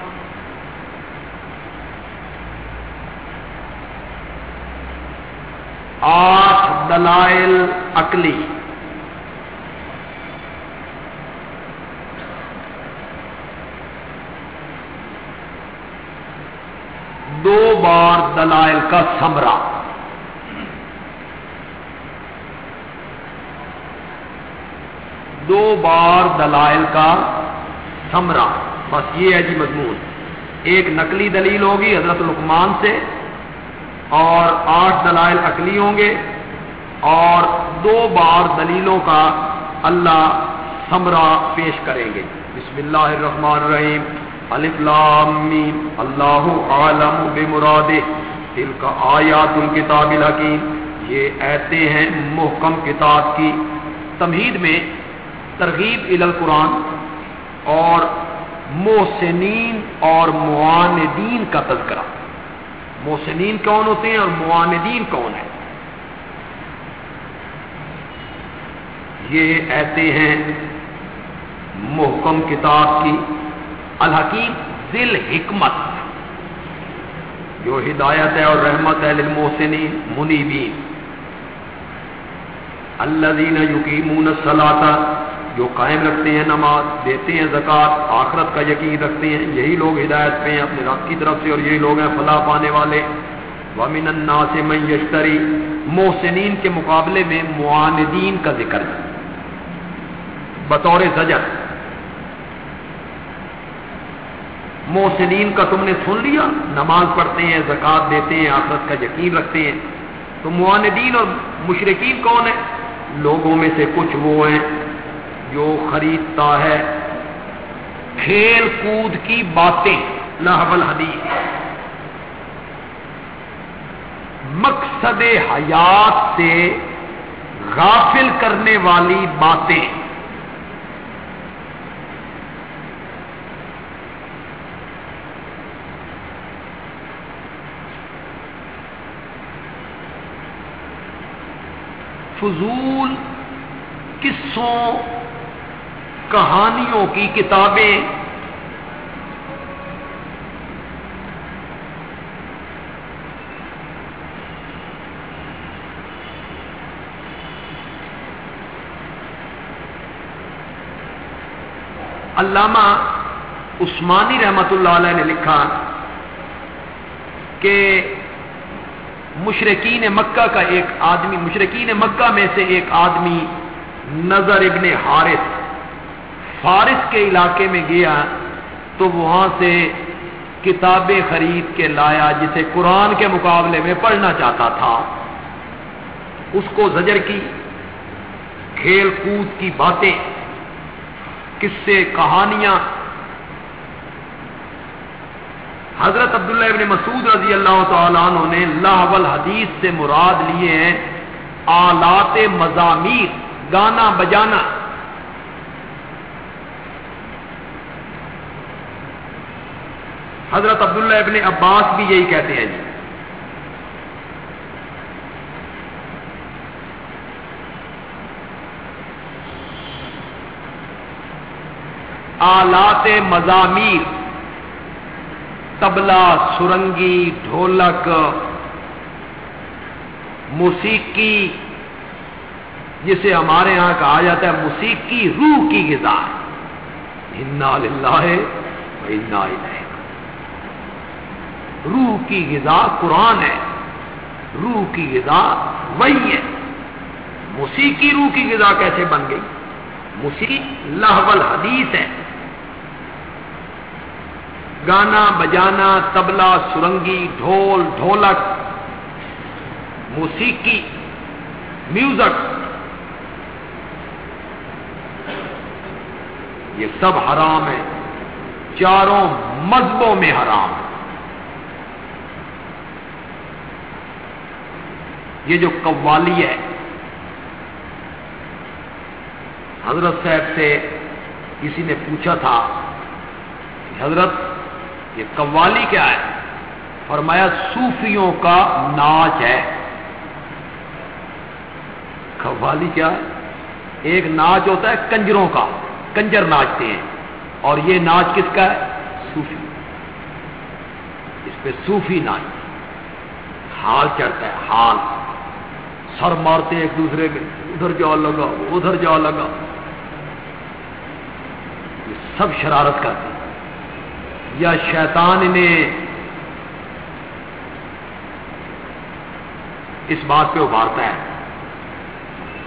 آٹھ دلائل عقلی۔ دو بار دلائل کا سمرا دو بار دلائل کا سمرا بس یہ ہے جی مضمون۔ ایک نقلی دلیل ہوگی حضرت لکمان سے۔ اور آٹھ دلائل عقلی ہوں گے اور دو بار دلیلوں کا اللہ سمرا پیش کریں گے۔ بسم اللہ الرحمن الرحیم۔ الف لام میم۔ اللہ عالم بمراد دل کا آیات الکتاب الحکیم۔ یہ ایسے ہیں محکم کتاب کی۔ تمہید میں ترغیب ال القرآن اور محسنین اور معاندین کا تذکرہ۔ محسنین کون ہوتے ہیں اور معاندین کون ہیں؟ یہ ایسے ہیں محکم کتاب کی الحکیم ذل حکمت، جو ہدایت ہے اور رحمت ہے للمحسنین، منیبین۔ اللہ دین یقین جو قائم رکھتے ہیں نماز، دیتے ہیں زکوٰۃ، آخرت کا یقین رکھتے ہیں، یہی لوگ ہدایت پہ ہیں اپنے رب کی طرف سے اور یہی لوگ ہیں فلاح پانے والے۔ ومن الناس من یشتری، محسنین کے مقابلے میں معاندین کا ذکر۔ ہے بطور زجر۔ محسنین کا تم نے سن لیا، نماز پڑھتے ہیں، زکوٰۃ دیتے ہیں، آخرت کا یقین رکھتے ہیں۔ تو معاندین اور مشرقین کون ہیں؟ لوگوں میں سے کچھ وہ ہیں۔ جو خریدتا ہے۔ کھیل کود کی باتیں نحول حدیث مقصد حیات سے غافل کرنے والی باتیں۔ فضول قصوں کہانیوں کی کتابیں۔ علامہ عثمانی رحمت اللہ علیہ نے لکھا کہ مشرقین مکہ کا ایک آدمی مشرقین مکہ میں سے ایک آدمی نظر ابن حارث فارس کے علاقے میں گیا تو وہاں سے کتابیں خرید کے لایا جسے قرآن کے مقابلے میں پڑھنا چاہتا تھا۔ اس کو زجر کی، کھیل کود کی باتیں، قصے، کہانیاں۔ حضرت عبداللہ ابن مسعود رضی اللہ تعالیٰ عنہ نے لاہول حدیث سے مراد لیے ہیں آلات مضامیر گانا بجانا۔ حضرت عبداللہ ابن عباس بھی یہی کہتے ہیں جی۔ آلات مضامیر تبلا سرنگی، ڈھولک، موسیقی، جسے ہمارے ہاں کہا جاتا ہے موسیقی روح کی غذا۔ ہے روح کی غذا قرآن ہے۔ روح کی غذا وہی ہے۔ موسیقی روح کی غذا کیسے بن گئی؟ موسیقی لاہول حدیث ہے۔ گانا بجانا، تبلا، سرنگی، ڈھول، ڈھولک، موسیقی، میوزک۔ یہ سب حرام ہے چاروں مذہبوں میں حرام ہے یہ جو قوالی ہے، حضرت صاحب سے کسی نے پوچھا تھا کہ حضرت، یہ قوالی کیا ہے؟ فرمایا، صوفیوں کا ناچ ہے۔ قوالی کیا؟ ہے ایک ناچ ہوتا ہے کنجروں کا، کنجر ناچتے ہیں۔ اور یہ ناچ کس کا ہے؟ صوفی۔ اس پہ صوفی ناچ حال چڑھتا ہے حال سر مارتے ایک دوسرے میں، ادھر جاؤ لگا، ادھر جاؤ لگا۔ یہ سب شرارت کرتے یا شیطان نے اس بات پہ ابھارتا ہے۔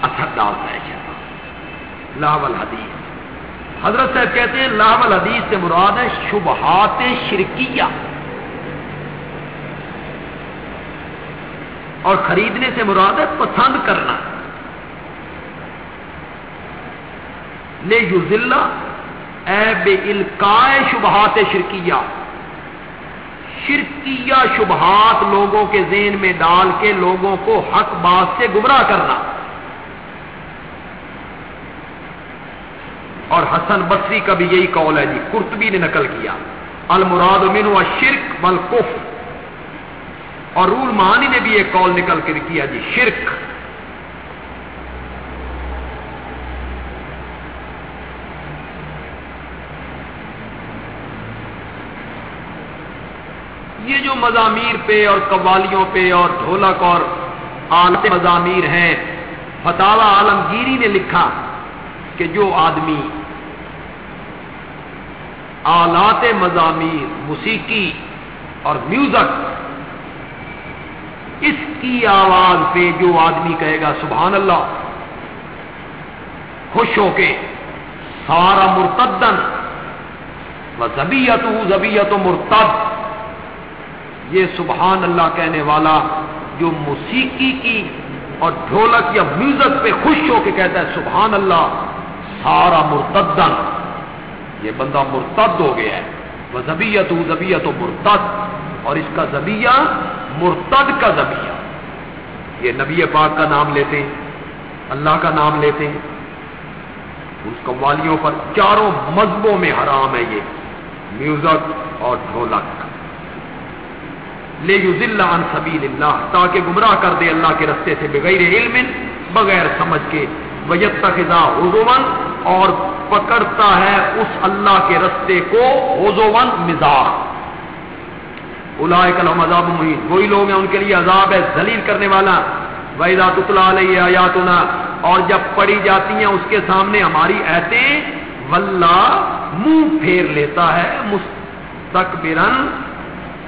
اثر ڈالتا ہے شیطان۔ لاول حدیث حضرت صاحب کہتے ہیں لاول حدیث سے مراد ہے شبہات شرکیہ۔ اور خریدنے سے مراد ہے پسند کرنا۔ لے یو ضلع اے بے الکائے شبہات شرکیہ۔ شرکیہ شبہات لوگوں کے ذہن میں ڈال کے لوگوں کو حق بات سے گمراہ کرنا۔ اور حسن بصری کا بھی یہی قول ہے جی کرتبی نے نقل کیا۔ المراد من و شرک والکفر۔ اور رول مہانی نے بھی ایک قول نکل کر کیا جی شرک۔ یہ جو مضامیر پہ اور قوالیوں پہ اور ڈھولک اور آلت مضامیر ہیں فتح عالمگیری نے لکھا کہ جو آدمی آلات مضامیر، موسیقی اور میوزک اس کی آواز پہ جو آدمی کہے گا، سبحان اللہ، خوش ہو کے، سارا مرتدن و زبیت زبیت مرتد، یہ سبحان اللہ کہنے والا جو موسیقی کی اور ڈھولک یا میوزک پہ خوش ہو کے کہتا ہے، سبحان اللہ، سارا مرتدن، یہ بندہ مرتد ہو گیا ہے وہ زبیت زبیت و مرتد اور اس کا زبیہ مرتد کا زبیہ یہ نبی پاک کا نام لیتے ہیں، اللہ کا نام لیتے ہیں۔ اس قوالیوں پر چاروں مذہبوں میں حرام ہے یہ، میوزک اور ڈھولک۔ لے یو ضلع سبیل اللہ تاکہ گمراہ کر دے اللہ کے رستے سے بغیر علم، بغیر سمجھ کے۔ ویت خزا حضومن اور پکڑتا ہے اس اللہ کے رستے کو حضومن مزاح۔ الاائے عذاب محیط وہی لوگ ہیں ان کے لیے عذاب ہے، ذلیل کرنے والا۔ ویدا تطلا علیہ آیاتنا اور جب پڑی جاتی ہیں اس کے سامنے ہماری ایتیں ولہ منہ پھیر لیتا ہے مستقبرن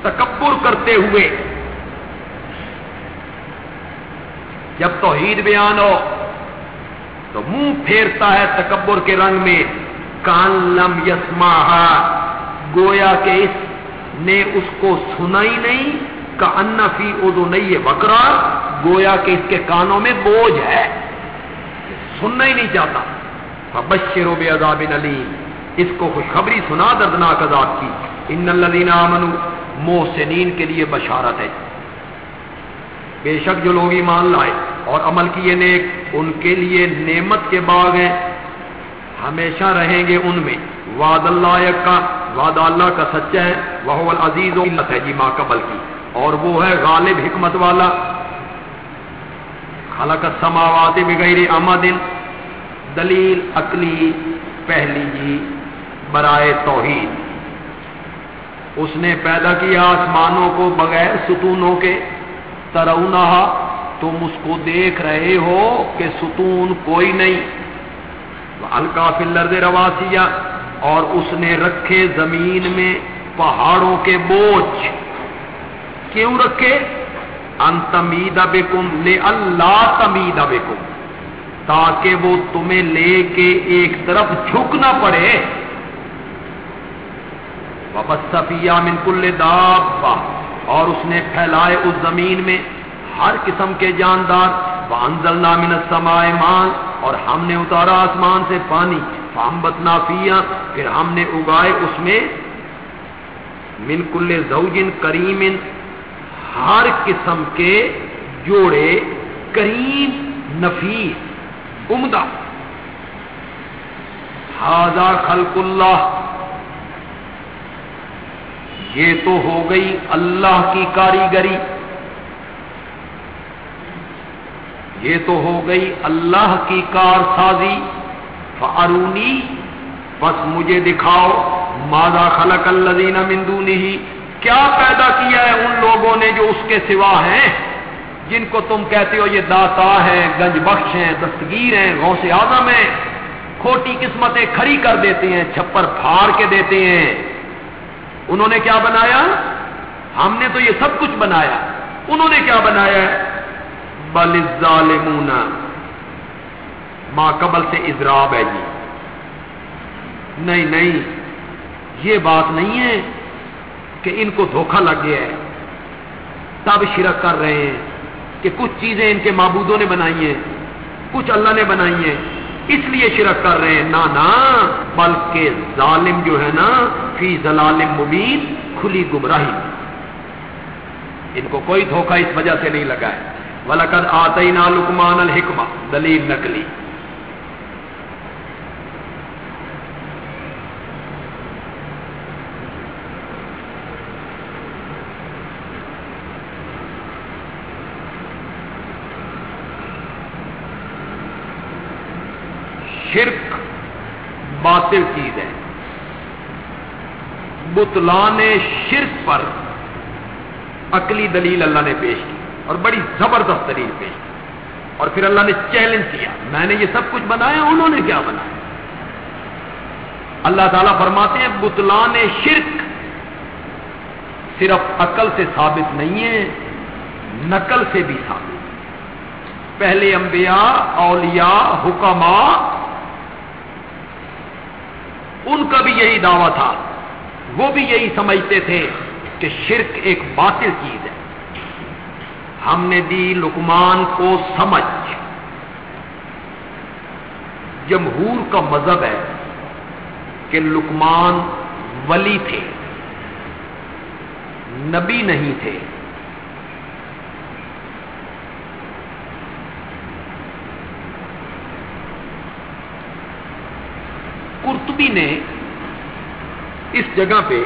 تکبر کرتے ہوئے۔ جب توحید بیان ہو، تو منہ پھیرتا ہے تکبر کے رنگ میں۔ کان لم یسما گویا کہ اس نے اس کو سنا ہی نہیں کا انفی ادو نہیں ہے بکرا، گویا کہ اس کے کانوں میں بوجھ ہے۔ سننا ہی نہیں چاہتا۔ بشر بے عذاب علیم اس کو خوشخبری سنا دردناک عذاب کی۔ ان الذین آمنوا، محسنین کے لیے بشارت ہے۔ بے شک جو لوگ ایمان لائے اور عمل کیے نیک، ان کے لیے نعمت کے باغ ہیں۔ ہمیشہ رہیں گے ان میں۔ وعد اللہ کا وعدہ اللہ کا سچا ہے وہ العزیز و ہے جی ماں قبل کی اور وہ ہے غالب حکمت والا۔ خلق السماوات بغیر آمدن دلیل عقلی پہلی جی برائے توحید۔ اس نے پیدا کیا آسمانوں کو بغیر ستونوں کے ترونا تم اس کو دیکھ رہے ہو کہ ستون کوئی نہیں۔ ہلکا فلر اور اس نے رکھے زمین میں پہاڑوں کے بوجھ۔ کیوں رکھے؟ انتمیدہ بےکم لے اللہ تمیدہ بےکم تاکہ وہ تمہیں لے کے ایک طرف جھکنا پڑے۔ من کل دابا اور اس نے پھیلائے اس زمین میں ہر قسم کے جاندار۔ وانزل نامن سمائے مان اور ہم نے اتارا آسمان سے پانی۔ فامبت نافیا پھر ہم نے اگائے اس میں من کل زوجن کریم ہر قسم کے جوڑے، کریم، نفیس، عمدہ۔ ہاضا خلق اللہ۔ یہ تو ہو گئی اللہ کی کاریگری۔ یہ تو ہو گئی اللہ کی کار سازی فارونی بس مجھے دکھاؤ مادہ خلق الزین مندو نہیں کیا پیدا کیا ہے ان لوگوں نے جو اس کے سوا ہیں؟ جن کو تم کہتے ہو یہ داتا ہے گنج بخش ہیں، دستگیر ہیں، غوث اعظم ہیں۔ کھوٹی قسمتیں کھڑی کر دیتے ہیں، چھپر پھاڑ کے دیتے ہیں۔ انہوں نے کیا بنایا؟ ہم نے تو یہ سب کچھ بنایا۔ انہوں نے کیا بنایا؟ بل ظالمون ماں قبل سے اضراب ہے جی۔ نہیں نہیں، یہ بات نہیں ہے کہ ان کو دھوکہ لگ گیا ہے۔ تب شرک کر رہے ہیں کہ کچھ چیزیں ان کے معبودوں نے بنائی ہیں، کچھ اللہ نے بنائی ہیں۔ اس لیے شرک کر رہے ہیں۔ نہ بلکہ ظالم جو ہے نا، فی ظلالم مبین، کھلی گمراہی۔ ان کو کوئی دھوکہ اس وجہ سے نہیں لگا ہے۔ ولقد آتے نا لکمان الحکمہ دلیل نکلی شرک باطل چیز ہے۔ بتلان شرک پر عقلی دلیل اللہ نے پیش کی اور بڑی زبردست دلیل پیش کی۔ اور پھر اللہ نے چیلنج کیا۔ میں نے یہ سب کچھ بنایا، انہوں نے کیا بنایا؟ اللہ تعالیٰ فرماتے ہیں بتلان شرک صرف عقل سے ثابت نہیں ہے، نقل سے بھی ثابت۔ پہلے انبیاء، اولیاء، حکماء ان کا بھی یہی دعویٰ تھا۔ وہ بھی یہی سمجھتے تھے کہ شرک ایک باطل چیز ہے۔ ہم نے دی لکمان کو سمجھ۔ جمہور کا مذہب ہے کہ لکمان ولی تھے، نبی نہیں تھے۔ قرطبی نے اس جگہ پہ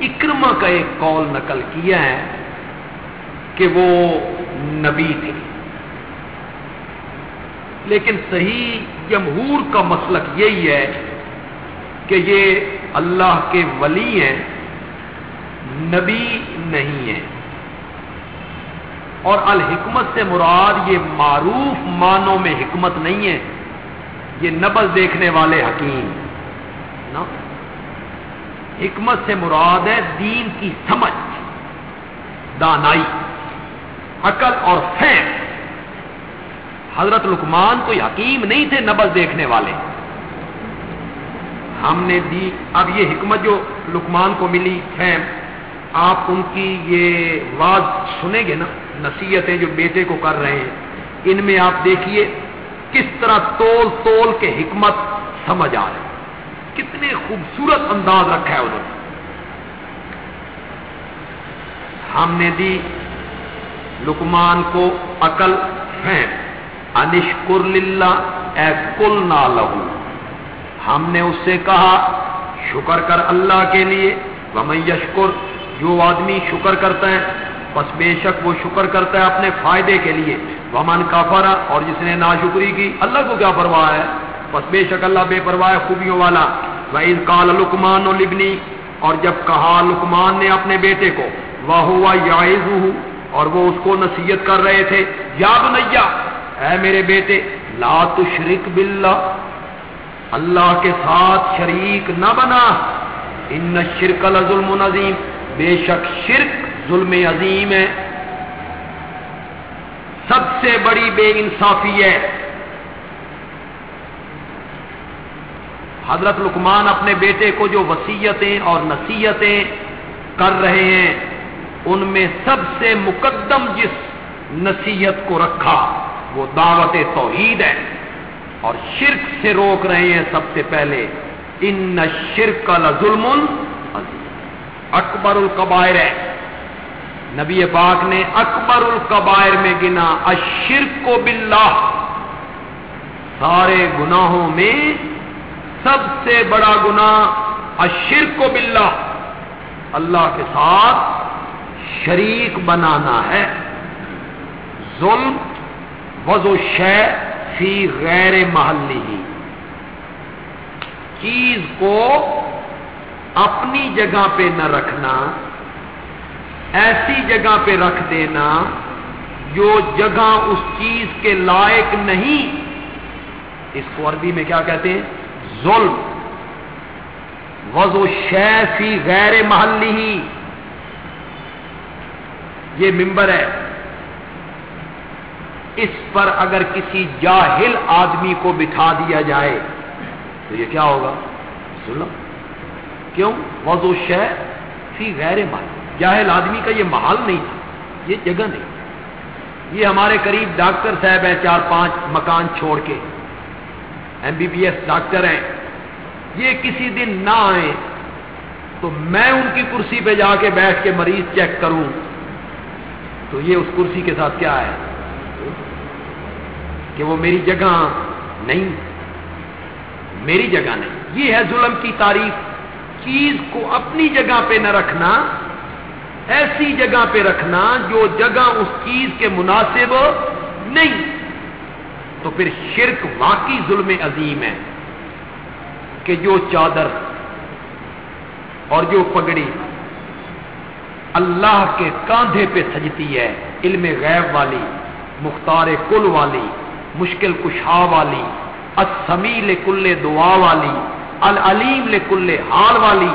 اکرما کا ایک کال نقل کیا ہے کہ وہ نبی تھے۔ لیکن صحیح جمہور کا مسلک یہی ہے کہ یہ اللہ کے ولی ہیں، نبی نہیں ہیں۔ اور الحکمت سے مراد یہ معروف معنوں میں حکمت نہیں ہے۔ یہ نبز دیکھنے والے حکیم۔ نا؟ حکمت سے مراد ہے دین کی سمجھ، دانائی، عقل اور فین حضرت لکمان کوئی حکیم نہیں تھے نبز دیکھنے والے۔ ہم نے دی، اب یہ حکمت جو لکمان کو ملی فیم آپ ان کی یہ واز سنیں گے نا؟ نصیحتیں جو بیٹے کو کر رہے ہیں۔ ان میں آپ دیکھیے کس طرح تول تول کے حکمت سمجھ آ رہے کتنے خوبصورت انداز رکھا ہے ادھر ہم نے دی لکمان کو عقل فہم انشکر للہ، اے کل نہ لہو۔ ہم نے اس سے کہا، شکر کر اللہ کے لیے۔ ومن یشکر، جو آدمی شکر کرتا ہے بس بے شک وہ شکر کرتا ہے اپنے فائدے کے لیے۔ ومن کافرا اور جس نے ناشکری کی، اللہ کو کیا پرواہ ہے؟ بس بے شک اللہ بے پرواہ خوبیوں والا۔ وہ کال لکمان و لبنی اور جب کہا لکمان نے اپنے بیٹے کو وہ ہوا یا اور وہ اس کو نصیحت کر رہے تھے، یا بنیا اے میرے بیٹے، لا تشرک باللہ، اللہ کے ساتھ شریک نہ بنا۔ ان شرک ظلم عظیم بے شک شرک ظلم عظیم ہے۔ سب سے بڑی بے انصافی ہے۔ حضرت لکمان اپنے بیٹے کو جو وسیعتیں اور نصیحتیں کر رہے ہیں، ان میں سب سے مقدم جس نصیحت کو رکھا، وہ دعوت توحید ہے۔ اور شرک سے روک رہے ہیں سب سے پہلے۔ ان شرک کا ظلم اکبر القبائر ہے۔ نبی پاک نے اکبر القبائر میں گنا اشرک کو باللہ۔ سارے گناہوں میں سب سے بڑا گنا اشرک کو باللہ۔ اللہ کے ساتھ شریک بنانا ہے۔ ظلم وضو شے فی غیر محلی۔ ہی چیز کو اپنی جگہ پہ نہ رکھنا۔ ایسی جگہ پہ رکھ دینا جو جگہ اس چیز کے لائق نہیں۔ اس کو عربی میں کیا کہتے ہیں؟ ظلم۔ وضو شے فی غیر محلی۔ ہی یہ ممبر ہے۔ اس پر اگر کسی جاہل آدمی کو بٹھا دیا جائے تو یہ کیا ہوگا؟ ظلم۔ کیوں؟ وضو شہ فی غیر محل جاہل آدمی کا یہ محل نہیں تھا، یہ جگہ نہیں یہ ہمارے قریب ڈاکٹر صاحب ہیں، چار پانچ مکان چھوڑ کے۔ M B B S doctor ہیں۔ یہ کسی دن نہ آئے تو میں ان کی کرسی پہ جا کے بیٹھ کے مریض چیک کروں۔ تو یہ اس کرسی کے ساتھ کیا ہے؟ کہ وہ میری جگہ نہیں، میری جگہ نہیں۔ یہ ہے ظلم کی تعریف چیز کو اپنی جگہ پہ نہ رکھنا۔ ایسی جگہ پہ رکھنا جو جگہ اس چیز کے مناسب نہیں۔ تو پھر شرک واقعی ظلم عظیم ہے کہ جو چادر اور جو پگڑی اللہ کے کاندھے پہ سجتی ہے، علم غیب والی، مختار کل والی، مشکل کشا والی اسمیل کل دعا والی، العلیم کل حال والی،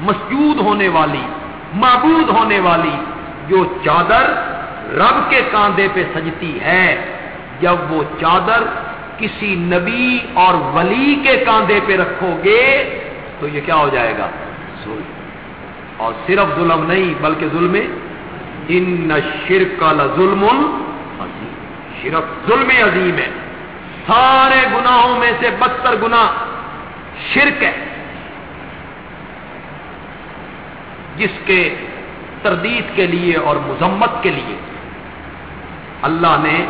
مسجود ہونے والی معبود ہونے والی جو چادر رب کے کاندھے پہ سجتی ہے، جب وہ چادر کسی نبی اور ولی کے کاندھے پہ رکھو گے تو یہ کیا ہو جائے گا؟ ظلم۔ اور صرف ظلم نہیں، بلکہ ظلم ان شرک ظلم عظیم۔ شرک ظلم عظیم ہے۔ سارے گناہوں میں سے بدتر گنا شرک ہے۔ جس کے تردید کے لیے اور مذمت کے لیے اللہ نے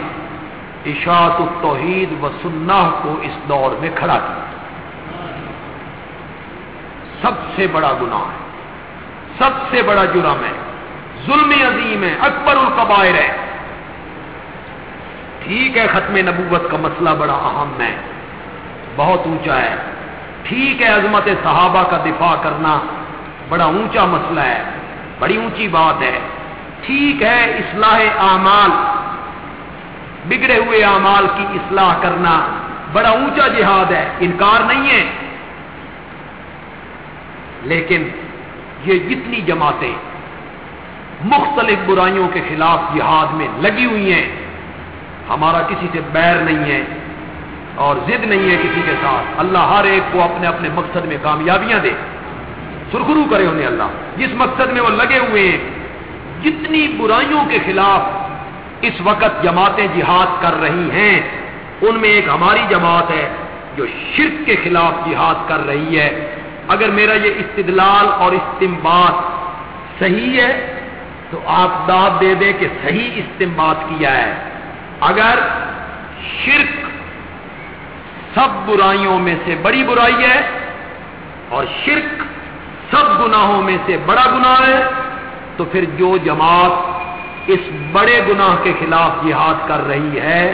اشاعت التوحید و سنہ کو اس دور میں کھڑا کیا۔ سب سے بڑا گناہ ہے، سب سے بڑا جرم ہے، ظلم عظیم ہے، اکبر القبائر ہے۔ ٹھیک ہے، ختم نبوت کا مسئلہ بڑا اہم ہے، بہت اونچا ہے۔ ٹھیک ہے، عظمت صحابہ کا دفاع کرنا بڑا اونچا مسئلہ ہے، بڑی اونچی بات ہے۔ ٹھیک ہے، اصلاح اعمال، بگڑے ہوئے اعمال کی اصلاح کرنا بڑا اونچا جہاد ہے، انکار نہیں ہے۔ لیکن یہ جتنی جماعتیں مختلف برائیوں کے خلاف جہاد میں لگی ہوئی ہیں، ہمارا کسی سے بیر نہیں ہے اور ضد نہیں ہے کسی کے ساتھ۔ اللہ ہر ایک کو اپنے اپنے مقصد میں کامیابیاں دے۔ سرخرو کرے انہیں اللہ۔ جس مقصد میں وہ لگے ہوئے ہیں۔ جتنی برائیوں کے خلاف اس وقت جماعتیں جہاد کر رہی ہیں، ان میں ایک ہماری جماعت ہے جو شرک کے خلاف جہاد کر رہی ہے۔ اگر میرا یہ استدلال اور استمباد صحیح ہے، تو آپ داد دے دیں کہ صحیح استمباد کیا ہے۔ اگر شرک سب برائیوں میں سے بڑی برائی ہے اور شرک سب گناہوں میں سے بڑا گناہ ہے، تو پھر جو جماعت اس بڑے گناہ کے خلاف جہاد کر رہی ہے،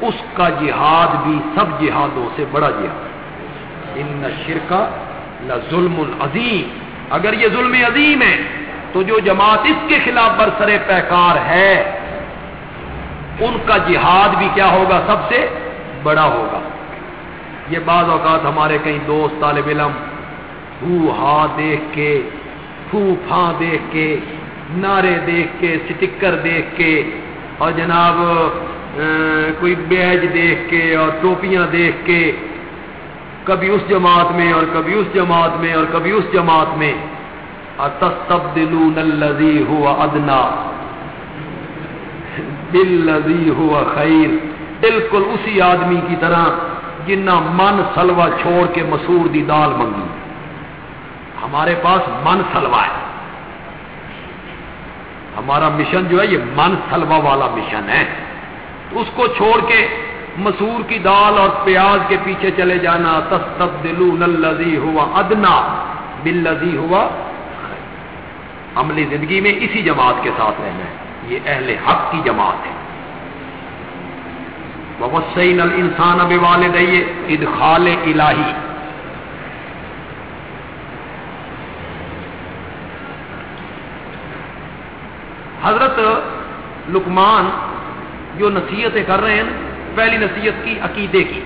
اس کا جہاد بھی سب جہادوں سے بڑا جہاد ان شرکا ظلم العظیم اگر یہ ظلم عظیم ہے، تو جو جماعت اس کے خلاف برسر پیکار ہے، ان کا جہاد بھی کیا ہوگا؟ سب سے بڑا ہوگا۔ یہ بعض اوقات ہمارے کئی دوست طالب علم ہا دیکھ کے پھو پھاں دیکھ کے، نعرے دیکھ کے، سٹکر دیکھ کے، اور جناب کوئی بیج دیکھ کے اور ٹوپیاں دیکھ کے، کبھی اس جماعت میں اور کبھی اس جماعت میں اور کبھی اس جماعت میں الذي هو ادنا بالذي هو خیر بالکل اسی آدمی کی طرح جنہ من سلوا چھوڑ کے مسور دی دال منگی۔ ہمارے پاس من سلوا ہے۔ ہمارا مشن جو ہے یہ من سلوا والا مشن ہے۔ اس کو چھوڑ کے مسور کی دال اور پیاز کے پیچھے چلے جانا، تستبدلون الذی ہوا ادنا بالذی ہوا عملی زندگی میں اسی جماعت کے ساتھ رہنا ہے۔ یہ اہل حق کی جماعت ہے۔ وسین الانسان اب والد ادخال الہی۔ حضرت لکمان جو نصیحتیں کر رہے ہیں، پہلی نصیحت کی عقیدے کی۔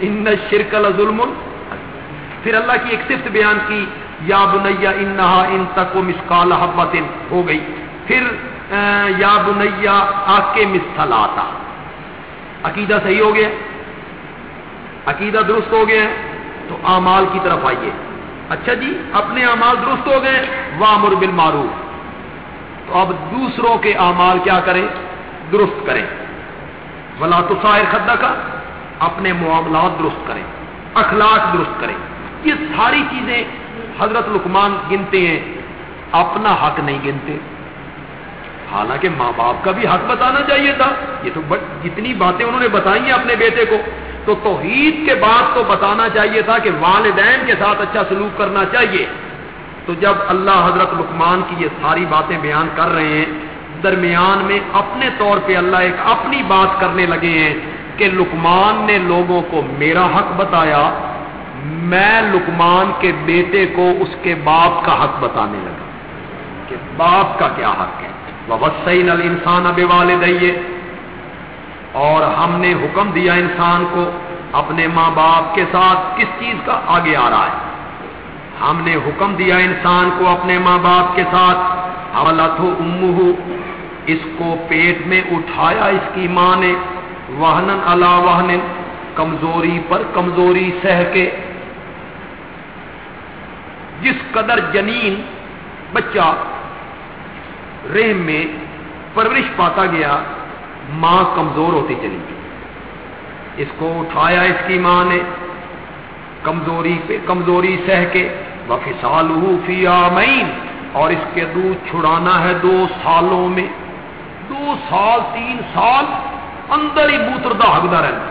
ان شرک ظلم پھر اللہ کی ایک صفت بیان کی، یا بنیا انہا ان تک مسکال حبت ہو گئی۔ پھر یا بنیا آ کے مسلاتا عقیدہ صحیح ہو گیا۔ عقیدہ درست ہو گیا۔ تو اعمال کی طرف آئیے۔ اچھا جی اپنے اعمال درست ہو گئے، وامر بل تو اب دوسروں کے اعمال کیا کریں؟ درست کریں۔ ولا تو شاعر خدا کا اپنے معاملات درست کریں۔ اخلاق درست کریں۔ یہ ساری چیزیں حضرت لکمان گنتے ہیں۔ اپنا حق نہیں گنتے۔ حالانکہ ماں باپ کا بھی حق بتانا چاہیے تھا۔ یہ تو جتنی باتیں انہوں نے بتائی ہیں اپنے بیٹے کو، تو توحید کے بعد تو بتانا چاہیے تھا کہ والدین کے ساتھ اچھا سلوک کرنا چاہیے۔ تو جب اللہ حضرت لکمان کی یہ ساری باتیں بیان کر رہے ہیں، درمیان میں اپنے طور پہ اللہ ایک اپنی بات کرنے لگے ہیں کہ لکمان نے لوگوں کو میرا حق بتایا، میں لکمان کے بیٹے کو اس کے باپ کا حق بتانے لگا۔ کہ باپ کا کیا حق ہے؟ وہ وسین السان اب والدیے اور ہم نے حکم دیا انسان کو اپنے ماں باپ کے ساتھ کس چیز کا آگے آ رہا ہے؟ ہم نے حکم دیا انسان کو اپنے ماں باپ کے ساتھ۔ حالت ام اس کو پیٹ میں اٹھایا اس کی ماں نے۔ وہنن اللہ وہن کمزوری پر کمزوری سہ کے۔ جس قدر جنین بچہ رحم میں پرورش پاتا گیا، ماں کمزور ہوتی چلی گئی۔ اس کو اٹھایا اس کی ماں نے۔ کمزوری پہ کمزوری سہ کے۔ وفسال فی آمین اور اس کے دودھ چھڑانا ہے دو سالوں میں۔ دو سال، تین سال اندر ہی بوتردا حقدہ رہنا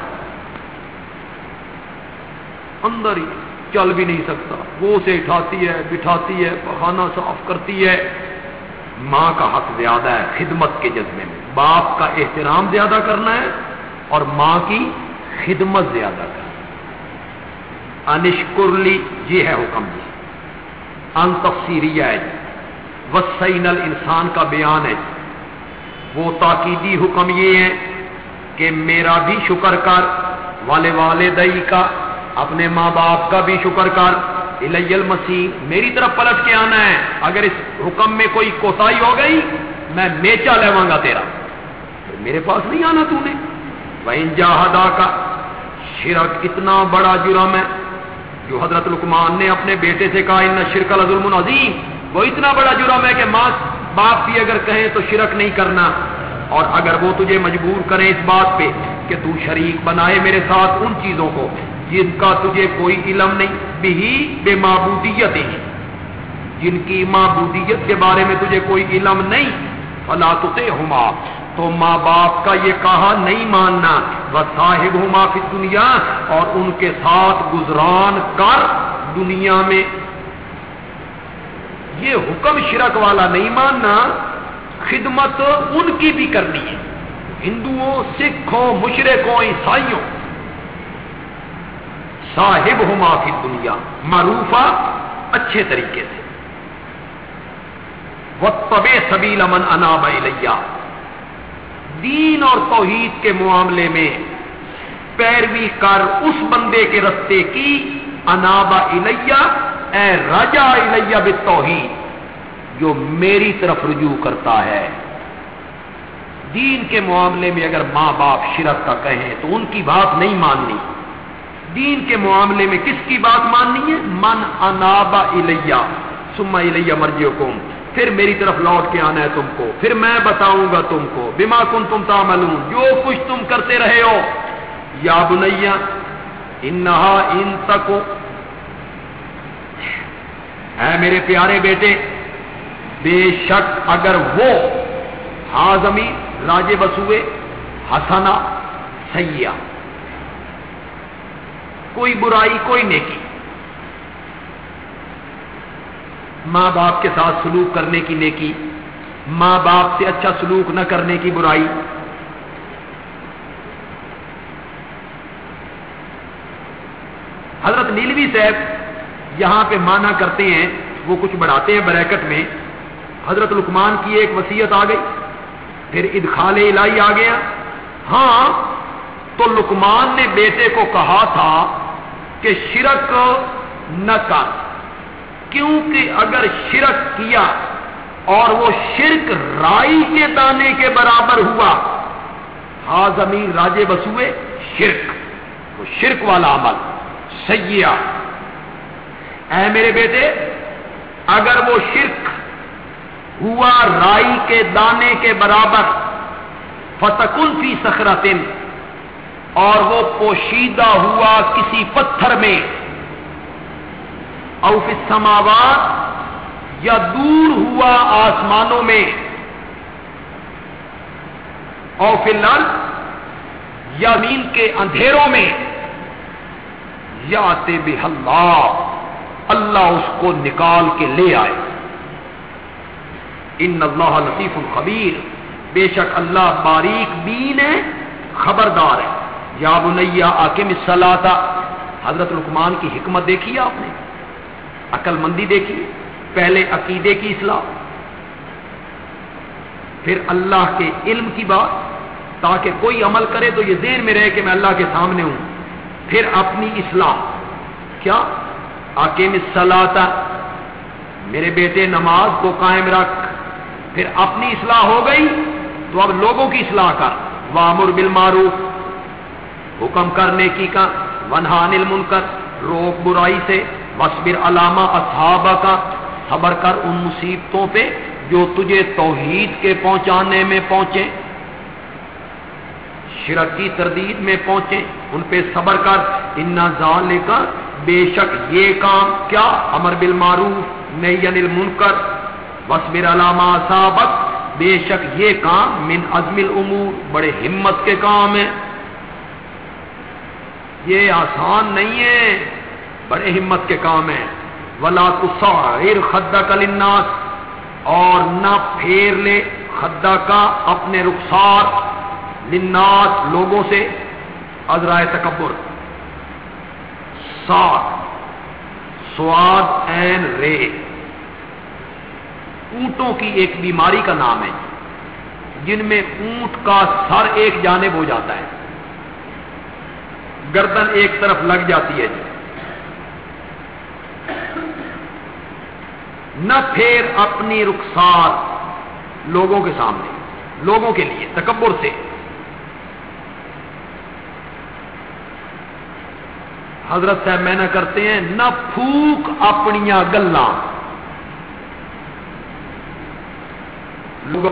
اندر ہی چل بھی نہیں سکتا۔ وہ اسے اٹھاتی ہے، بٹھاتی ہے پخانا صاف کرتی ہے۔ ماں کا حق زیادہ ہے خدمت کے جذبے میں۔ باپ کا احترام زیادہ کرنا ہے اور ماں کی خدمت زیادہ کرنا انشکرلی یہ ہے حکم۔ جی ان تفسیری ہے جی وسین انسان کا بیان ہے۔ وہ تاکیدی حکم یہ ہے کہ میرا بھی شکر کر، والے والدئی کا، اپنے ماں باپ کا بھی شکر کر۔ الی المسیح، میری طرف پلٹ کے آنا ہے۔ اگر اس حکم میں کوئی کوتا ہو گئی، میں میچا لوا گا تیرا۔ میرے پاس نہیں آنا تو نے۔ وہ انجاہدا کا شرک اتنا بڑا جرم ہے۔ جو حضرت لکمان نے اپنے بیٹے سے کہا، ان شرک الظلم عظیم. وہ اتنا بڑا جرم ہے کہ ماں، باپ بھی اگر کہیں تو شرک نہیں کرنا۔ اور اگر وہ تجھے مجبور کریں اس بات پہ کہ تو شریک بنائے میرے ساتھ ان چیزوں کو جن کا تجھے کوئی علم نہیں، بھی بے معبودیت ہی جن کی معبودیت کے بارے میں تجھے کوئی علم نہیں، فلا ہما تو ماں باپ کا یہ کہا نہیں ماننا وہ صاحب ہما فی دنیا اور ان کے ساتھ گزران کر دنیا میں۔ یہ حکم شرک والا نہیں ماننا، خدمت ان کی بھی کرنی ہے۔ ہندوؤں، سکھوں مشرقوں عیسائیوں۔ صاحب ہو معافی دنیا معروفہ، اچھے طریقے سے۔ وہ طبے سبیل امن اناب لیا دین اور توحید کے معاملے میں پیروی کر اس بندے کے رستے کی، انابا الیا اے راجا الیا توحید جو میری طرف رجوع کرتا ہے۔ دین کے معاملے میں اگر ماں باپ شرک کا کہیں تو ان کی بات نہیں ماننی۔ دین کے معاملے میں کس کی بات ماننی ہے؟ من انابا الیا سما الیا مرجی پھر میری طرف لوٹ کے آنا ہے تم کو۔ پھر میں بتاؤں گا تم کو۔ بیما کن تم تعملون۔ جو کچھ تم کرتے رہے ہو۔ یا بنیا انہا ان تک ہے میرے پیارے بیٹے، بے شک اگر وہ ہاضمی، راجے بسوئے ہسنا سیاح کوئی برائی، کوئی نیکی۔ ماں باپ کے ساتھ سلوک کرنے کی نیکی، ماں باپ سے اچھا سلوک نہ کرنے کی برائی۔ حضرت نیلوی صاحب یہاں پہ مانا کرتے ہیں، وہ کچھ بڑھاتے ہیں بریکٹ میں۔ حضرت لکمان کی ایک وسیعت آ گئی، پھر ادخال الہی آ گیا۔ ہاں تو لکمان نے بیٹے کو کہا تھا کہ شرک نہ کر۔ کیونکہ اگر شرک کیا اور وہ شرک رائی کے دانے کے برابر ہوا ہا زمین راجے بسوئے، شرک، وہ شرک والا عمل سیاح اے میرے بیٹے، اگر وہ شرک ہوا رائی کے دانے کے برابر، فتکن فی سخرتن، اور وہ پوشیدہ ہوا کسی پتھر میں اوف سماوات یا دور ہوا آسمانوں میں. اوف لل یا مین کے اندھیروں میں. یا بے اللہ اللہ اس کو نکال کے لے آئے. ان اللہ لطیف الخبیر بے شک اللہ باریک بین ہے، خبردار ہے. یا بنیا آکم سلاتا حضرت رکمان کی حکمت دیکھی آپ نے؟ عقل مندی دیکھی، پہلے عقیدے کی اصلاح، پھر اللہ کے علم کی بات، تاکہ کوئی عمل کرے تو یہ ذہن میں رہے کہ میں اللہ کے سامنے ہوں۔ پھر اپنی اصلاح۔ کیا؟ آکم سلاتا میرے بیٹے نماز کو قائم رکھ۔ پھر اپنی اصلاح ہو گئی، تو اب لوگوں کی اصلاح کر۔ وامر بالمعروف، حکم کرنے کی کا ونہان المنکر، روک برائی سے۔ وصبر علامہ اصحابہ کا صبر کر ان مصیبتوں پہ جو تجھے توحید کے پہنچانے میں پہنچے، شرک کی تردید میں پہنچے، ان پہ صبر کر ان ظال کا بے شک یہ کام کیا؟ امر بالمعروف نہیں المنکر وصبر علامہ صابق بے شک یہ کام من عزم الامور، بڑے ہمت کے کام ہیں۔ یہ آسان نہیں ہے۔ بڑے ہمت کے کام ہیں۔ ولا خدا کلناس اور نہ پھیر لے خدا کا اپنے رخسار لنات لوگوں سے۔ ازرائے تکبر۔ سات سواد این رے۔ اونٹوں کی ایک بیماری کا نام ہے، جن میں اونٹ کا سر ایک جانب ہو جاتا ہے۔ گردن ایک طرف لگ جاتی ہے۔ جی نہ پھر اپنی رخسار لوگوں کے سامنے، لوگوں کے لیے، تکبر سے۔ حضرت صاحب، میں نہ کرتے ہیں، نہ پھوک اپنی گلا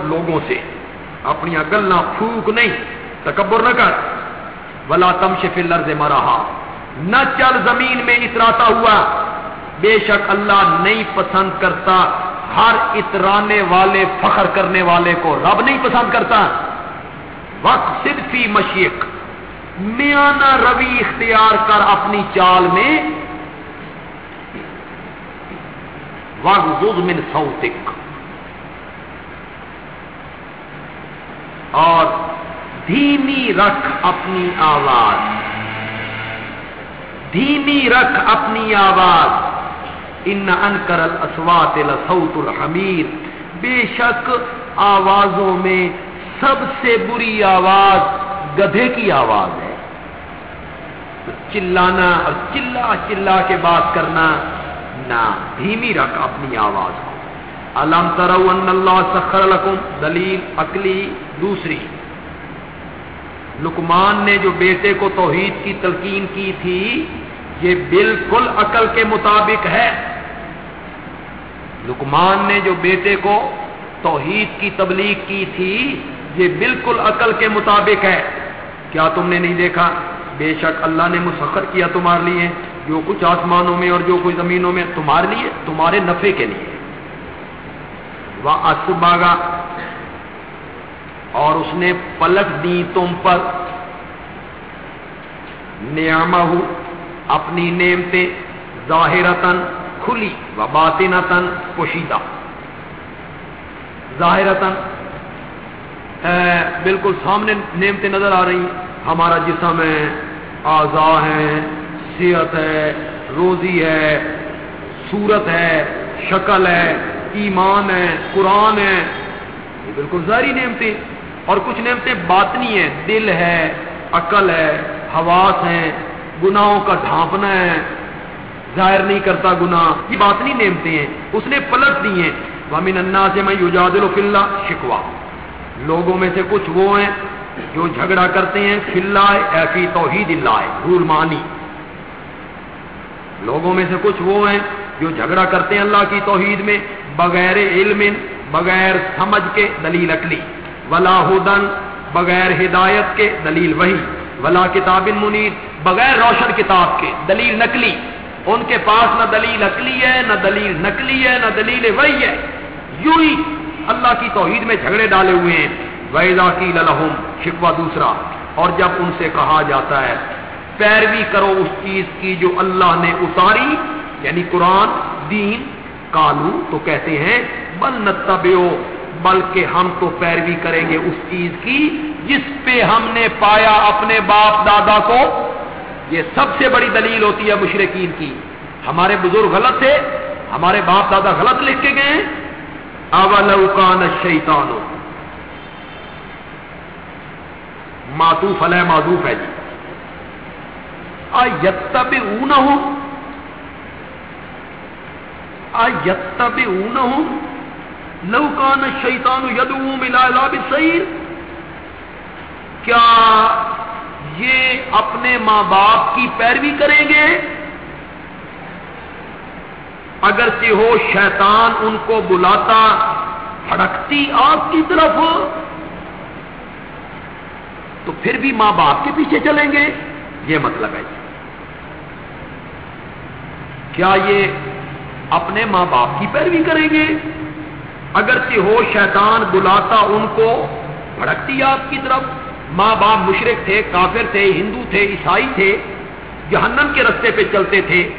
لوگوں سے اپنی گلا پھوک نہیں، تکبر نہ کر۔ ولا تم شفل لرز مرا نہ چل زمین میں اتراتا ہوا۔ بے شک اللہ نہیں پسند کرتا ہر اترانے والے فخر کرنے والے کو۔ رب نہیں پسند کرتا۔ وقت صرفی مشیق۔ میانہ روی اختیار کر اپنی چال میں۔ وغ من سوتک اور دھیمی رکھ اپنی آواز۔ دھیمی رکھ اپنی آواز۔ ان انکر الاسوات لصوت الحمیر بے شک آوازوں میں سب سے بری آواز گدھے کی آواز ہے۔ چلانا اور چلا چلا کے بات کرنا نہ دھیمی رکھ اپنی آواز کو۔ علم ترو ان اللہ سخر لکم دلیل عقلی دوسری۔ لکمان نے جو بیٹے کو توحید کی تلقین کی تھی، یہ بالکل عقل کے مطابق ہے۔ لکمان نے جو بیٹے کو توحید کی تبلیغ کی تھی، یہ بالکل عقل کے مطابق ہے۔ کیا تم نے نہیں دیکھا؟ بے شک اللہ نے مسخر کیا تمہارے لیے، جو کچھ آسمانوں میں اور جو کچھ زمینوں میں تمہارے لیے، تمہارے نفے کے لیے۔ وہ اسباگا اور اس نے پلٹ دی تم پر۔ نیامہ اپنی نعمتیں ظاہرتن کھلی و باطنتن پوشیدہ۔ ظاہرتن بالکل سامنے نعمتیں نظر آ رہی ہمارا جسم ہے اعضا ہے صحت ہے، روزی ہے، صورت ہے، شکل ہے، ایمان ہے، قرآن ہے۔ یہ بالکل ظاہری نعمتیں۔ اور کچھ نعمتیں باطنی ہیں۔ دل ہے، عقل ہے، حواس ہیں، گناہوں کا ڈھانپنا ہے۔ ظاہر نہیں کرتا گنا یہ باطنی نعمتیں ہیں، اس نے پلٹ دی ہیں۔ وامن انا سے میں یوجاد فلّہ شکوا لوگوں میں سے کچھ وہ ہیں جو جھگڑا کرتے ہیں فلّہ ایفی توحید اللہ رول مانی۔ لوگوں میں سے کچھ وہ ہیں جو جھگڑا کرتے ہیں اللہ کی توحید میں، بغیر علم، بغیر سمجھ کے دلیل اکلی ولا ہدن بغیر ہدایت کے دلیل وہی۔ ولا کتاب منیر، بغیر روشن کتاب کے دلیل نقلی ان کے پاس نہ دلیل اکلی ہے، نہ دلیل نقلی ہے، نہ دلیل وہی ہے۔ یوں ہی اللہ کی توحید میں جھگڑے ڈالے ہوئے ہیں۔ ویزا کی للحم شکوا دوسرا۔ اور جب ان سے کہا جاتا ہے، پیروی کرو اس چیز کی جو اللہ نے اتاری یعنی قرآن، دین کالو تو کہتے ہیں، بل نتبیو بلکہ ہم تو پیروی کریں گے اس چیز کی جس پہ ہم نے پایا اپنے باپ دادا کو۔ یہ سب سے بڑی دلیل ہوتی ہے مشرقین کی۔ ہمارے بزرگ غلط تھے، ہمارے باپ دادا غلط لکھ کے گئے اولوکان شیطان ماتوف علیہ معذوف ہے جی۔ آتب اون ہوں آتب اون ہوں لوکان شیطان یدو ملا سعید کیا یہ اپنے ماں باپ کی پیروی کریں گے؟ اگر کہ ہو شیطان ان کو بلاتا پھڑکتی آپ کی طرف، تو پھر بھی ماں باپ کے پیچھے چلیں گے؟ یہ مطلب ہے۔ کیا یہ اپنے ماں باپ کی پیروی کریں گے؟ اگر کہ ہو شیطان بلاتا ان کو بھڑکتی آپ کی طرف ماں باپ مشرق تھے، کافر تھے، ہندو تھے، عیسائی تھے، جہنم کے رستے پہ چلتے تھے،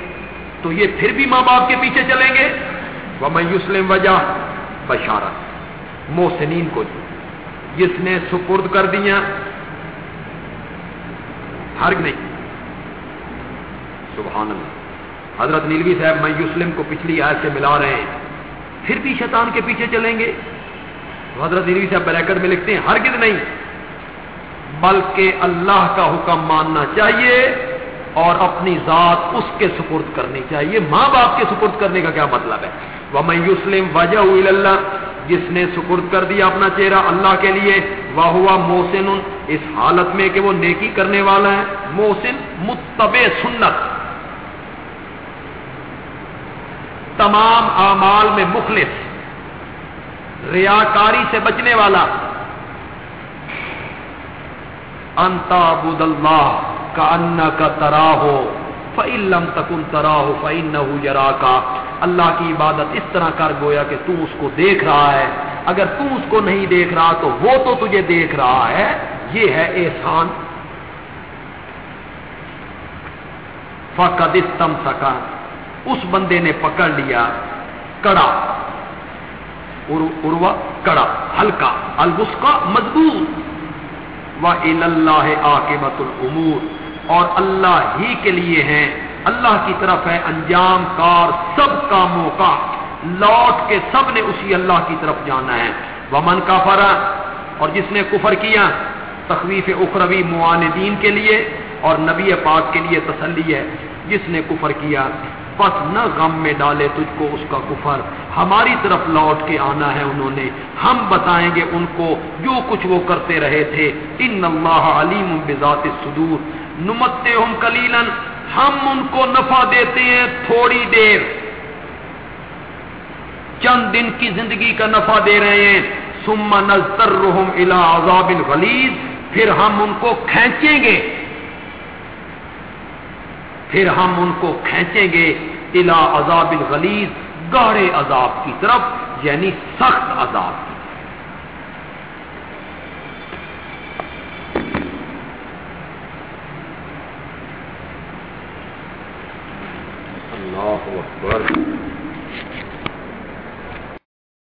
تو یہ پھر بھی ماں باپ کے پیچھے چلیں گے؟ وہ میں یوسلم وجہ بشارت محسنین کو جس نے سپرد کر دیا، ہر نہیں۔ سبحان اللہ۔ حضرت نیلوی صاحب میں یوسلم کو پچھلی آیت سے ملا رہے ہیں۔ پھر بھی شیطان کے پیچھے چلیں گے؟ حضرت نیلوی صاحب بریکٹ میں لکھتے ہیں، ہرگز نہیں۔ بلکہ اللہ کا حکم ماننا چاہیے اور اپنی ذات اس کے سپرد کرنی چاہیے۔ ماں باپ کے سپرد کرنے کا کیا مطلب ہے؟ وہ میں یوسلم وجہ اللہ جس نے سپرد کر دیا اپنا چہرہ اللہ کے لیے وہ ہوا اس حالت میں کہ وہ نیکی کرنے والا ہے۔ موسن متب سنت۔ تمام اعمال میں مخلص ریاکاری سے بچنے والا۔ انتا بد اللہ کا ان کا ترا ہو فعلم تکن ترا ہو فعن کا اللہ کی عبادت اس طرح کر گویا کہ تو اس کو دیکھ رہا ہے۔ اگر تو اس کو نہیں دیکھ رہا تو وہ تو تجھے دیکھ رہا ہے۔ یہ ہے احسان۔ فقد استم سکا اس بندے نے پکڑ لیا کڑا۔ اروا کڑا، ہلکا البسکا مضبوط۔ و اللہ عاقبت العمور اور اللہ ہی کے لیے ہیں۔ اللہ کی طرف ہے انجام کار، سب کاموں کا لوٹ کے سب نے اسی اللہ کی طرف جانا ہے۔ ومن کا فرا اور جس نے کفر کیا، تخویف اخروی معاندین کے لیے اور نبی پاک کے لیے تسلی ہے۔ جس نے کفر کیا پس نہ غم میں ڈالے تجھ کو اس کا کفر۔ ہماری طرف لوٹ کے آنا ہے انہوں نے۔ ہم بتائیں گے ان کو جو کچھ وہ کرتے رہے تھے۔ ان اللہ علیم بذات صدور نمتے ہم کلیلن ہم ان کو نفع دیتے ہیں تھوڑی دیر۔ چند دن کی زندگی کا نفع دے رہے ہیں۔ سما نظر رحم الا عذاب الغلیظ۔ پھر ہم ان کو کھینچیں گے۔ پھر ہم ان کو کھینچیں گے الا عذاب الغلیظ گاڑے عذاب کی طرف یعنی سخت عذاب کی اللہ اکبر۔